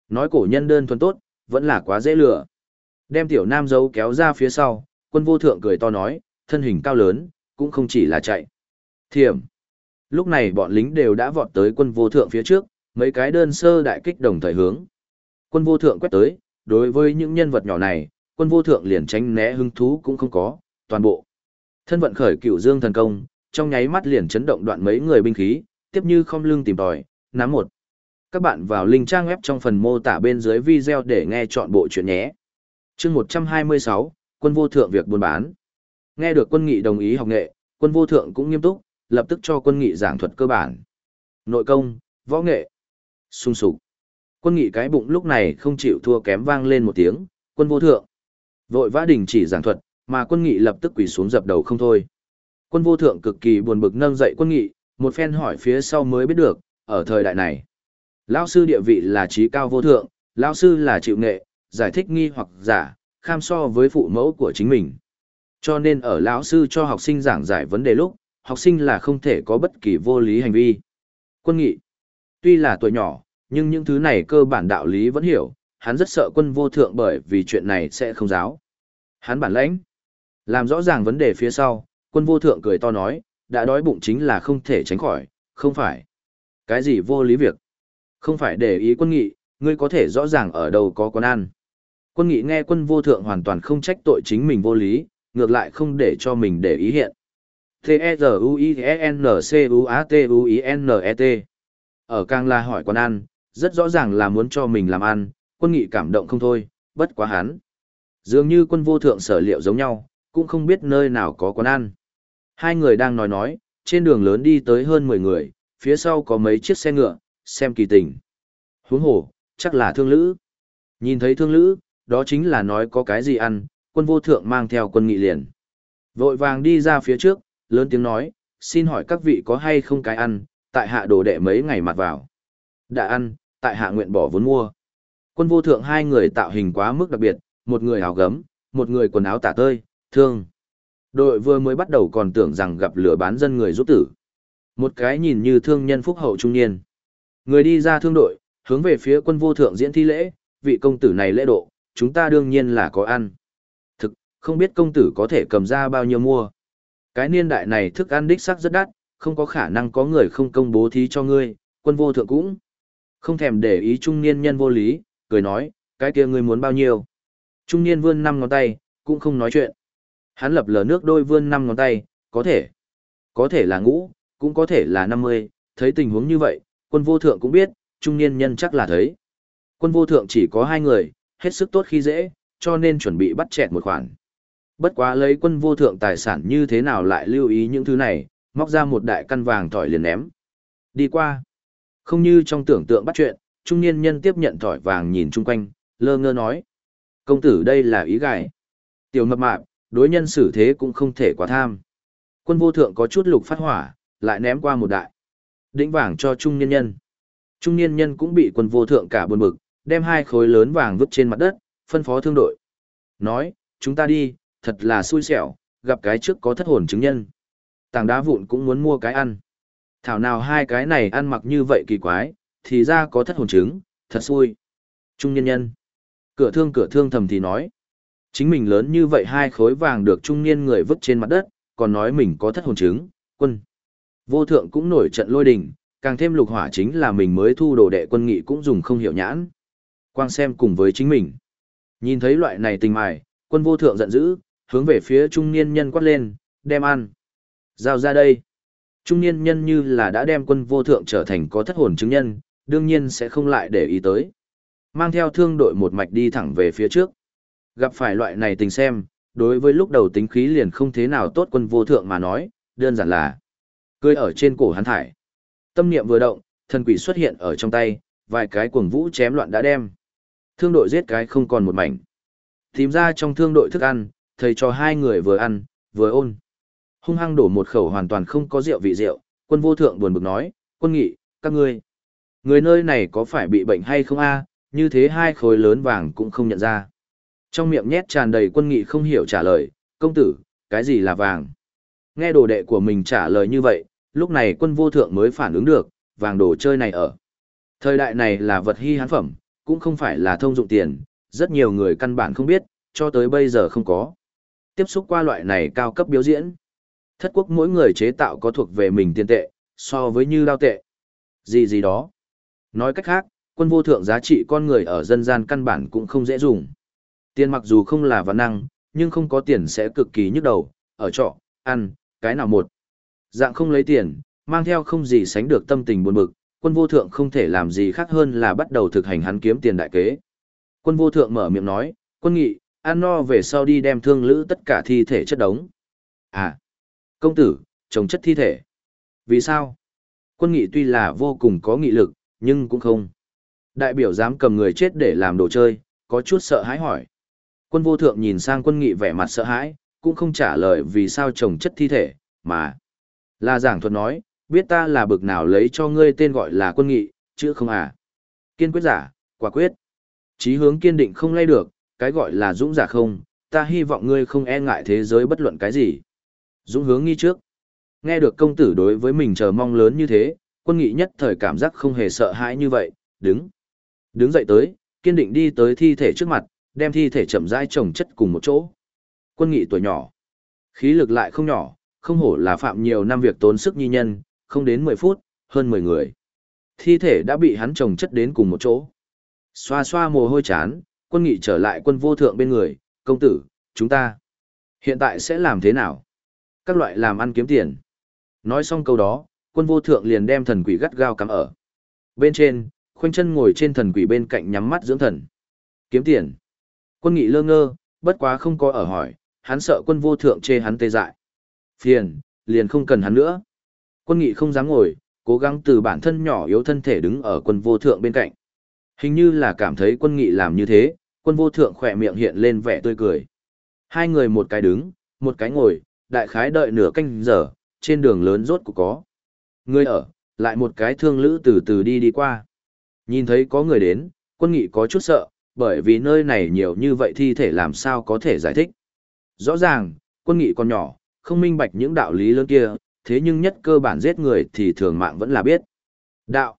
Nói cổ nhân đơn thuần tốt, vẫn là quá dễ lừa. Đem tiểu nam giấu kéo ra phía sau, quân vô thượng cười to nói, thân hình cao lớn, cũng không chỉ là chạy. Thiểm. Lúc này bọn lính đều đã vọt tới quân vô thượng phía trước, mấy cái đơn sơ đại kích đồng thời hướng. Quân vô thượng quét tới, đối với những nhân vật nhỏ này, quân vô thượng liền tránh né hứng thú cũng không có, toàn bộ. Thân vận khởi cửu dương thần công, trong nháy mắt liền chấn động đoạn mấy người binh khí, tiếp như không lưng tìm tòi, nắm một. Các bạn vào link trang web trong phần mô tả bên dưới video để nghe chọn bộ chuyện nhé. chương 126, quân vô thượng việc buôn bán. Nghe được quân nghị đồng ý học nghệ, quân vô thượng cũng nghiêm túc, lập tức cho quân nghị giảng thuật cơ bản. Nội công, võ nghệ, sung sục. Quân nghị cái bụng lúc này không chịu thua kém vang lên một tiếng, quân vô thượng. Vội vã đình chỉ giảng thuật, mà quân nghị lập tức quỳ xuống dập đầu không thôi. Quân vô thượng cực kỳ buồn bực nâng dậy quân nghị, một phen hỏi phía sau mới biết được, ở thời đại này. Lão sư địa vị là trí cao vô thượng, lão sư là chịu nghệ, giải thích nghi hoặc giả, kham so với phụ mẫu của chính mình. Cho nên ở lão sư cho học sinh giảng giải vấn đề lúc, học sinh là không thể có bất kỳ vô lý hành vi. Quân nghị, tuy là tuổi nhỏ, nhưng những thứ này cơ bản đạo lý vẫn hiểu, hắn rất sợ quân vô thượng bởi vì chuyện này sẽ không giáo. Hắn bản lãnh, làm rõ ràng vấn đề phía sau, quân vô thượng cười to nói, đã đói bụng chính là không thể tránh khỏi, không phải. Cái gì vô lý việc? Không phải để ý quân nghị, ngươi có thể rõ ràng ở đâu có quán ăn. Quân nghị nghe quân vô thượng hoàn toàn không trách tội chính mình vô lý, ngược lại không để cho mình để ý hiện. T-E-Z-U-I-E-N-C-U-A-T-U-I-N-E-T Ở càng là hỏi quán ăn, rất rõ ràng là muốn cho mình làm ăn, quân nghị cảm động không thôi, bất quá hắn. Dường như quân vô thượng sở liệu giống nhau, cũng không biết nơi nào có quán ăn. Hai người đang nói nói, trên đường lớn đi tới hơn 10 người, phía sau có mấy chiếc xe ngựa, xem kỳ tình. Huống hồ, chắc là thương lữ. Nhìn thấy thương lữ, đó chính là nói có cái gì ăn, quân vô thượng mang theo quân nghị liền. Vội vàng đi ra phía trước, lớn tiếng nói, xin hỏi các vị có hay không cái ăn, tại hạ đồ đệ mấy ngày mặt vào. Đã ăn, tại hạ nguyện bỏ vốn mua. Quân vô thượng hai người tạo hình quá mức đặc biệt, một người áo gấm, một người quần áo tả tơi, thương. Đội vừa mới bắt đầu còn tưởng rằng gặp lửa bán dân người giúp tử. Một cái nhìn như thương nhân phúc hậu trung niên. Người đi ra thương đội, hướng về phía quân vô thượng diễn thi lễ, vị công tử này lễ độ, chúng ta đương nhiên là có ăn. Không biết công tử có thể cầm ra bao nhiêu mua. Cái niên đại này thức ăn đích sắc rất đắt, không có khả năng có người không công bố thí cho ngươi, Quân vô thượng cũng không thèm để ý trung niên nhân vô lý, cười nói, cái kia ngươi muốn bao nhiêu? Trung niên vươn năm ngón tay, cũng không nói chuyện. Hắn lập lờ nước đôi vươn năm ngón tay, có thể. Có thể là ngũ, cũng có thể là năm mươi. thấy tình huống như vậy, quân vô thượng cũng biết, trung niên nhân chắc là thấy. Quân vô thượng chỉ có hai người, hết sức tốt khi dễ, cho nên chuẩn bị bắt chẹt một khoản. Bất quá lấy quân vô thượng tài sản như thế nào lại lưu ý những thứ này, móc ra một đại căn vàng thỏi liền ném. Đi qua. Không như trong tưởng tượng bắt chuyện, trung niên nhân tiếp nhận thỏi vàng nhìn chung quanh, lơ ngơ nói. Công tử đây là ý gài. Tiểu mập mạp, đối nhân xử thế cũng không thể quá tham. Quân vô thượng có chút lục phát hỏa, lại ném qua một đại. Đĩnh vàng cho trung niên nhân. Trung niên nhân cũng bị quân vô thượng cả buồn bực, đem hai khối lớn vàng vứt trên mặt đất, phân phó thương đội. Nói, chúng ta đi, thật là xui xẻo, gặp cái trước có thất hồn chứng nhân. Tảng đá vụn cũng muốn mua cái ăn. Thảo nào hai cái này ăn mặc như vậy kỳ quái, thì ra có thất hồn chứng, thật xui. Trung nhân nhân. Cửa thương cửa thương thầm thì nói. Chính mình lớn như vậy hai khối vàng được trung niên người vứt trên mặt đất, còn nói mình có thất hồn chứng, quân. Vô thượng cũng nổi trận lôi đình, càng thêm lục hỏa chính là mình mới thu đồ đệ quân nghị cũng dùng không hiểu nhãn. Quang xem cùng với chính mình. Nhìn thấy loại này tình mài, quân vô thượng giận dữ, hướng về phía trung niên nhân quát lên, đem ăn. Giao ra đây. Trung niên nhân như là đã đem quân vô thượng trở thành có thất hồn chứng nhân, đương nhiên sẽ không lại để ý tới. Mang theo thương đội một mạch đi thẳng về phía trước. Gặp phải loại này tình xem, đối với lúc đầu tính khí liền không thế nào tốt quân vô thượng mà nói, đơn giản là cười ở trên cổ hắn thải. Tâm niệm vừa động, thần quỷ xuất hiện ở trong tay, vài cái cuồng vũ chém loạn đã đem. Thương đội giết cái không còn một mảnh. Tìm ra trong thương đội thức ăn, thầy cho hai người vừa ăn, vừa ôn. Hung hăng đổ một khẩu hoàn toàn không có rượu vị rượu, quân vô thượng buồn bực nói, quân nghị, các ngươi. Người nơi này có phải bị bệnh hay không a? như thế hai khối lớn vàng cũng không nhận ra. Trong miệng nhét tràn đầy quân nghị không hiểu trả lời, công tử, cái gì là vàng? Nghe đồ đệ của mình trả lời như vậy, lúc này quân vô thượng mới phản ứng được, vàng đồ chơi này ở. Thời đại này là vật hy hán phẩm, cũng không phải là thông dụng tiền, rất nhiều người căn bản không biết, cho tới bây giờ không có. Tiếp xúc qua loại này cao cấp biểu diễn. Thất quốc mỗi người chế tạo có thuộc về mình tiền tệ, so với như đao tệ. Gì gì đó. Nói cách khác, quân vô thượng giá trị con người ở dân gian căn bản cũng không dễ dùng. Tiền mặc dù không là văn năng, nhưng không có tiền sẽ cực kỳ nhức đầu, ở trọ, ăn, cái nào một. Dạng không lấy tiền, mang theo không gì sánh được tâm tình buồn bực, quân vô thượng không thể làm gì khác hơn là bắt đầu thực hành hắn kiếm tiền đại kế. Quân vô thượng mở miệng nói, quân nghị, ăn no về sau đi đem thương lữ tất cả thi thể chất đống. À, công tử, trồng chất thi thể. Vì sao? Quân nghị tuy là vô cùng có nghị lực, nhưng cũng không. Đại biểu dám cầm người chết để làm đồ chơi, có chút sợ hãi hỏi. Quân vô thượng nhìn sang quân nghị vẻ mặt sợ hãi, cũng không trả lời vì sao trồng chất thi thể, mà là giảng thuật nói, biết ta là bực nào lấy cho ngươi tên gọi là quân nghị, chứ không à. Kiên quyết giả, quả quyết. Chí hướng kiên định không lay được, cái gọi là dũng giả không, ta hy vọng ngươi không e ngại thế giới bất luận cái gì. Dũng hướng nghi trước. Nghe được công tử đối với mình chờ mong lớn như thế, quân nghị nhất thời cảm giác không hề sợ hãi như vậy, đứng. Đứng dậy tới, kiên định đi tới thi thể trước mặt, đem thi thể chậm rãi chồng chất cùng một chỗ. Quân nghị tuổi nhỏ, khí lực lại không nhỏ, không hổ là phạm nhiều năm việc tốn sức nhi nhân, không đến 10 phút, hơn 10 người. Thi thể đã bị hắn chồng chất đến cùng một chỗ. Xoa xoa mồ hôi chán, quân nghị trở lại quân vô thượng bên người, công tử, chúng ta hiện tại sẽ làm thế nào? Các loại làm ăn kiếm tiền. Nói xong câu đó, quân vô thượng liền đem thần quỷ gắt gao cắm ở. Bên trên, khoanh chân ngồi trên thần quỷ bên cạnh nhắm mắt dưỡng thần. Kiếm tiền. Quân nghị lơ ngơ, bất quá không có ở hỏi, hắn sợ quân vô thượng chê hắn tê dại. Phiền, liền không cần hắn nữa. Quân nghị không dám ngồi, cố gắng từ bản thân nhỏ yếu thân thể đứng ở quân vô thượng bên cạnh. Hình như là cảm thấy quân nghị làm như thế, quân vô thượng khỏe miệng hiện lên vẻ tươi cười. Hai người một cái đứng, một cái ngồi, đại khái đợi nửa canh giờ, trên đường lớn rốt cũng có. Người ở, lại một cái thương lữ từ từ đi đi qua. Nhìn thấy có người đến, quân nghị có chút sợ, bởi vì nơi này nhiều như vậy thi thể làm sao có thể giải thích. Rõ ràng, quân nghị còn nhỏ, không minh bạch những đạo lý lớn kia, thế nhưng nhất cơ bản giết người thì thường mạng vẫn là biết. Đạo.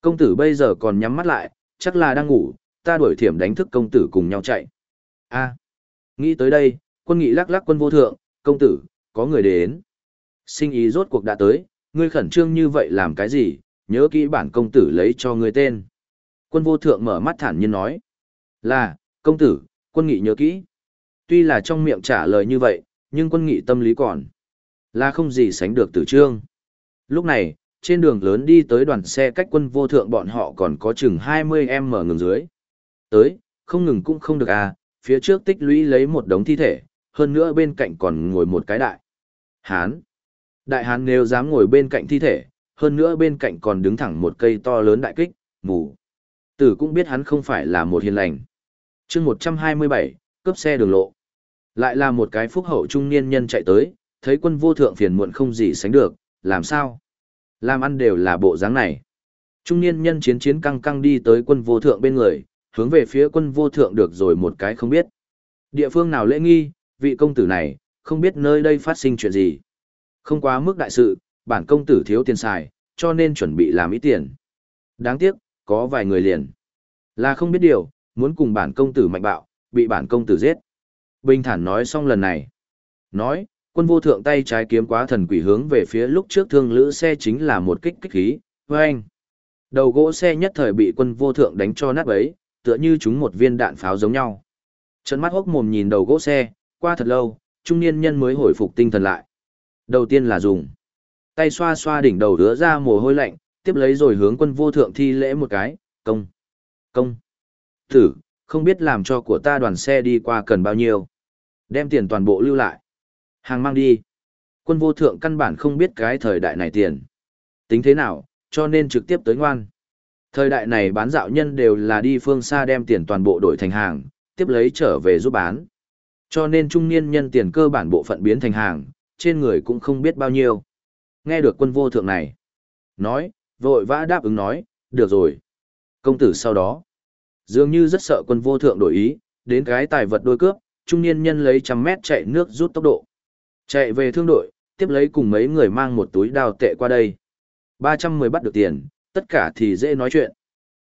Công tử bây giờ còn nhắm mắt lại, chắc là đang ngủ, ta đuổi thiểm đánh thức công tử cùng nhau chạy. a nghĩ tới đây, quân nghị lắc lắc quân vô thượng, công tử, có người đến. Sinh ý rốt cuộc đã tới, ngươi khẩn trương như vậy làm cái gì, nhớ kỹ bản công tử lấy cho ngươi tên. Quân vô thượng mở mắt thản nhiên nói. Là, công tử, quân nghị nhớ kỹ. Tuy là trong miệng trả lời như vậy, nhưng quân nghị tâm lý còn. Là không gì sánh được tử trương. Lúc này, trên đường lớn đi tới đoàn xe cách quân vô thượng bọn họ còn có chừng 20 em mở ngừng dưới. Tới, không ngừng cũng không được à, phía trước tích lũy lấy một đống thi thể, hơn nữa bên cạnh còn ngồi một cái đại. Hán. Đại hán nếu dám ngồi bên cạnh thi thể, hơn nữa bên cạnh còn đứng thẳng một cây to lớn đại kích, mù. Tử cũng biết hắn không phải là một hiền lành. chương 127, cướp xe đường lộ. Lại là một cái phúc hậu trung niên nhân chạy tới, thấy quân vô thượng phiền muộn không gì sánh được, làm sao? Làm ăn đều là bộ dáng này. Trung niên nhân chiến chiến căng căng đi tới quân vô thượng bên người, hướng về phía quân vô thượng được rồi một cái không biết. Địa phương nào lễ nghi, vị công tử này, không biết nơi đây phát sinh chuyện gì. Không quá mức đại sự, bản công tử thiếu tiền xài, cho nên chuẩn bị làm ít tiền. Đáng tiếc, có vài người liền. Là không biết điều, muốn cùng bản công tử mạnh bạo, bị bản công tử giết. Bình thản nói xong lần này. Nói, quân vô thượng tay trái kiếm quá thần quỷ hướng về phía lúc trước thương lữ xe chính là một kích kích khí, anh Đầu gỗ xe nhất thời bị quân vô thượng đánh cho nát bấy, tựa như chúng một viên đạn pháo giống nhau. Trận mắt hốc mồm nhìn đầu gỗ xe, qua thật lâu, trung niên nhân mới hồi phục tinh thần lại. Đầu tiên là dùng tay xoa xoa đỉnh đầu đứa ra mồ hôi lạnh, tiếp lấy rồi hướng quân vô thượng thi lễ một cái, công, công, thử, không biết làm cho của ta đoàn xe đi qua cần bao nhiêu. Đem tiền toàn bộ lưu lại. Hàng mang đi. Quân vô thượng căn bản không biết cái thời đại này tiền. Tính thế nào, cho nên trực tiếp tới ngoan. Thời đại này bán dạo nhân đều là đi phương xa đem tiền toàn bộ đổi thành hàng, tiếp lấy trở về giúp bán. Cho nên trung niên nhân tiền cơ bản bộ phận biến thành hàng, trên người cũng không biết bao nhiêu. Nghe được quân vô thượng này. Nói, vội vã đáp ứng nói, được rồi. Công tử sau đó. Dường như rất sợ quân vô thượng đổi ý, đến cái tài vật đôi cướp, trung niên nhân lấy trăm mét chạy nước rút tốc độ. Chạy về thương đội, tiếp lấy cùng mấy người mang một túi đào tệ qua đây. 310 bắt được tiền, tất cả thì dễ nói chuyện.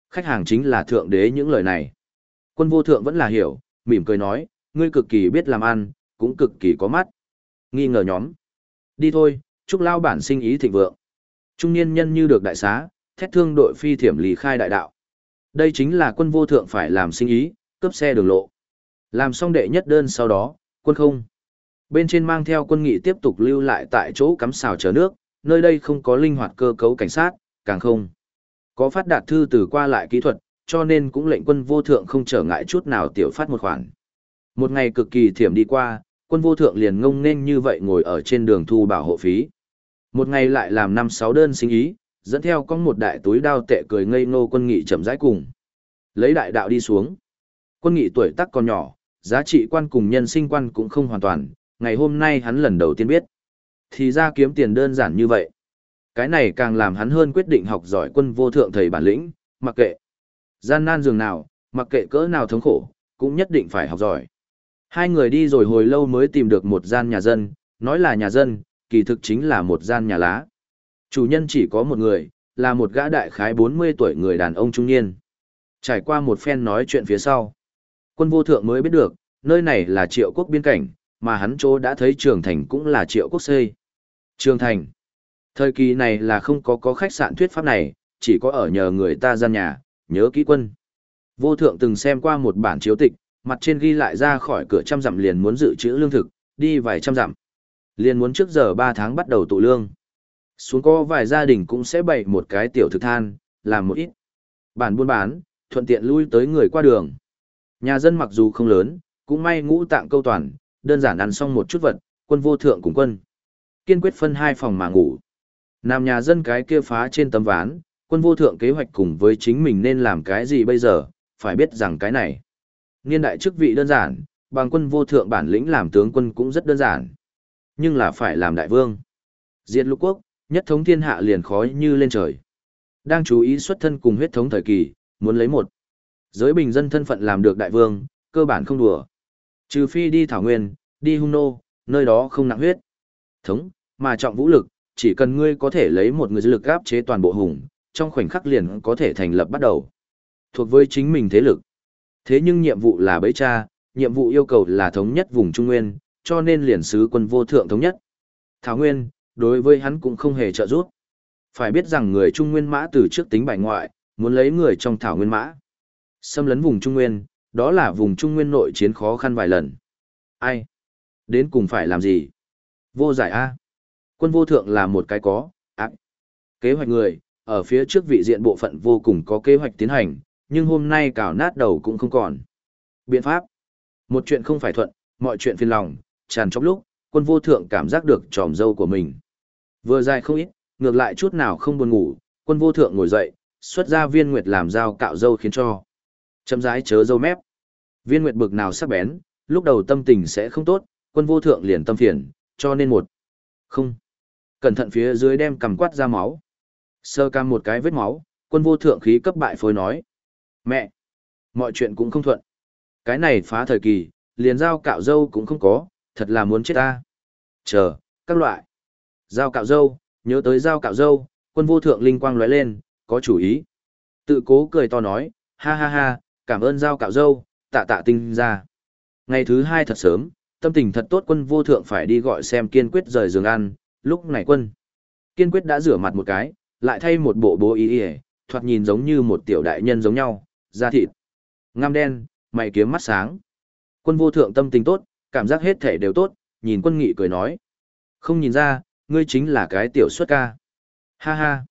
Khách hàng chính là thượng đế những lời này. Quân vô thượng vẫn là hiểu, mỉm cười nói, ngươi cực kỳ biết làm ăn, cũng cực kỳ có mắt. Nghi ngờ nhóm. Đi thôi, chúc lao bản sinh ý thịnh vượng. Trung niên nhân như được đại xá, thét thương đội phi thiểm lì khai đại đạo. Đây chính là quân vô thượng phải làm sinh ý, cướp xe đường lộ. Làm xong đệ nhất đơn sau đó, quân không. Bên trên mang theo quân nghị tiếp tục lưu lại tại chỗ cắm xào chờ nước, nơi đây không có linh hoạt cơ cấu cảnh sát, càng không. Có phát đạt thư từ qua lại kỹ thuật, cho nên cũng lệnh quân vô thượng không trở ngại chút nào tiểu phát một khoản. Một ngày cực kỳ thiểm đi qua, quân vô thượng liền ngông nên như vậy ngồi ở trên đường thu bảo hộ phí. Một ngày lại làm năm sáu đơn sinh ý, dẫn theo có một đại túi đao tệ cười ngây ngô quân nghị chậm rãi cùng. Lấy đại đạo đi xuống. Quân nghị tuổi tác còn nhỏ, giá trị quan cùng nhân sinh quan cũng không hoàn toàn, ngày hôm nay hắn lần đầu tiên biết. Thì ra kiếm tiền đơn giản như vậy. Cái này càng làm hắn hơn quyết định học giỏi quân vô thượng thầy bản lĩnh, mặc kệ. Gian nan dường nào, mặc kệ cỡ nào thống khổ, cũng nhất định phải học giỏi. Hai người đi rồi hồi lâu mới tìm được một gian nhà dân, nói là nhà dân, kỳ thực chính là một gian nhà lá. Chủ nhân chỉ có một người, là một gã đại khái 40 tuổi người đàn ông trung niên. Trải qua một phen nói chuyện phía sau. Quân vô thượng mới biết được, nơi này là triệu quốc biên cảnh, mà hắn chỗ đã thấy trường thành cũng là triệu quốc xây. Trường thành. Thời kỳ này là không có có khách sạn thuyết pháp này, chỉ có ở nhờ người ta gian nhà, nhớ kỹ quân. Vô thượng từng xem qua một bản chiếu tịch, mặt trên ghi lại ra khỏi cửa trăm dặm liền muốn dự trữ lương thực, đi vài trăm dặm. Liền muốn trước giờ 3 tháng bắt đầu tụ lương. Xuống có vài gia đình cũng sẽ bày một cái tiểu thực than, làm một ít. Bản buôn bán, thuận tiện lui tới người qua đường. Nhà dân mặc dù không lớn, cũng may ngũ tạng câu toàn, đơn giản ăn xong một chút vật, quân vô thượng cùng quân. Kiên quyết phân hai phòng mà ngủ. Nam nhà dân cái kia phá trên tấm ván, quân vô thượng kế hoạch cùng với chính mình nên làm cái gì bây giờ, phải biết rằng cái này. Niên đại chức vị đơn giản, bằng quân vô thượng bản lĩnh làm tướng quân cũng rất đơn giản. Nhưng là phải làm đại vương. Diệt lục quốc, nhất thống thiên hạ liền khói như lên trời. Đang chú ý xuất thân cùng huyết thống thời kỳ, muốn lấy một. Giới bình dân thân phận làm được đại vương, cơ bản không đùa. Trừ phi đi thảo nguyên, đi hung nô, nơi đó không nặng huyết. Thống, mà trọng vũ lực, chỉ cần ngươi có thể lấy một người dư lực áp chế toàn bộ hùng, trong khoảnh khắc liền có thể thành lập bắt đầu. Thuộc với chính mình thế lực. Thế nhưng nhiệm vụ là bấy cha, nhiệm vụ yêu cầu là thống nhất vùng Trung Nguyên, cho nên liền sứ quân vô thượng thống nhất. Thảo Nguyên, đối với hắn cũng không hề trợ giúp. Phải biết rằng người Trung Nguyên mã từ trước tính bài ngoại, muốn lấy người trong thảo nguyên mã. Xâm lấn vùng Trung Nguyên, đó là vùng Trung Nguyên nội chiến khó khăn vài lần. Ai? Đến cùng phải làm gì? Vô giải A. Quân vô thượng là một cái có, ác. Kế hoạch người, ở phía trước vị diện bộ phận vô cùng có kế hoạch tiến hành, nhưng hôm nay cào nát đầu cũng không còn. Biện pháp. Một chuyện không phải thuận, mọi chuyện phiền lòng, tràn trong lúc, quân vô thượng cảm giác được tròm dâu của mình. Vừa dài không ít, ngược lại chút nào không buồn ngủ, quân vô thượng ngồi dậy, xuất ra viên nguyệt làm dao cạo dâu khiến cho. Chấm rãi chớ dâu mép. Viên nguyệt bực nào sắc bén, lúc đầu tâm tình sẽ không tốt, quân vô thượng liền tâm phiền, cho nên một. Không. Cẩn thận phía dưới đem cầm quát ra máu. Sơ cam một cái vết máu, quân vô thượng khí cấp bại phối nói. Mẹ! Mọi chuyện cũng không thuận. Cái này phá thời kỳ, liền dao cạo dâu cũng không có, thật là muốn chết ta. Chờ, các loại. Dao cạo dâu, nhớ tới dao cạo dâu, quân vô thượng linh quang lóe lên, có chủ ý. Tự cố cười to nói, ha ha ha, cảm ơn giao cạo dâu, tạ tạ tinh ra. Ngày thứ hai thật sớm, tâm tình thật tốt quân vô thượng phải đi gọi xem kiên quyết rời giường ăn, lúc này quân. Kiên quyết đã rửa mặt một cái, lại thay một bộ bố y y, thoạt nhìn giống như một tiểu đại nhân giống nhau, da thịt. Ngăm đen, mày kiếm mắt sáng. Quân vô thượng tâm tình tốt, cảm giác hết thể đều tốt, nhìn quân nghị cười nói. Không nhìn ra, ngươi chính là cái tiểu xuất ca. Ha ha.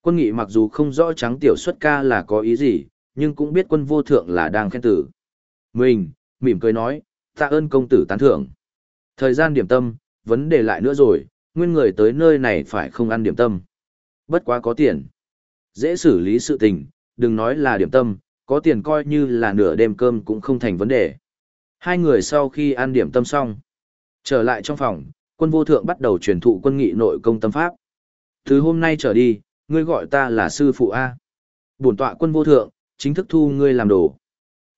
Quân nghị mặc dù không rõ trắng tiểu xuất ca là có ý gì, nhưng cũng biết quân vô thượng là đang khen tử. Mình, mỉm cười nói, tạ ơn công tử tán thưởng. Thời gian điểm tâm, vấn đề lại nữa rồi, nguyên người tới nơi này phải không ăn điểm tâm. Bất quá có tiền. Dễ xử lý sự tình, đừng nói là điểm tâm, có tiền coi như là nửa đêm cơm cũng không thành vấn đề. Hai người sau khi ăn điểm tâm xong, trở lại trong phòng, quân vô thượng bắt đầu truyền thụ quân nghị nội công tâm pháp. Từ hôm nay trở đi, ngươi gọi ta là sư phụ A. Bổn tọa quân vô thượng, chính thức thu ngươi làm đồ.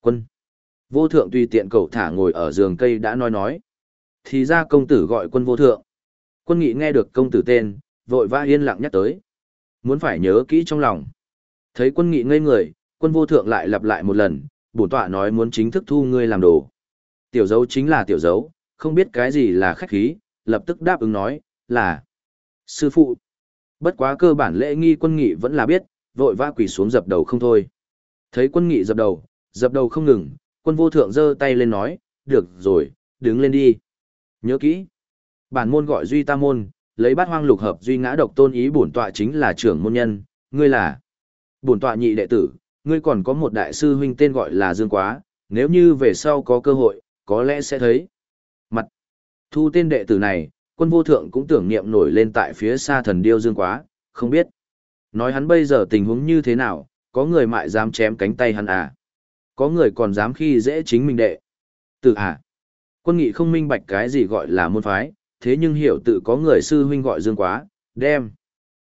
Quân. Vô thượng tùy tiện cậu thả ngồi ở giường cây đã nói nói. Thì ra công tử gọi quân vô thượng. Quân nghị nghe được công tử tên, vội vã yên lặng nhắc tới. Muốn phải nhớ kỹ trong lòng. Thấy quân nghị ngây người, quân vô thượng lại lặp lại một lần, bổn tọa nói muốn chính thức thu ngươi làm đồ. Tiểu dấu chính là tiểu dấu, không biết cái gì là khách khí, lập tức đáp ứng nói, là sư phụ. Bất quá cơ bản lễ nghi quân nghị vẫn là biết, vội vã quỳ xuống dập đầu không thôi. Thấy quân nghị dập đầu, dập đầu không ngừng, quân vô thượng giơ tay lên nói, được rồi, đứng lên đi. Nhớ kỹ. Bản môn gọi duy ta môn, lấy bát hoang lục hợp duy ngã độc tôn ý bổn tọa chính là trưởng môn nhân, ngươi là bổn tọa nhị đệ tử, ngươi còn có một đại sư huynh tên gọi là Dương Quá, nếu như về sau có cơ hội, có lẽ sẽ thấy. Mặt. Thu tên đệ tử này, quân vô thượng cũng tưởng niệm nổi lên tại phía xa thần điêu Dương Quá, không biết. Nói hắn bây giờ tình huống như thế nào, có người mại dám chém cánh tay hắn à. Có người còn dám khi dễ chính mình đệ. Tự à. Quân nghị không minh bạch cái gì gọi là môn phái, thế nhưng hiểu tự có người sư huynh gọi Dương Quá, đem.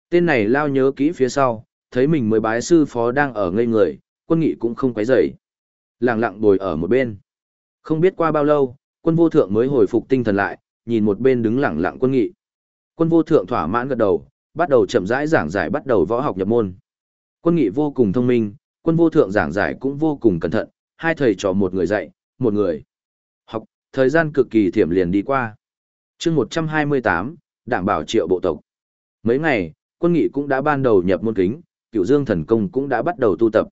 Tên này lao nhớ kỹ phía sau, thấy mình mới bái sư phó đang ở ngây người, quân nghị cũng không quấy rầy. Lặng lặng bồi ở một bên. Không biết qua bao lâu, quân vô thượng mới hồi phục tinh thần lại, nhìn một bên đứng lặng lặng quân nghị. Quân vô thượng thỏa mãn gật đầu, bắt đầu chậm rãi giảng giải bắt đầu võ học nhập môn. Quân nghị vô cùng thông minh, quân vô thượng giảng giải cũng vô cùng cẩn thận, hai thầy trò một người dạy, một người học, thời gian cực kỳ thiểm liền đi qua. chương 128, đảm bảo triệu bộ tộc. Mấy ngày, quân nghị cũng đã ban đầu nhập môn kính, cựu dương thần công cũng đã bắt đầu tu tập.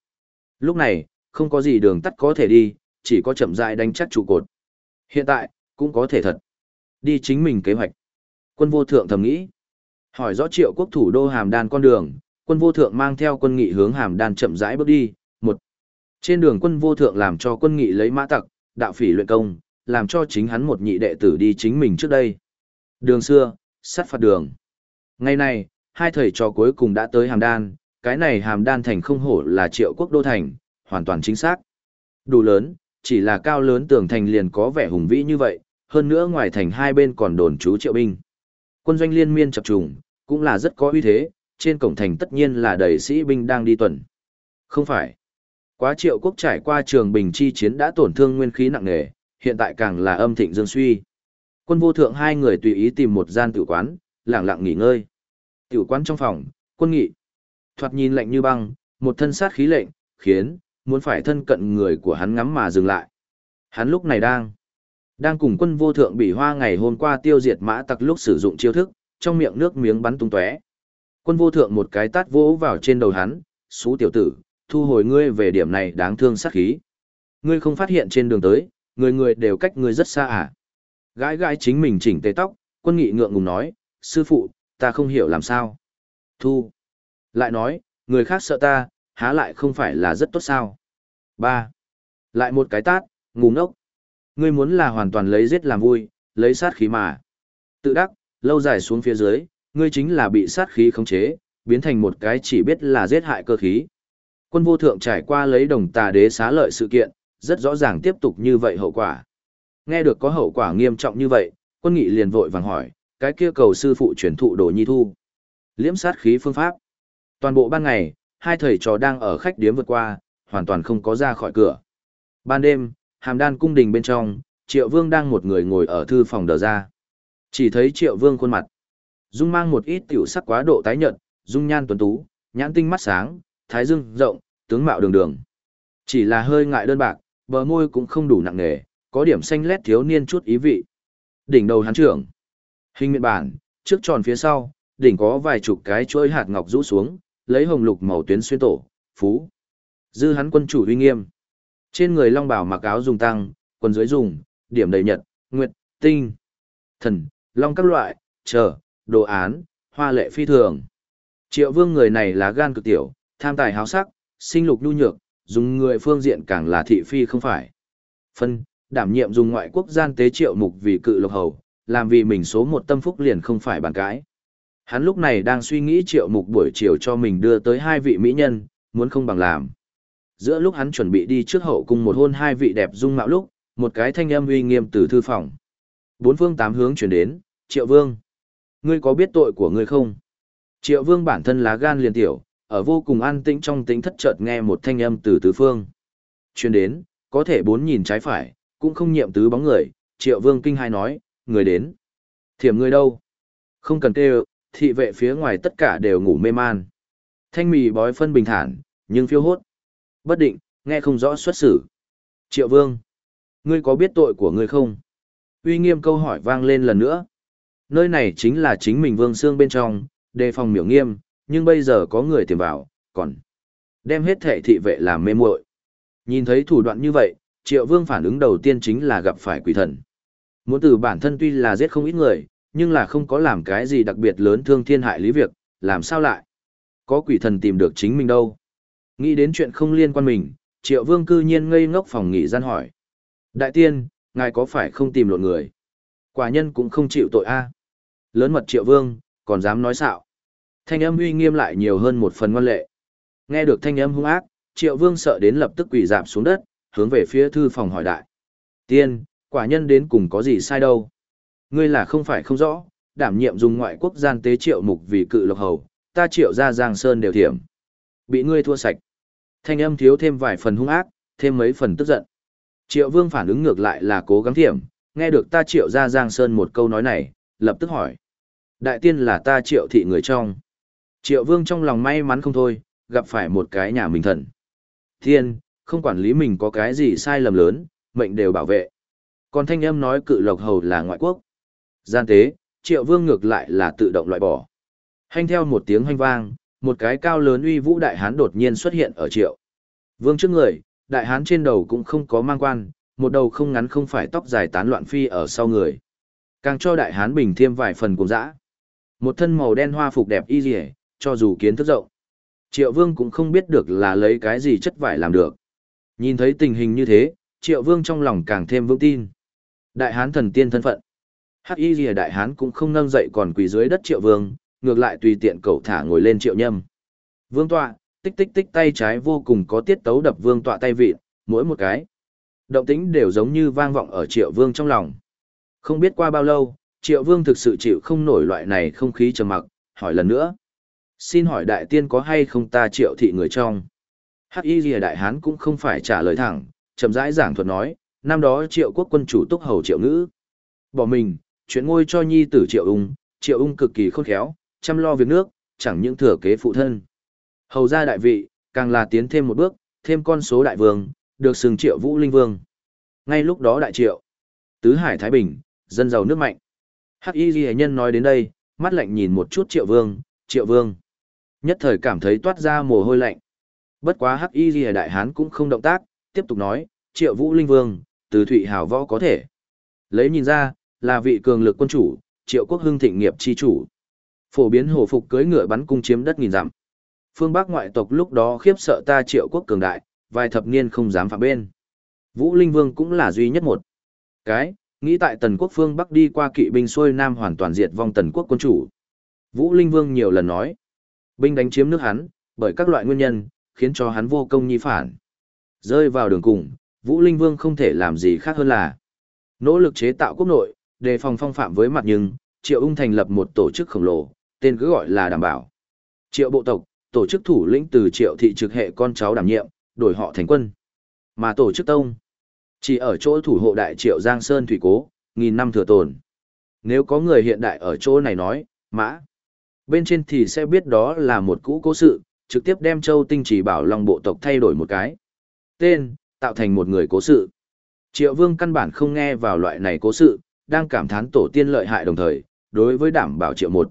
Lúc này, không có gì đường tắt có thể đi, chỉ có chậm rãi đánh chắc trụ cột. Hiện tại, cũng có thể thật. Đi chính mình kế hoạch. Quân vô thượng thầm nghĩ. Hỏi rõ triệu quốc thủ đô hàm đan con đường, quân vô thượng mang theo quân nghị hướng hàm đan chậm rãi bước đi. Một. Trên đường quân vô thượng làm cho quân nghị lấy mã tặc, đạo phỉ luyện công, làm cho chính hắn một nhị đệ tử đi chính mình trước đây. Đường xưa, sắt phạt đường. Ngày nay hai thầy trò cuối cùng đã tới hàm đan, cái này hàm đan thành không hổ là triệu quốc đô thành, hoàn toàn chính xác. Đủ lớn, chỉ là cao lớn tường thành liền có vẻ hùng vĩ như vậy, hơn nữa ngoài thành hai bên còn đồn trú triệu binh. Quân doanh liên miên chập trùng, cũng là rất có uy thế, trên cổng thành tất nhiên là đầy sĩ binh đang đi tuần. Không phải. Quá triệu quốc trải qua trường bình chi chiến đã tổn thương nguyên khí nặng nề, hiện tại càng là âm thịnh dương suy. Quân vô thượng hai người tùy ý tìm một gian tử quán, lặng lặng nghỉ ngơi. Tiểu quán trong phòng, quân nghị. Thoạt nhìn lạnh như băng, một thân sát khí lệnh, khiến, muốn phải thân cận người của hắn ngắm mà dừng lại. Hắn lúc này đang, đang cùng quân vô thượng bị hoa ngày hôm qua tiêu diệt mã tặc lúc sử dụng chiêu thức, trong miệng nước miếng bắn tung tóe. Quân vô thượng một cái tát vỗ vào trên đầu hắn, xú tiểu tử, thu hồi ngươi về điểm này đáng thương sát khí. Ngươi không phát hiện trên đường tới, người người đều cách ngươi rất xa à. Gái gái chính mình chỉnh tề tóc, quân nghị ngượng ngùng nói, sư phụ, ta không hiểu làm sao. Thu. Lại nói, người khác sợ ta, há lại không phải là rất tốt sao. ba Lại một cái tát, ngu ngốc. Ngươi muốn là hoàn toàn lấy giết làm vui, lấy sát khí mà. Tự đắc, lâu dài xuống phía dưới, ngươi chính là bị sát khí khống chế, biến thành một cái chỉ biết là giết hại cơ khí. Quân vô thượng trải qua lấy đồng tà đế xá lợi sự kiện, rất rõ ràng tiếp tục như vậy hậu quả. Nghe được có hậu quả nghiêm trọng như vậy, quân nghị liền vội vàng hỏi, cái kia cầu sư phụ truyền thụ đồ nhi thu. Liễm sát khí phương pháp. Toàn bộ ban ngày, hai thầy trò đang ở khách điếm vượt qua, hoàn toàn không có ra khỏi cửa. Ban đêm, hàm đan cung đình bên trong, triệu vương đang một người ngồi ở thư phòng đờ ra. Chỉ thấy triệu vương khuôn mặt. Dung mang một ít tiểu sắc quá độ tái nhợt, dung nhan tuấn tú, nhãn tinh mắt sáng, thái dương rộng, tướng mạo đường đường. Chỉ là hơi ngại đơn bạc, bờ môi cũng không đủ nặng nề, có điểm xanh lét thiếu niên chút ý vị. Đỉnh đầu hắn trưởng. Hình miệng bản, trước tròn phía sau, đỉnh có vài chục cái chuỗi hạt ngọc rũ xuống, lấy hồng lục màu tuyến xuyên tổ, phú. Dư hắn quân chủ uy nghiêm. Trên người long bảo mặc áo dùng tăng, quần dưới dùng, điểm đầy nhật, nguyệt, tinh, thần, long các loại, chờ, đồ án, hoa lệ phi thường. Triệu vương người này là gan cực tiểu, tham tài háo sắc, sinh lục nhu nhược, dùng người phương diện càng là thị phi không phải. Phân, đảm nhiệm dùng ngoại quốc gian tế triệu mục vì cự lộc hầu, làm vì mình số một tâm phúc liền không phải bàn cãi. Hắn lúc này đang suy nghĩ triệu mục buổi chiều cho mình đưa tới hai vị mỹ nhân, muốn không bằng làm. Giữa lúc hắn chuẩn bị đi trước hậu cùng một hôn hai vị đẹp dung mạo lúc, một cái thanh âm uy nghiêm từ thư phòng. Bốn phương tám hướng chuyển đến, triệu vương. Ngươi có biết tội của ngươi không? Triệu vương bản thân lá gan liền tiểu, ở vô cùng an tĩnh trong tĩnh thất chợt nghe một thanh âm từ tứ phương. Chuyên đến, có thể bốn nhìn trái phải, cũng không nhiệm tứ bóng người, triệu vương kinh hai nói, người đến. Thiểm người đâu? Không cần kêu, thị vệ phía ngoài tất cả đều ngủ mê man. Thanh mì bói phân bình thản, nhưng phiêu hốt. Bất định, nghe không rõ xuất xử. Triệu vương, ngươi có biết tội của ngươi không? Uy nghiêm câu hỏi vang lên lần nữa. Nơi này chính là chính mình vương xương bên trong, đề phòng miểu nghiêm, nhưng bây giờ có người tìm vào, còn đem hết thệ thị vệ làm mê muội. Nhìn thấy thủ đoạn như vậy, triệu vương phản ứng đầu tiên chính là gặp phải quỷ thần. Muốn từ bản thân tuy là giết không ít người, nhưng là không có làm cái gì đặc biệt lớn thương thiên hại lý việc, làm sao lại? Có quỷ thần tìm được chính mình đâu? Nghĩ đến chuyện không liên quan mình, triệu vương cư nhiên ngây ngốc phòng nghỉ gian hỏi. Đại tiên, ngài có phải không tìm lộn người? Quả nhân cũng không chịu tội a. Lớn mật triệu vương, còn dám nói xạo. Thanh âm uy nghiêm lại nhiều hơn một phần ngoan lệ. Nghe được thanh âm hung ác, triệu vương sợ đến lập tức quỳ dạp xuống đất, hướng về phía thư phòng hỏi đại. Tiên, quả nhân đến cùng có gì sai đâu? Ngươi là không phải không rõ, đảm nhiệm dùng ngoại quốc gian tế triệu mục vì cự lộc hầu, ta triệu ra giang sơn đều thiểm. Bị ngươi thua sạch. Thanh âm thiếu thêm vài phần hung ác, thêm mấy phần tức giận. Triệu vương phản ứng ngược lại là cố gắng thiểm, nghe được ta triệu ra giang sơn một câu nói này, lập tức hỏi. Đại tiên là ta triệu thị người trong. Triệu vương trong lòng may mắn không thôi, gặp phải một cái nhà mình thần. Thiên, không quản lý mình có cái gì sai lầm lớn, mệnh đều bảo vệ. Còn thanh âm nói cự lộc hầu là ngoại quốc. Gian tế, triệu vương ngược lại là tự động loại bỏ. Hành theo một tiếng hoanh vang, một cái cao lớn uy vũ đại hán đột nhiên xuất hiện ở triệu. Vương trước người, đại hán trên đầu cũng không có mang quan, một đầu không ngắn không phải tóc dài tán loạn phi ở sau người. Càng cho đại hán bình thêm vài phần cùng dã. Một thân màu đen hoa phục đẹp y dì cho dù kiến thức rộng. Triệu vương cũng không biết được là lấy cái gì chất vải làm được. Nhìn thấy tình hình như thế, triệu vương trong lòng càng thêm vững tin. Đại hán thần tiên thân phận. Hắc y rìa đại hán cũng không nâng dậy còn quỳ dưới đất triệu vương, ngược lại tùy tiện cậu thả ngồi lên triệu nhâm. Vương tọa, tích tích tích tay trái vô cùng có tiết tấu đập vương tọa tay vịt, mỗi một cái. Động tĩnh đều giống như vang vọng ở triệu vương trong lòng. Không biết qua bao lâu, triệu vương thực sự chịu không nổi loại này không khí trầm mặc, hỏi lần nữa. Xin hỏi đại tiên có hay không ta triệu thị người trong? Hắc y rìa đại hán cũng không phải trả lời thẳng, chậm rãi giảng thuật nói, năm đó triệu quốc quân chủ túc hầu triệu ngữ. Bỏ mình, chuyển ngôi cho nhi tử triệu ung, triệu ung cực kỳ khôn khéo, chăm lo việc nước, chẳng những thừa kế phụ thân. Hầu ra đại vị, càng là tiến thêm một bước, thêm con số đại vương, được sừng triệu vũ linh vương. Ngay lúc đó đại triệu, tứ hải Thái Bình, dân giàu nước mạnh. Hắc y ghi nhân nói đến đây, mắt lạnh nhìn một chút triệu vương, triệu vương. Nhất thời cảm thấy toát ra mồ hôi lạnh. Bất quá Hắc Y Liễu đại hán cũng không động tác, tiếp tục nói, "Triệu Vũ Linh Vương, từ Thụy Hào võ có thể." Lấy nhìn ra, là vị cường lực quân chủ, Triệu Quốc Hưng thịnh nghiệp chi chủ. Phổ biến hổ phục cưỡi ngựa bắn cung chiếm đất nghìn dặm. Phương Bắc ngoại tộc lúc đó khiếp sợ ta Triệu Quốc cường đại, vài thập niên không dám phạm bên. Vũ Linh Vương cũng là duy nhất một. Cái, nghĩ tại Tần Quốc phương Bắc đi qua kỵ binh xuôi Nam hoàn toàn diệt vong Tần Quốc quân chủ. Vũ Linh Vương nhiều lần nói, binh đánh chiếm nước hắn, bởi các loại nguyên nhân, khiến cho hắn vô công nhi phản. Rơi vào đường cùng, Vũ Linh Vương không thể làm gì khác hơn là nỗ lực chế tạo quốc nội, đề phòng phong phạm với mặt nhưng, Triệu Ung thành lập một tổ chức khổng lồ, tên cứ gọi là đảm bảo. Triệu bộ tộc, tổ chức thủ lĩnh từ Triệu thị trực hệ con cháu đảm nhiệm, đổi họ thành quân. Mà tổ chức tông, chỉ ở chỗ thủ hộ đại Triệu Giang Sơn Thủy Cố, nghìn năm thừa tồn. Nếu có người hiện đại ở chỗ này nói, mã, bên trên thì sẽ biết đó là một cũ cố sự, trực tiếp đem châu tinh chỉ bảo long bộ tộc thay đổi một cái. Tên, tạo thành một người cố sự. Triệu vương căn bản không nghe vào loại này cố sự, đang cảm thán tổ tiên lợi hại đồng thời, đối với đảm bảo triệu một.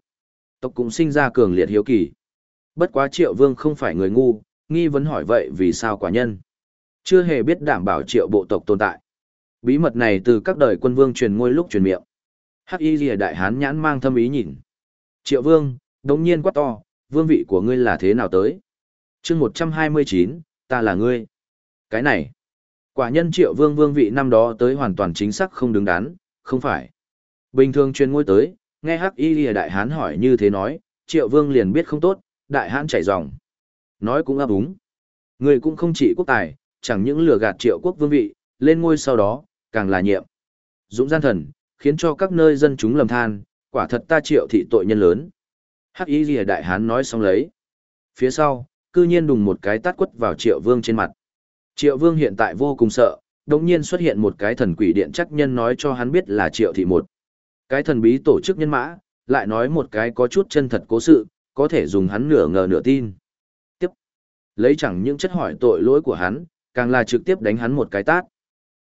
Tộc cũng sinh ra cường liệt hiếu kỳ. Bất quá triệu vương không phải người ngu, nghi vấn hỏi vậy vì sao quả nhân. Chưa hề biết đảm bảo triệu bộ tộc tồn tại. Bí mật này từ các đời quân vương truyền ngôi lúc truyền miệng. Hắc y lìa đại hán nhãn mang thâm ý nhìn. Triệu vương, đống nhiên quát to, vương vị của ngươi là thế nào tới? chương 129, ta là ngươi. Cái này, quả nhân triệu vương vương vị năm đó tới hoàn toàn chính xác không đứng đắn, không phải. Bình thường truyền ngôi tới, nghe hắc y lìa đại hán hỏi như thế nói, triệu vương liền biết không tốt, đại hán chảy ròng. Nói cũng ấp úng. Người cũng không chỉ quốc tài, chẳng những lừa gạt triệu quốc vương vị, lên ngôi sau đó, càng là nhiệm. Dũng gian thần, khiến cho các nơi dân chúng lầm than, quả thật ta triệu thị tội nhân lớn. Hắc y gì đại hán nói xong lấy. Phía sau, cư nhiên đùng một cái tát quất vào triệu vương trên mặt. Triệu vương hiện tại vô cùng sợ, đồng nhiên xuất hiện một cái thần quỷ điện chắc nhân nói cho hắn biết là triệu thị một. Cái thần bí tổ chức nhân mã, lại nói một cái có chút chân thật cố sự, có thể dùng hắn nửa ngờ nửa tin. Tiếp, lấy chẳng những chất hỏi tội lỗi của hắn, càng là trực tiếp đánh hắn một cái tát.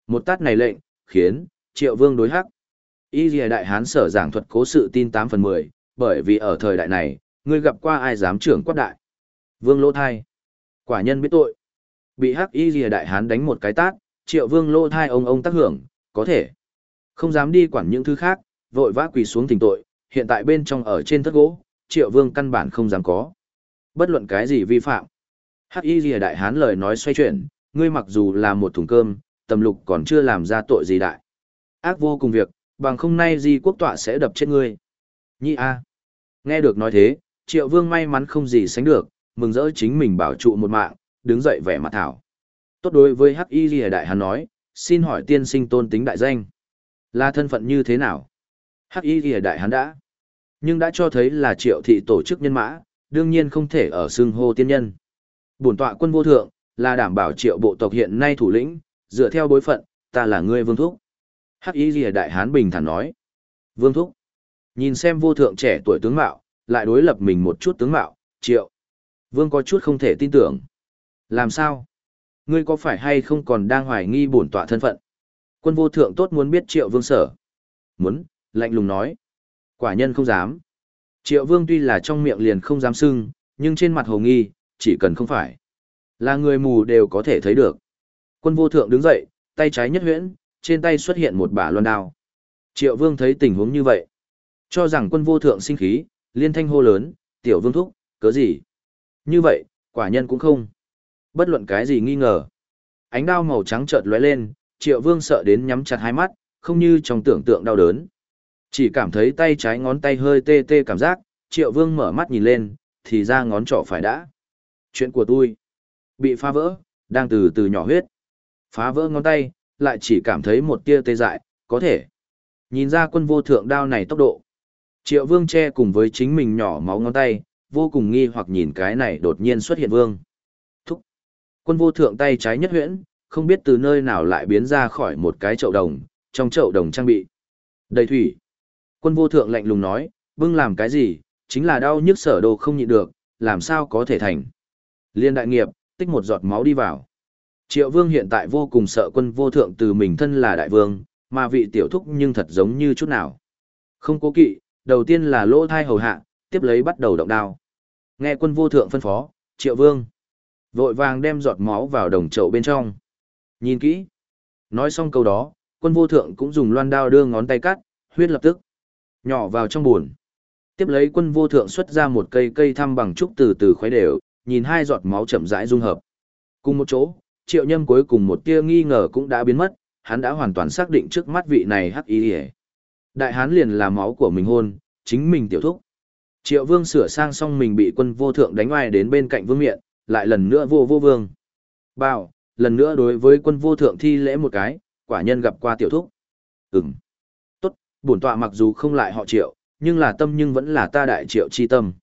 Một tát này lệnh, khiến, triệu vương đối hắc. Y dìa đại hán sở giảng thuật cố sự tin 8 phần 10, bởi vì ở thời đại này, ngươi gặp qua ai dám trưởng quát đại. Vương lỗ thai. Quả nhân biết tội. Bị hắc y dìa đại hán đánh một cái tát, triệu vương lỗ thai ông ông tác hưởng, có thể. Không dám đi quản những thứ khác, vội vã quỳ xuống thỉnh tội, hiện tại bên trong ở trên thất gỗ, triệu vương căn bản không dám có. Bất luận cái gì vi phạm. Hắc y dìa đại hán lời nói xoay chuyển, ngươi mặc dù là một thùng cơm, tầm lục còn chưa làm ra tội gì đại. Ác vô cùng việc, bằng không nay di quốc tọa sẽ đập chết ngươi. Nhi A. Nghe được nói thế, triệu vương may mắn không gì sánh được, mừng rỡ chính mình bảo trụ một mạng, đứng dậy vẻ mặt thảo. Tốt đối với Hắc Y Ghi Đại hắn nói, xin hỏi tiên sinh tôn tính đại danh. Là thân phận như thế nào? Hắc Y Ghi Đại hắn đã. Nhưng đã cho thấy là triệu thị tổ chức nhân mã, đương nhiên không thể ở xương hô tiên nhân. Bổn tọa quân vô thượng, là đảm bảo triệu bộ tộc hiện nay thủ lĩnh, dựa theo bối phận, ta là ngươi vương thúc. Hắc ý gì Đại Hán bình thản nói. Vương thúc. Nhìn xem vô thượng trẻ tuổi tướng mạo, lại đối lập mình một chút tướng mạo, triệu. Vương có chút không thể tin tưởng. Làm sao? Ngươi có phải hay không còn đang hoài nghi bổn tọa thân phận? Quân vô thượng tốt muốn biết triệu vương sở. Muốn, lạnh lùng nói. Quả nhân không dám. Triệu vương tuy là trong miệng liền không dám sưng, nhưng trên mặt hồ nghi, chỉ cần không phải. Là người mù đều có thể thấy được. Quân vô thượng đứng dậy, tay trái nhất huyễn, trên tay xuất hiện một bả loan đao. Triệu vương thấy tình huống như vậy. Cho rằng quân vô thượng sinh khí, liên thanh hô lớn, tiểu vương thúc, cớ gì? Như vậy, quả nhân cũng không. Bất luận cái gì nghi ngờ. Ánh đao màu trắng chợt lóe lên, triệu vương sợ đến nhắm chặt hai mắt, không như trong tưởng tượng đau đớn. Chỉ cảm thấy tay trái ngón tay hơi tê tê cảm giác, triệu vương mở mắt nhìn lên, thì ra ngón trỏ phải đã. Chuyện của tôi bị phá vỡ, đang từ từ nhỏ huyết. Phá vỡ ngón tay, lại chỉ cảm thấy một tia tê dại, có thể. Nhìn ra quân vô thượng đao này tốc độ. Triệu vương che cùng với chính mình nhỏ máu ngón tay, vô cùng nghi hoặc nhìn cái này đột nhiên xuất hiện vương. Thúc. Quân vô thượng tay trái nhất huyễn, không biết từ nơi nào lại biến ra khỏi một cái chậu đồng, trong chậu đồng trang bị. Đầy thủy. Quân vô thượng lạnh lùng nói, vương làm cái gì, chính là đau nhức sở đồ không nhịn được, làm sao có thể thành. Liên đại nghiệp, tích một giọt máu đi vào. Triệu vương hiện tại vô cùng sợ quân vô thượng từ mình thân là đại vương, mà vị tiểu thúc nhưng thật giống như chút nào. Không cố kỵ, đầu tiên là lỗ thai hầu hạ, tiếp lấy bắt đầu động đao. Nghe quân vô thượng phân phó, triệu vương. Vội vàng đem giọt máu vào đồng chậu bên trong. Nhìn kỹ. Nói xong câu đó, quân vô thượng cũng dùng loan đao đưa ngón tay cắt, huyết lập tức. Nhỏ vào trong buồn. Tiếp lấy quân vô thượng xuất ra một cây cây thăm bằng trúc từ từ khuấy đều, nhìn hai giọt máu chậm rãi dung hợp. Cùng một chỗ, triệu nhâm cuối cùng một tia nghi ngờ cũng đã biến mất, hắn đã hoàn toàn xác định trước mắt vị này hắc y hề. Đại hán liền là máu của mình hôn, chính mình tiểu thúc. Triệu vương sửa sang xong mình bị quân vô thượng đánh oai đến bên cạnh vương miện, lại lần nữa vô vô vương. Bảo, lần nữa đối với quân vô thượng thi lễ một cái, quả nhân gặp qua tiểu thúc. Ừm. Tốt, bổn tọa mặc dù không lại họ triệu, nhưng là tâm nhưng vẫn là ta đại triệu chi tâm.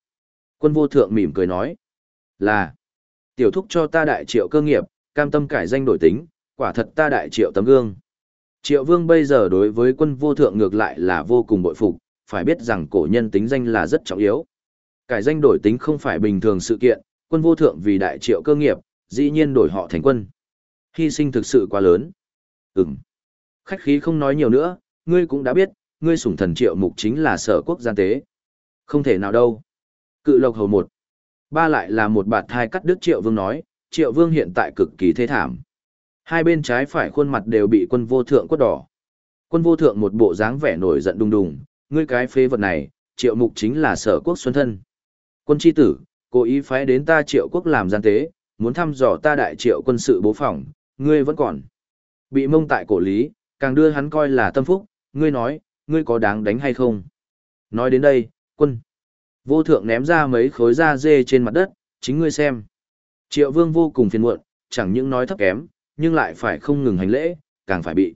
Quân vô thượng mỉm cười nói. Là. Tiểu thúc cho ta đại triệu cơ nghiệp, cam tâm cải danh đổi tính, quả thật ta đại triệu tấm gương. Triệu vương bây giờ đối với quân vô thượng ngược lại là vô cùng bội phục, phải biết rằng cổ nhân tính danh là rất trọng yếu. Cải danh đổi tính không phải bình thường sự kiện, quân vô thượng vì đại triệu cơ nghiệp, dĩ nhiên đổi họ thành quân. Hy sinh thực sự quá lớn. Ừm. Khách khí không nói nhiều nữa, ngươi cũng đã biết, ngươi sủng thần triệu mục chính là sở quốc gian tế. Không thể nào đâu. Cự lộc hầu một. Ba lại là một bạt thai cắt đứt triệu vương nói, triệu vương hiện tại cực kỳ thế thảm. Hai bên trái phải khuôn mặt đều bị quân vô thượng quất đỏ. Quân vô thượng một bộ dáng vẻ nổi giận đùng đùng, ngươi cái phế vật này, triệu mục chính là sở quốc xuân thân. Quân chi tử, cố ý phái đến ta triệu quốc làm gian tế, muốn thăm dò ta đại triệu quân sự bố phòng, ngươi vẫn còn. Bị mông tại cổ lý, càng đưa hắn coi là tâm phúc, ngươi nói, ngươi có đáng đánh hay không? Nói đến đây, quân. Vô thượng ném ra mấy khối da dê trên mặt đất, chính ngươi xem. Triệu vương vô cùng phiền muộn, chẳng những nói thấp kém, nhưng lại phải không ngừng hành lễ, càng phải bị.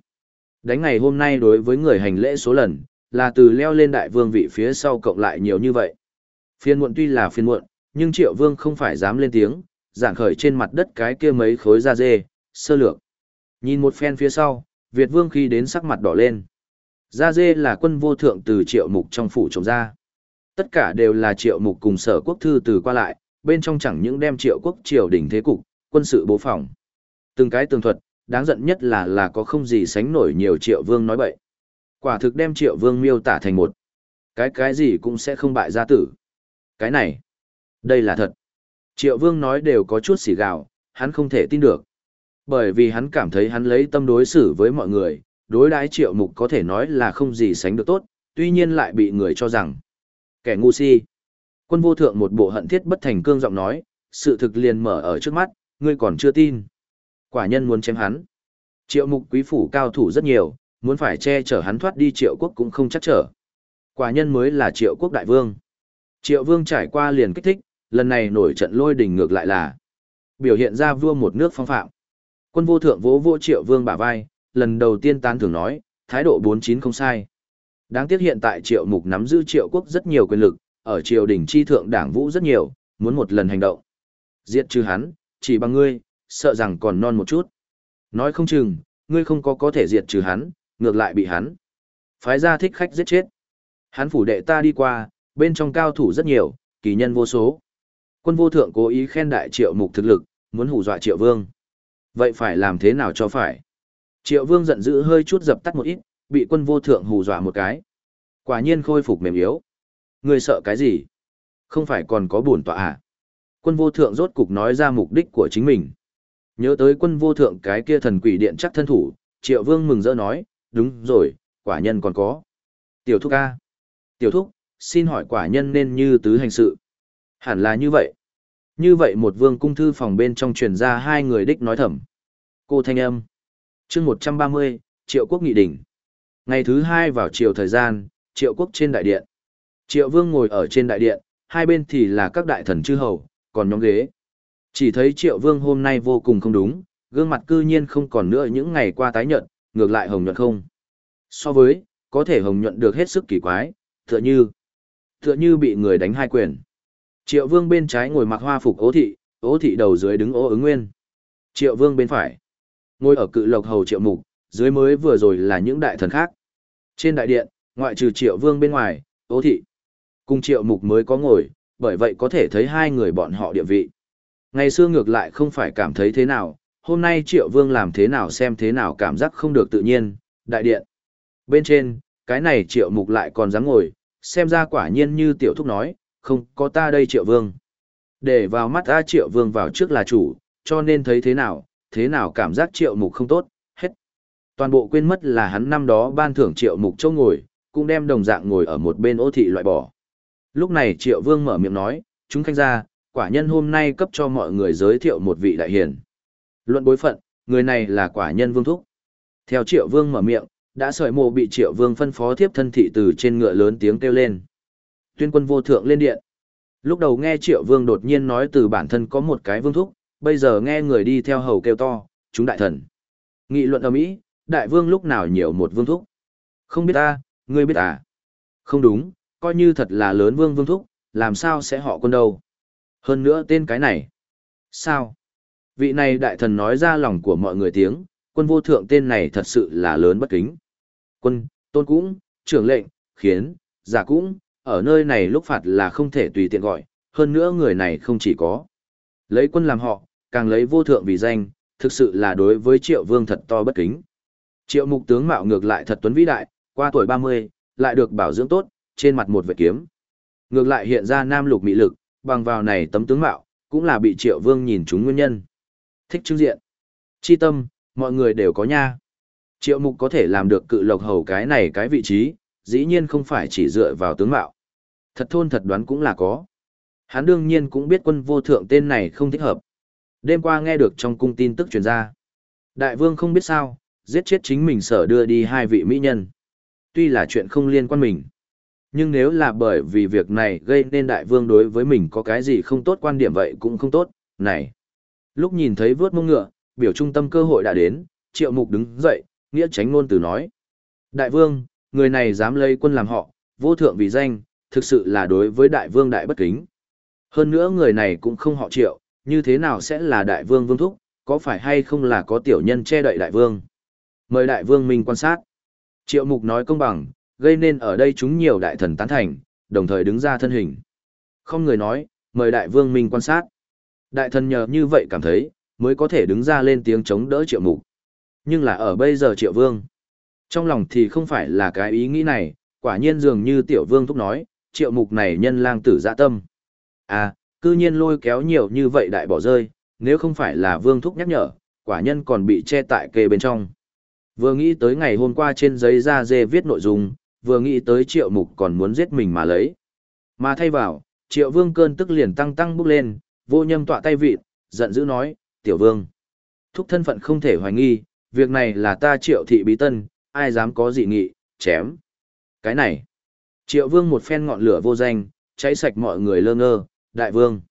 Đánh ngày hôm nay đối với người hành lễ số lần, là từ leo lên đại vương vị phía sau cộng lại nhiều như vậy. Phiền muộn tuy là phiền muộn, nhưng triệu vương không phải dám lên tiếng, giảng khởi trên mặt đất cái kia mấy khối da dê, sơ lược. Nhìn một phen phía sau, Việt vương khi đến sắc mặt đỏ lên. Da dê là quân vô thượng từ triệu mục trong phủ trồng ra. Tất cả đều là triệu mục cùng sở quốc thư từ qua lại, bên trong chẳng những đem triệu quốc triều đỉnh thế cục, quân sự bố phòng. Từng cái tường thuật, đáng giận nhất là là có không gì sánh nổi nhiều triệu vương nói bậy. Quả thực đem triệu vương miêu tả thành một. Cái cái gì cũng sẽ không bại gia tử. Cái này, đây là thật. Triệu vương nói đều có chút xỉ gạo, hắn không thể tin được. Bởi vì hắn cảm thấy hắn lấy tâm đối xử với mọi người, đối đãi triệu mục có thể nói là không gì sánh được tốt, tuy nhiên lại bị người cho rằng kẻ ngu si. Quân vô thượng một bộ hận thiết bất thành cương giọng nói, sự thực liền mở ở trước mắt, ngươi còn chưa tin. Quả nhân muốn chém hắn. Triệu mục quý phủ cao thủ rất nhiều, muốn phải che chở hắn thoát đi triệu quốc cũng không chắc trở. Quả nhân mới là triệu quốc đại vương. Triệu vương trải qua liền kích thích, lần này nổi trận lôi đình ngược lại là biểu hiện ra vua một nước phong phạm. Quân vô thượng vỗ vỗ triệu vương bả vai, lần đầu tiên tán thưởng nói, thái độ 49 không sai. Đáng tiếc hiện tại triệu mục nắm giữ triệu quốc rất nhiều quyền lực, ở triều đình chi thượng đảng vũ rất nhiều, muốn một lần hành động. Diệt trừ hắn, chỉ bằng ngươi, sợ rằng còn non một chút. Nói không chừng, ngươi không có có thể diệt trừ hắn, ngược lại bị hắn. Phái ra thích khách giết chết. Hắn phủ đệ ta đi qua, bên trong cao thủ rất nhiều, kỳ nhân vô số. Quân vô thượng cố ý khen đại triệu mục thực lực, muốn hù dọa triệu vương. Vậy phải làm thế nào cho phải? Triệu vương giận dữ hơi chút dập tắt một ít, bị quân vô thượng hù dọa một cái. Quả nhiên khôi phục mềm yếu. người sợ cái gì? Không phải còn có buồn tọa à? Quân vô thượng rốt cục nói ra mục đích của chính mình. Nhớ tới quân vô thượng cái kia thần quỷ điện chắc thân thủ, triệu vương mừng rỡ nói, đúng rồi, quả nhân còn có. Tiểu thúc A. Tiểu thúc, xin hỏi quả nhân nên như tứ hành sự. Hẳn là như vậy. Như vậy một vương cung thư phòng bên trong truyền ra hai người đích nói thầm. Cô thanh âm. chương một trăm ba mươi triệu quốc nghị đỉnh. Ngày thứ hai vào chiều thời gian, triệu quốc trên đại điện. Triệu vương ngồi ở trên đại điện, hai bên thì là các đại thần chư hầu, còn nhóm ghế. Chỉ thấy triệu vương hôm nay vô cùng không đúng, gương mặt cư nhiên không còn nữa những ngày qua tái nhợt, ngược lại hồng nhuận không. So với, có thể hồng nhuận được hết sức kỳ quái, tựa như, tựa như bị người đánh hai quyền. Triệu vương bên trái ngồi mặc hoa phục ố thị, ố thị đầu dưới đứng ố ứng nguyên. Triệu vương bên phải, ngồi ở cự lộc hầu triệu mục, dưới mới vừa rồi là những đại thần khác. Trên đại điện, ngoại trừ triệu vương bên ngoài, ố thị, cùng triệu mục mới có ngồi, bởi vậy có thể thấy hai người bọn họ địa vị. Ngày xưa ngược lại không phải cảm thấy thế nào, hôm nay triệu vương làm thế nào xem thế nào cảm giác không được tự nhiên, đại điện. Bên trên, cái này triệu mục lại còn dám ngồi, xem ra quả nhiên như tiểu thúc nói, không có ta đây triệu vương. Để vào mắt ta Triệu Vương vào trước là chủ, cho nên thấy thế nào, thế nào cảm giác Triệu Mục không tốt. Toàn bộ quên mất là hắn năm đó ban thưởng Triệu Mục châu ngồi, cũng đem đồng dạng ngồi ở một bên ô thị loại bỏ. Lúc này Triệu Vương mở miệng nói, chúng khanh ra, quả nhân hôm nay cấp cho mọi người giới thiệu một vị đại hiền. Luận bối phận, người này là quả nhân Vương Thúc. Theo Triệu Vương mở miệng, đã sợi mộ bị Triệu Vương phân phó thiếp thân thị từ trên ngựa lớn tiếng kêu lên. Tuyên quân vô thượng lên điện. Lúc đầu nghe Triệu Vương đột nhiên nói từ bản thân có một cái vương thúc, bây giờ nghe người đi theo hầu kêu to, chúng đại thần. Nghị luận ở Mỹ, đại vương lúc nào nhiều một vương thúc. Không biết ta, ngươi biết à? Không đúng, coi như thật là lớn vương vương thúc, làm sao sẽ họ quân đâu. Hơn nữa tên cái này. Sao? Vị này đại thần nói ra lòng của mọi người tiếng, quân vô thượng tên này thật sự là lớn bất kính. Quân, tôn cũng, trưởng lệnh, khiến, giả cũng, ở nơi này lúc phạt là không thể tùy tiện gọi, hơn nữa người này không chỉ có lấy quân làm họ, càng lấy vô thượng vì danh, thực sự là đối với triệu vương thật to bất kính. Triệu mục tướng mạo ngược lại thật tuấn vĩ đại, qua tuổi 30, lại được bảo dưỡng tốt, trên mặt một vệ kiếm. Ngược lại hiện ra nam lục mỹ lực, bằng vào này tấm tướng mạo, cũng là bị triệu vương nhìn chúng nguyên nhân. Thích chứng diện. Chi tâm, mọi người đều có nha. Triệu mục có thể làm được cự lộc hầu cái này cái vị trí, dĩ nhiên không phải chỉ dựa vào tướng mạo. Thật thôn thật đoán cũng là có. Hắn đương nhiên cũng biết quân vô thượng tên này không thích hợp. Đêm qua nghe được trong cung tin tức truyền ra. Đại vương không biết sao, giết chết chính mình sở đưa đi hai vị mỹ nhân. Tuy là chuyện không liên quan mình. Nhưng nếu là bởi vì việc này gây nên đại vương đối với mình có cái gì không tốt quan điểm vậy cũng không tốt, này. Lúc nhìn thấy vướt mông ngựa, biểu trung tâm cơ hội đã đến, triệu mục đứng dậy, nghĩa tránh ngôn từ nói. Đại vương, người này dám lấy quân làm họ, vô thượng vì danh, thực sự là đối với đại vương đại bất kính. Hơn nữa người này cũng không họ triệu, như thế nào sẽ là đại vương vương thúc, có phải hay không là có tiểu nhân che đậy đại vương. Mời đại vương minh quan sát. Triệu mục nói công bằng, gây nên ở đây chúng nhiều đại thần tán thành, đồng thời đứng ra thân hình. Không người nói, mời đại vương minh quan sát. Đại thần nhờ như vậy cảm thấy, mới có thể đứng ra lên tiếng chống đỡ triệu mục. Nhưng là ở bây giờ triệu vương. Trong lòng thì không phải là cái ý nghĩ này, quả nhiên dường như tiểu vương thúc nói, triệu mục này nhân lang tử dạ tâm. À, cư nhiên lôi kéo nhiều như vậy đại bỏ rơi, nếu không phải là vương thúc nhắc nhở, quả nhân còn bị che tại kề bên trong. Vừa nghĩ tới ngày hôm qua trên giấy da dê viết nội dung, vừa nghĩ tới triệu mục còn muốn giết mình mà lấy. Mà thay vào, triệu vương cơn tức liền tăng tăng bốc lên, vô nhâm tọa tay vịt, giận dữ nói, tiểu vương. Thúc thân phận không thể hoài nghi, việc này là ta triệu thị bí tân, ai dám có dị nghị, chém. Cái này, triệu vương một phen ngọn lửa vô danh, cháy sạch mọi người lơ ngơ, đại vương.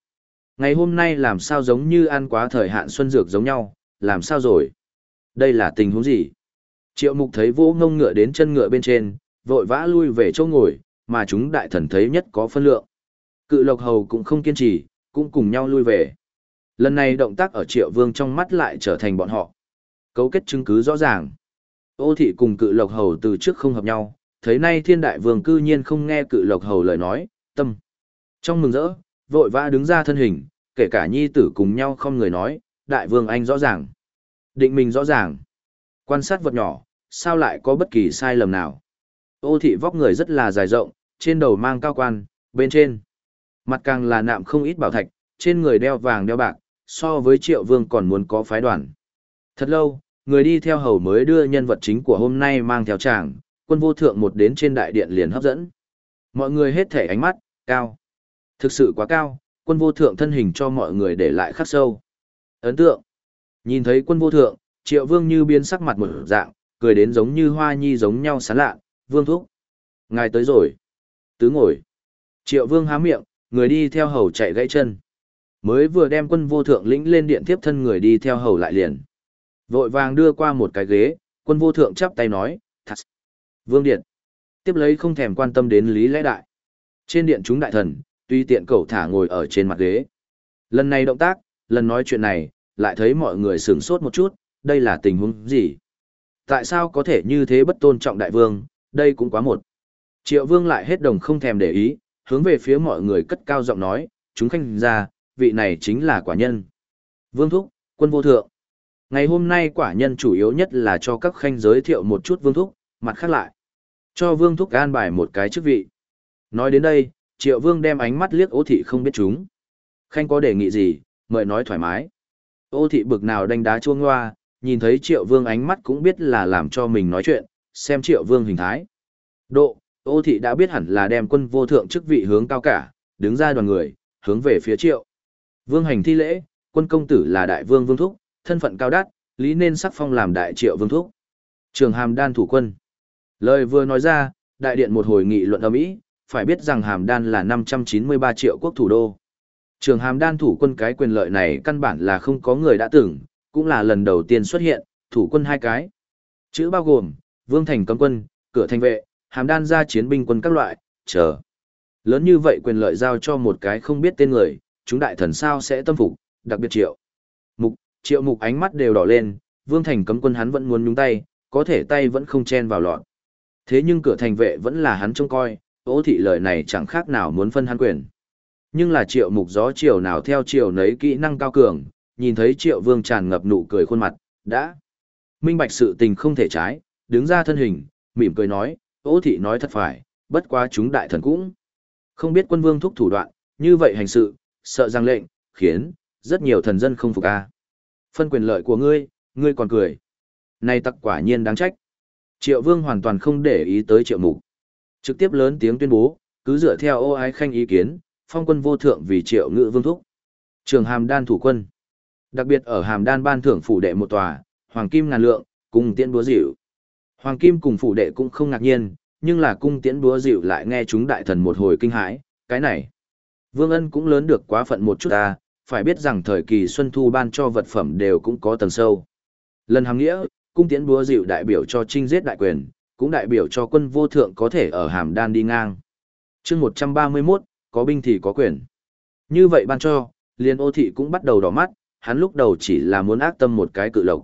Ngày hôm nay làm sao giống như ăn quá thời hạn xuân dược giống nhau, làm sao rồi? Đây là tình huống gì? Triệu mục thấy vô ngông ngựa đến chân ngựa bên trên, vội vã lui về chỗ ngồi, mà chúng đại thần thấy nhất có phân lượng. Cự lộc hầu cũng không kiên trì, cũng cùng nhau lui về. Lần này động tác ở triệu vương trong mắt lại trở thành bọn họ. Cấu kết chứng cứ rõ ràng. Ô thị cùng cự lộc hầu từ trước không hợp nhau, thấy nay thiên đại vương cư nhiên không nghe cự lộc hầu lời nói, tâm. Trong mừng rỡ, vội vã đứng ra thân hình, kể cả nhi tử cùng nhau không người nói, đại vương anh rõ ràng. Định mình rõ ràng. Quan sát vật nhỏ, sao lại có bất kỳ sai lầm nào. Ô thị vóc người rất là dài rộng, trên đầu mang cao quan, bên trên. Mặt càng là nạm không ít bảo thạch, trên người đeo vàng đeo bạc, so với triệu vương còn muốn có phái đoàn. Thật lâu, người đi theo hầu mới đưa nhân vật chính của hôm nay mang theo chàng, quân vô thượng một đến trên đại điện liền hấp dẫn. Mọi người hết thể ánh mắt, cao. Thực sự quá cao, quân vô thượng thân hình cho mọi người để lại khắc sâu. Ấn tượng. Nhìn thấy quân vô thượng, triệu vương như biến sắc mặt một dạng, cười đến giống như hoa nhi giống nhau sán lạ, vương thúc. Ngài tới rồi. Tứ ngồi. Triệu vương há miệng, người đi theo hầu chạy gãy chân. Mới vừa đem quân vô thượng lĩnh lên điện tiếp thân người đi theo hầu lại liền. Vội vàng đưa qua một cái ghế, quân vô thượng chắp tay nói, thật. Vương điện. Tiếp lấy không thèm quan tâm đến lý lẽ đại. Trên điện chúng đại thần, tuy tiện cầu thả ngồi ở trên mặt ghế. Lần này động tác, lần nói chuyện này, lại thấy mọi người sửng sốt một chút, đây là tình huống gì? Tại sao có thể như thế bất tôn trọng đại vương, đây cũng quá một. Triệu vương lại hết đồng không thèm để ý, hướng về phía mọi người cất cao giọng nói, chúng khanh ra, vị này chính là quả nhân. Vương Thúc, quân vô thượng. Ngày hôm nay quả nhân chủ yếu nhất là cho các khanh giới thiệu một chút Vương Thúc, mặt khác lại. Cho Vương Thúc an bài một cái chức vị. Nói đến đây, Triệu Vương đem ánh mắt liếc ố thị không biết chúng. Khanh có đề nghị gì, mời nói thoải mái. Ô thị bực nào đánh đá chuông hoa, nhìn thấy triệu vương ánh mắt cũng biết là làm cho mình nói chuyện, xem triệu vương hình thái. Độ, ô thị đã biết hẳn là đem quân vô thượng chức vị hướng cao cả, đứng ra đoàn người, hướng về phía triệu. Vương hành thi lễ, quân công tử là đại vương vương thúc, thân phận cao đắt, lý nên sắc phong làm đại triệu vương thúc. Trường hàm đan thủ quân. Lời vừa nói ra, đại điện một hồi nghị luận âm ý, phải biết rằng hàm đan là 593 triệu quốc thủ đô. Trường hàm đan thủ quân cái quyền lợi này căn bản là không có người đã tưởng cũng là lần đầu tiên xuất hiện, thủ quân hai cái. Chữ bao gồm, vương thành cấm quân, cửa thành vệ, hàm đan ra chiến binh quân các loại, chờ. Lớn như vậy quyền lợi giao cho một cái không biết tên người, chúng đại thần sao sẽ tâm phục, đặc biệt triệu. Mục, triệu mục ánh mắt đều đỏ lên, vương thành cấm quân hắn vẫn muốn nhúng tay, có thể tay vẫn không chen vào lọt. Thế nhưng cửa thành vệ vẫn là hắn trông coi, ố thị lời này chẳng khác nào muốn phân hắn quyền. Nhưng là triệu mục gió chiều nào theo chiều nấy kỹ năng cao cường, nhìn thấy triệu vương tràn ngập nụ cười khuôn mặt, đã. Minh bạch sự tình không thể trái, đứng ra thân hình, mỉm cười nói, ố thị nói thật phải, bất quá chúng đại thần cũng. Không biết quân vương thúc thủ đoạn, như vậy hành sự, sợ rằng lệnh, khiến, rất nhiều thần dân không phục a. Phân quyền lợi của ngươi, ngươi còn cười. Này tặc quả nhiên đáng trách. Triệu vương hoàn toàn không để ý tới triệu mục. Trực tiếp lớn tiếng tuyên bố, cứ dựa theo ô ái khanh ý kiến, phong quân vô thượng vì triệu ngự vương thúc. Trường hàm đan thủ quân. Đặc biệt ở hàm đan ban thưởng phủ đệ một tòa, hoàng kim ngàn lượng, cùng tiễn búa dịu. Hoàng kim cùng phủ đệ cũng không ngạc nhiên, nhưng là cung tiễn búa dịu lại nghe chúng đại thần một hồi kinh hãi, cái này. Vương ân cũng lớn được quá phận một chút ta, phải biết rằng thời kỳ xuân thu ban cho vật phẩm đều cũng có tầng sâu. Lần hàm nghĩa, cung tiễn búa dịu đại biểu cho trinh giết đại quyền, cũng đại biểu cho quân vô thượng có thể ở hàm đan đi ngang. chương 131, có binh thì có quyền. Như vậy ban cho, liền ô thị cũng bắt đầu đỏ mắt, hắn lúc đầu chỉ là muốn ác tâm một cái cự lộc.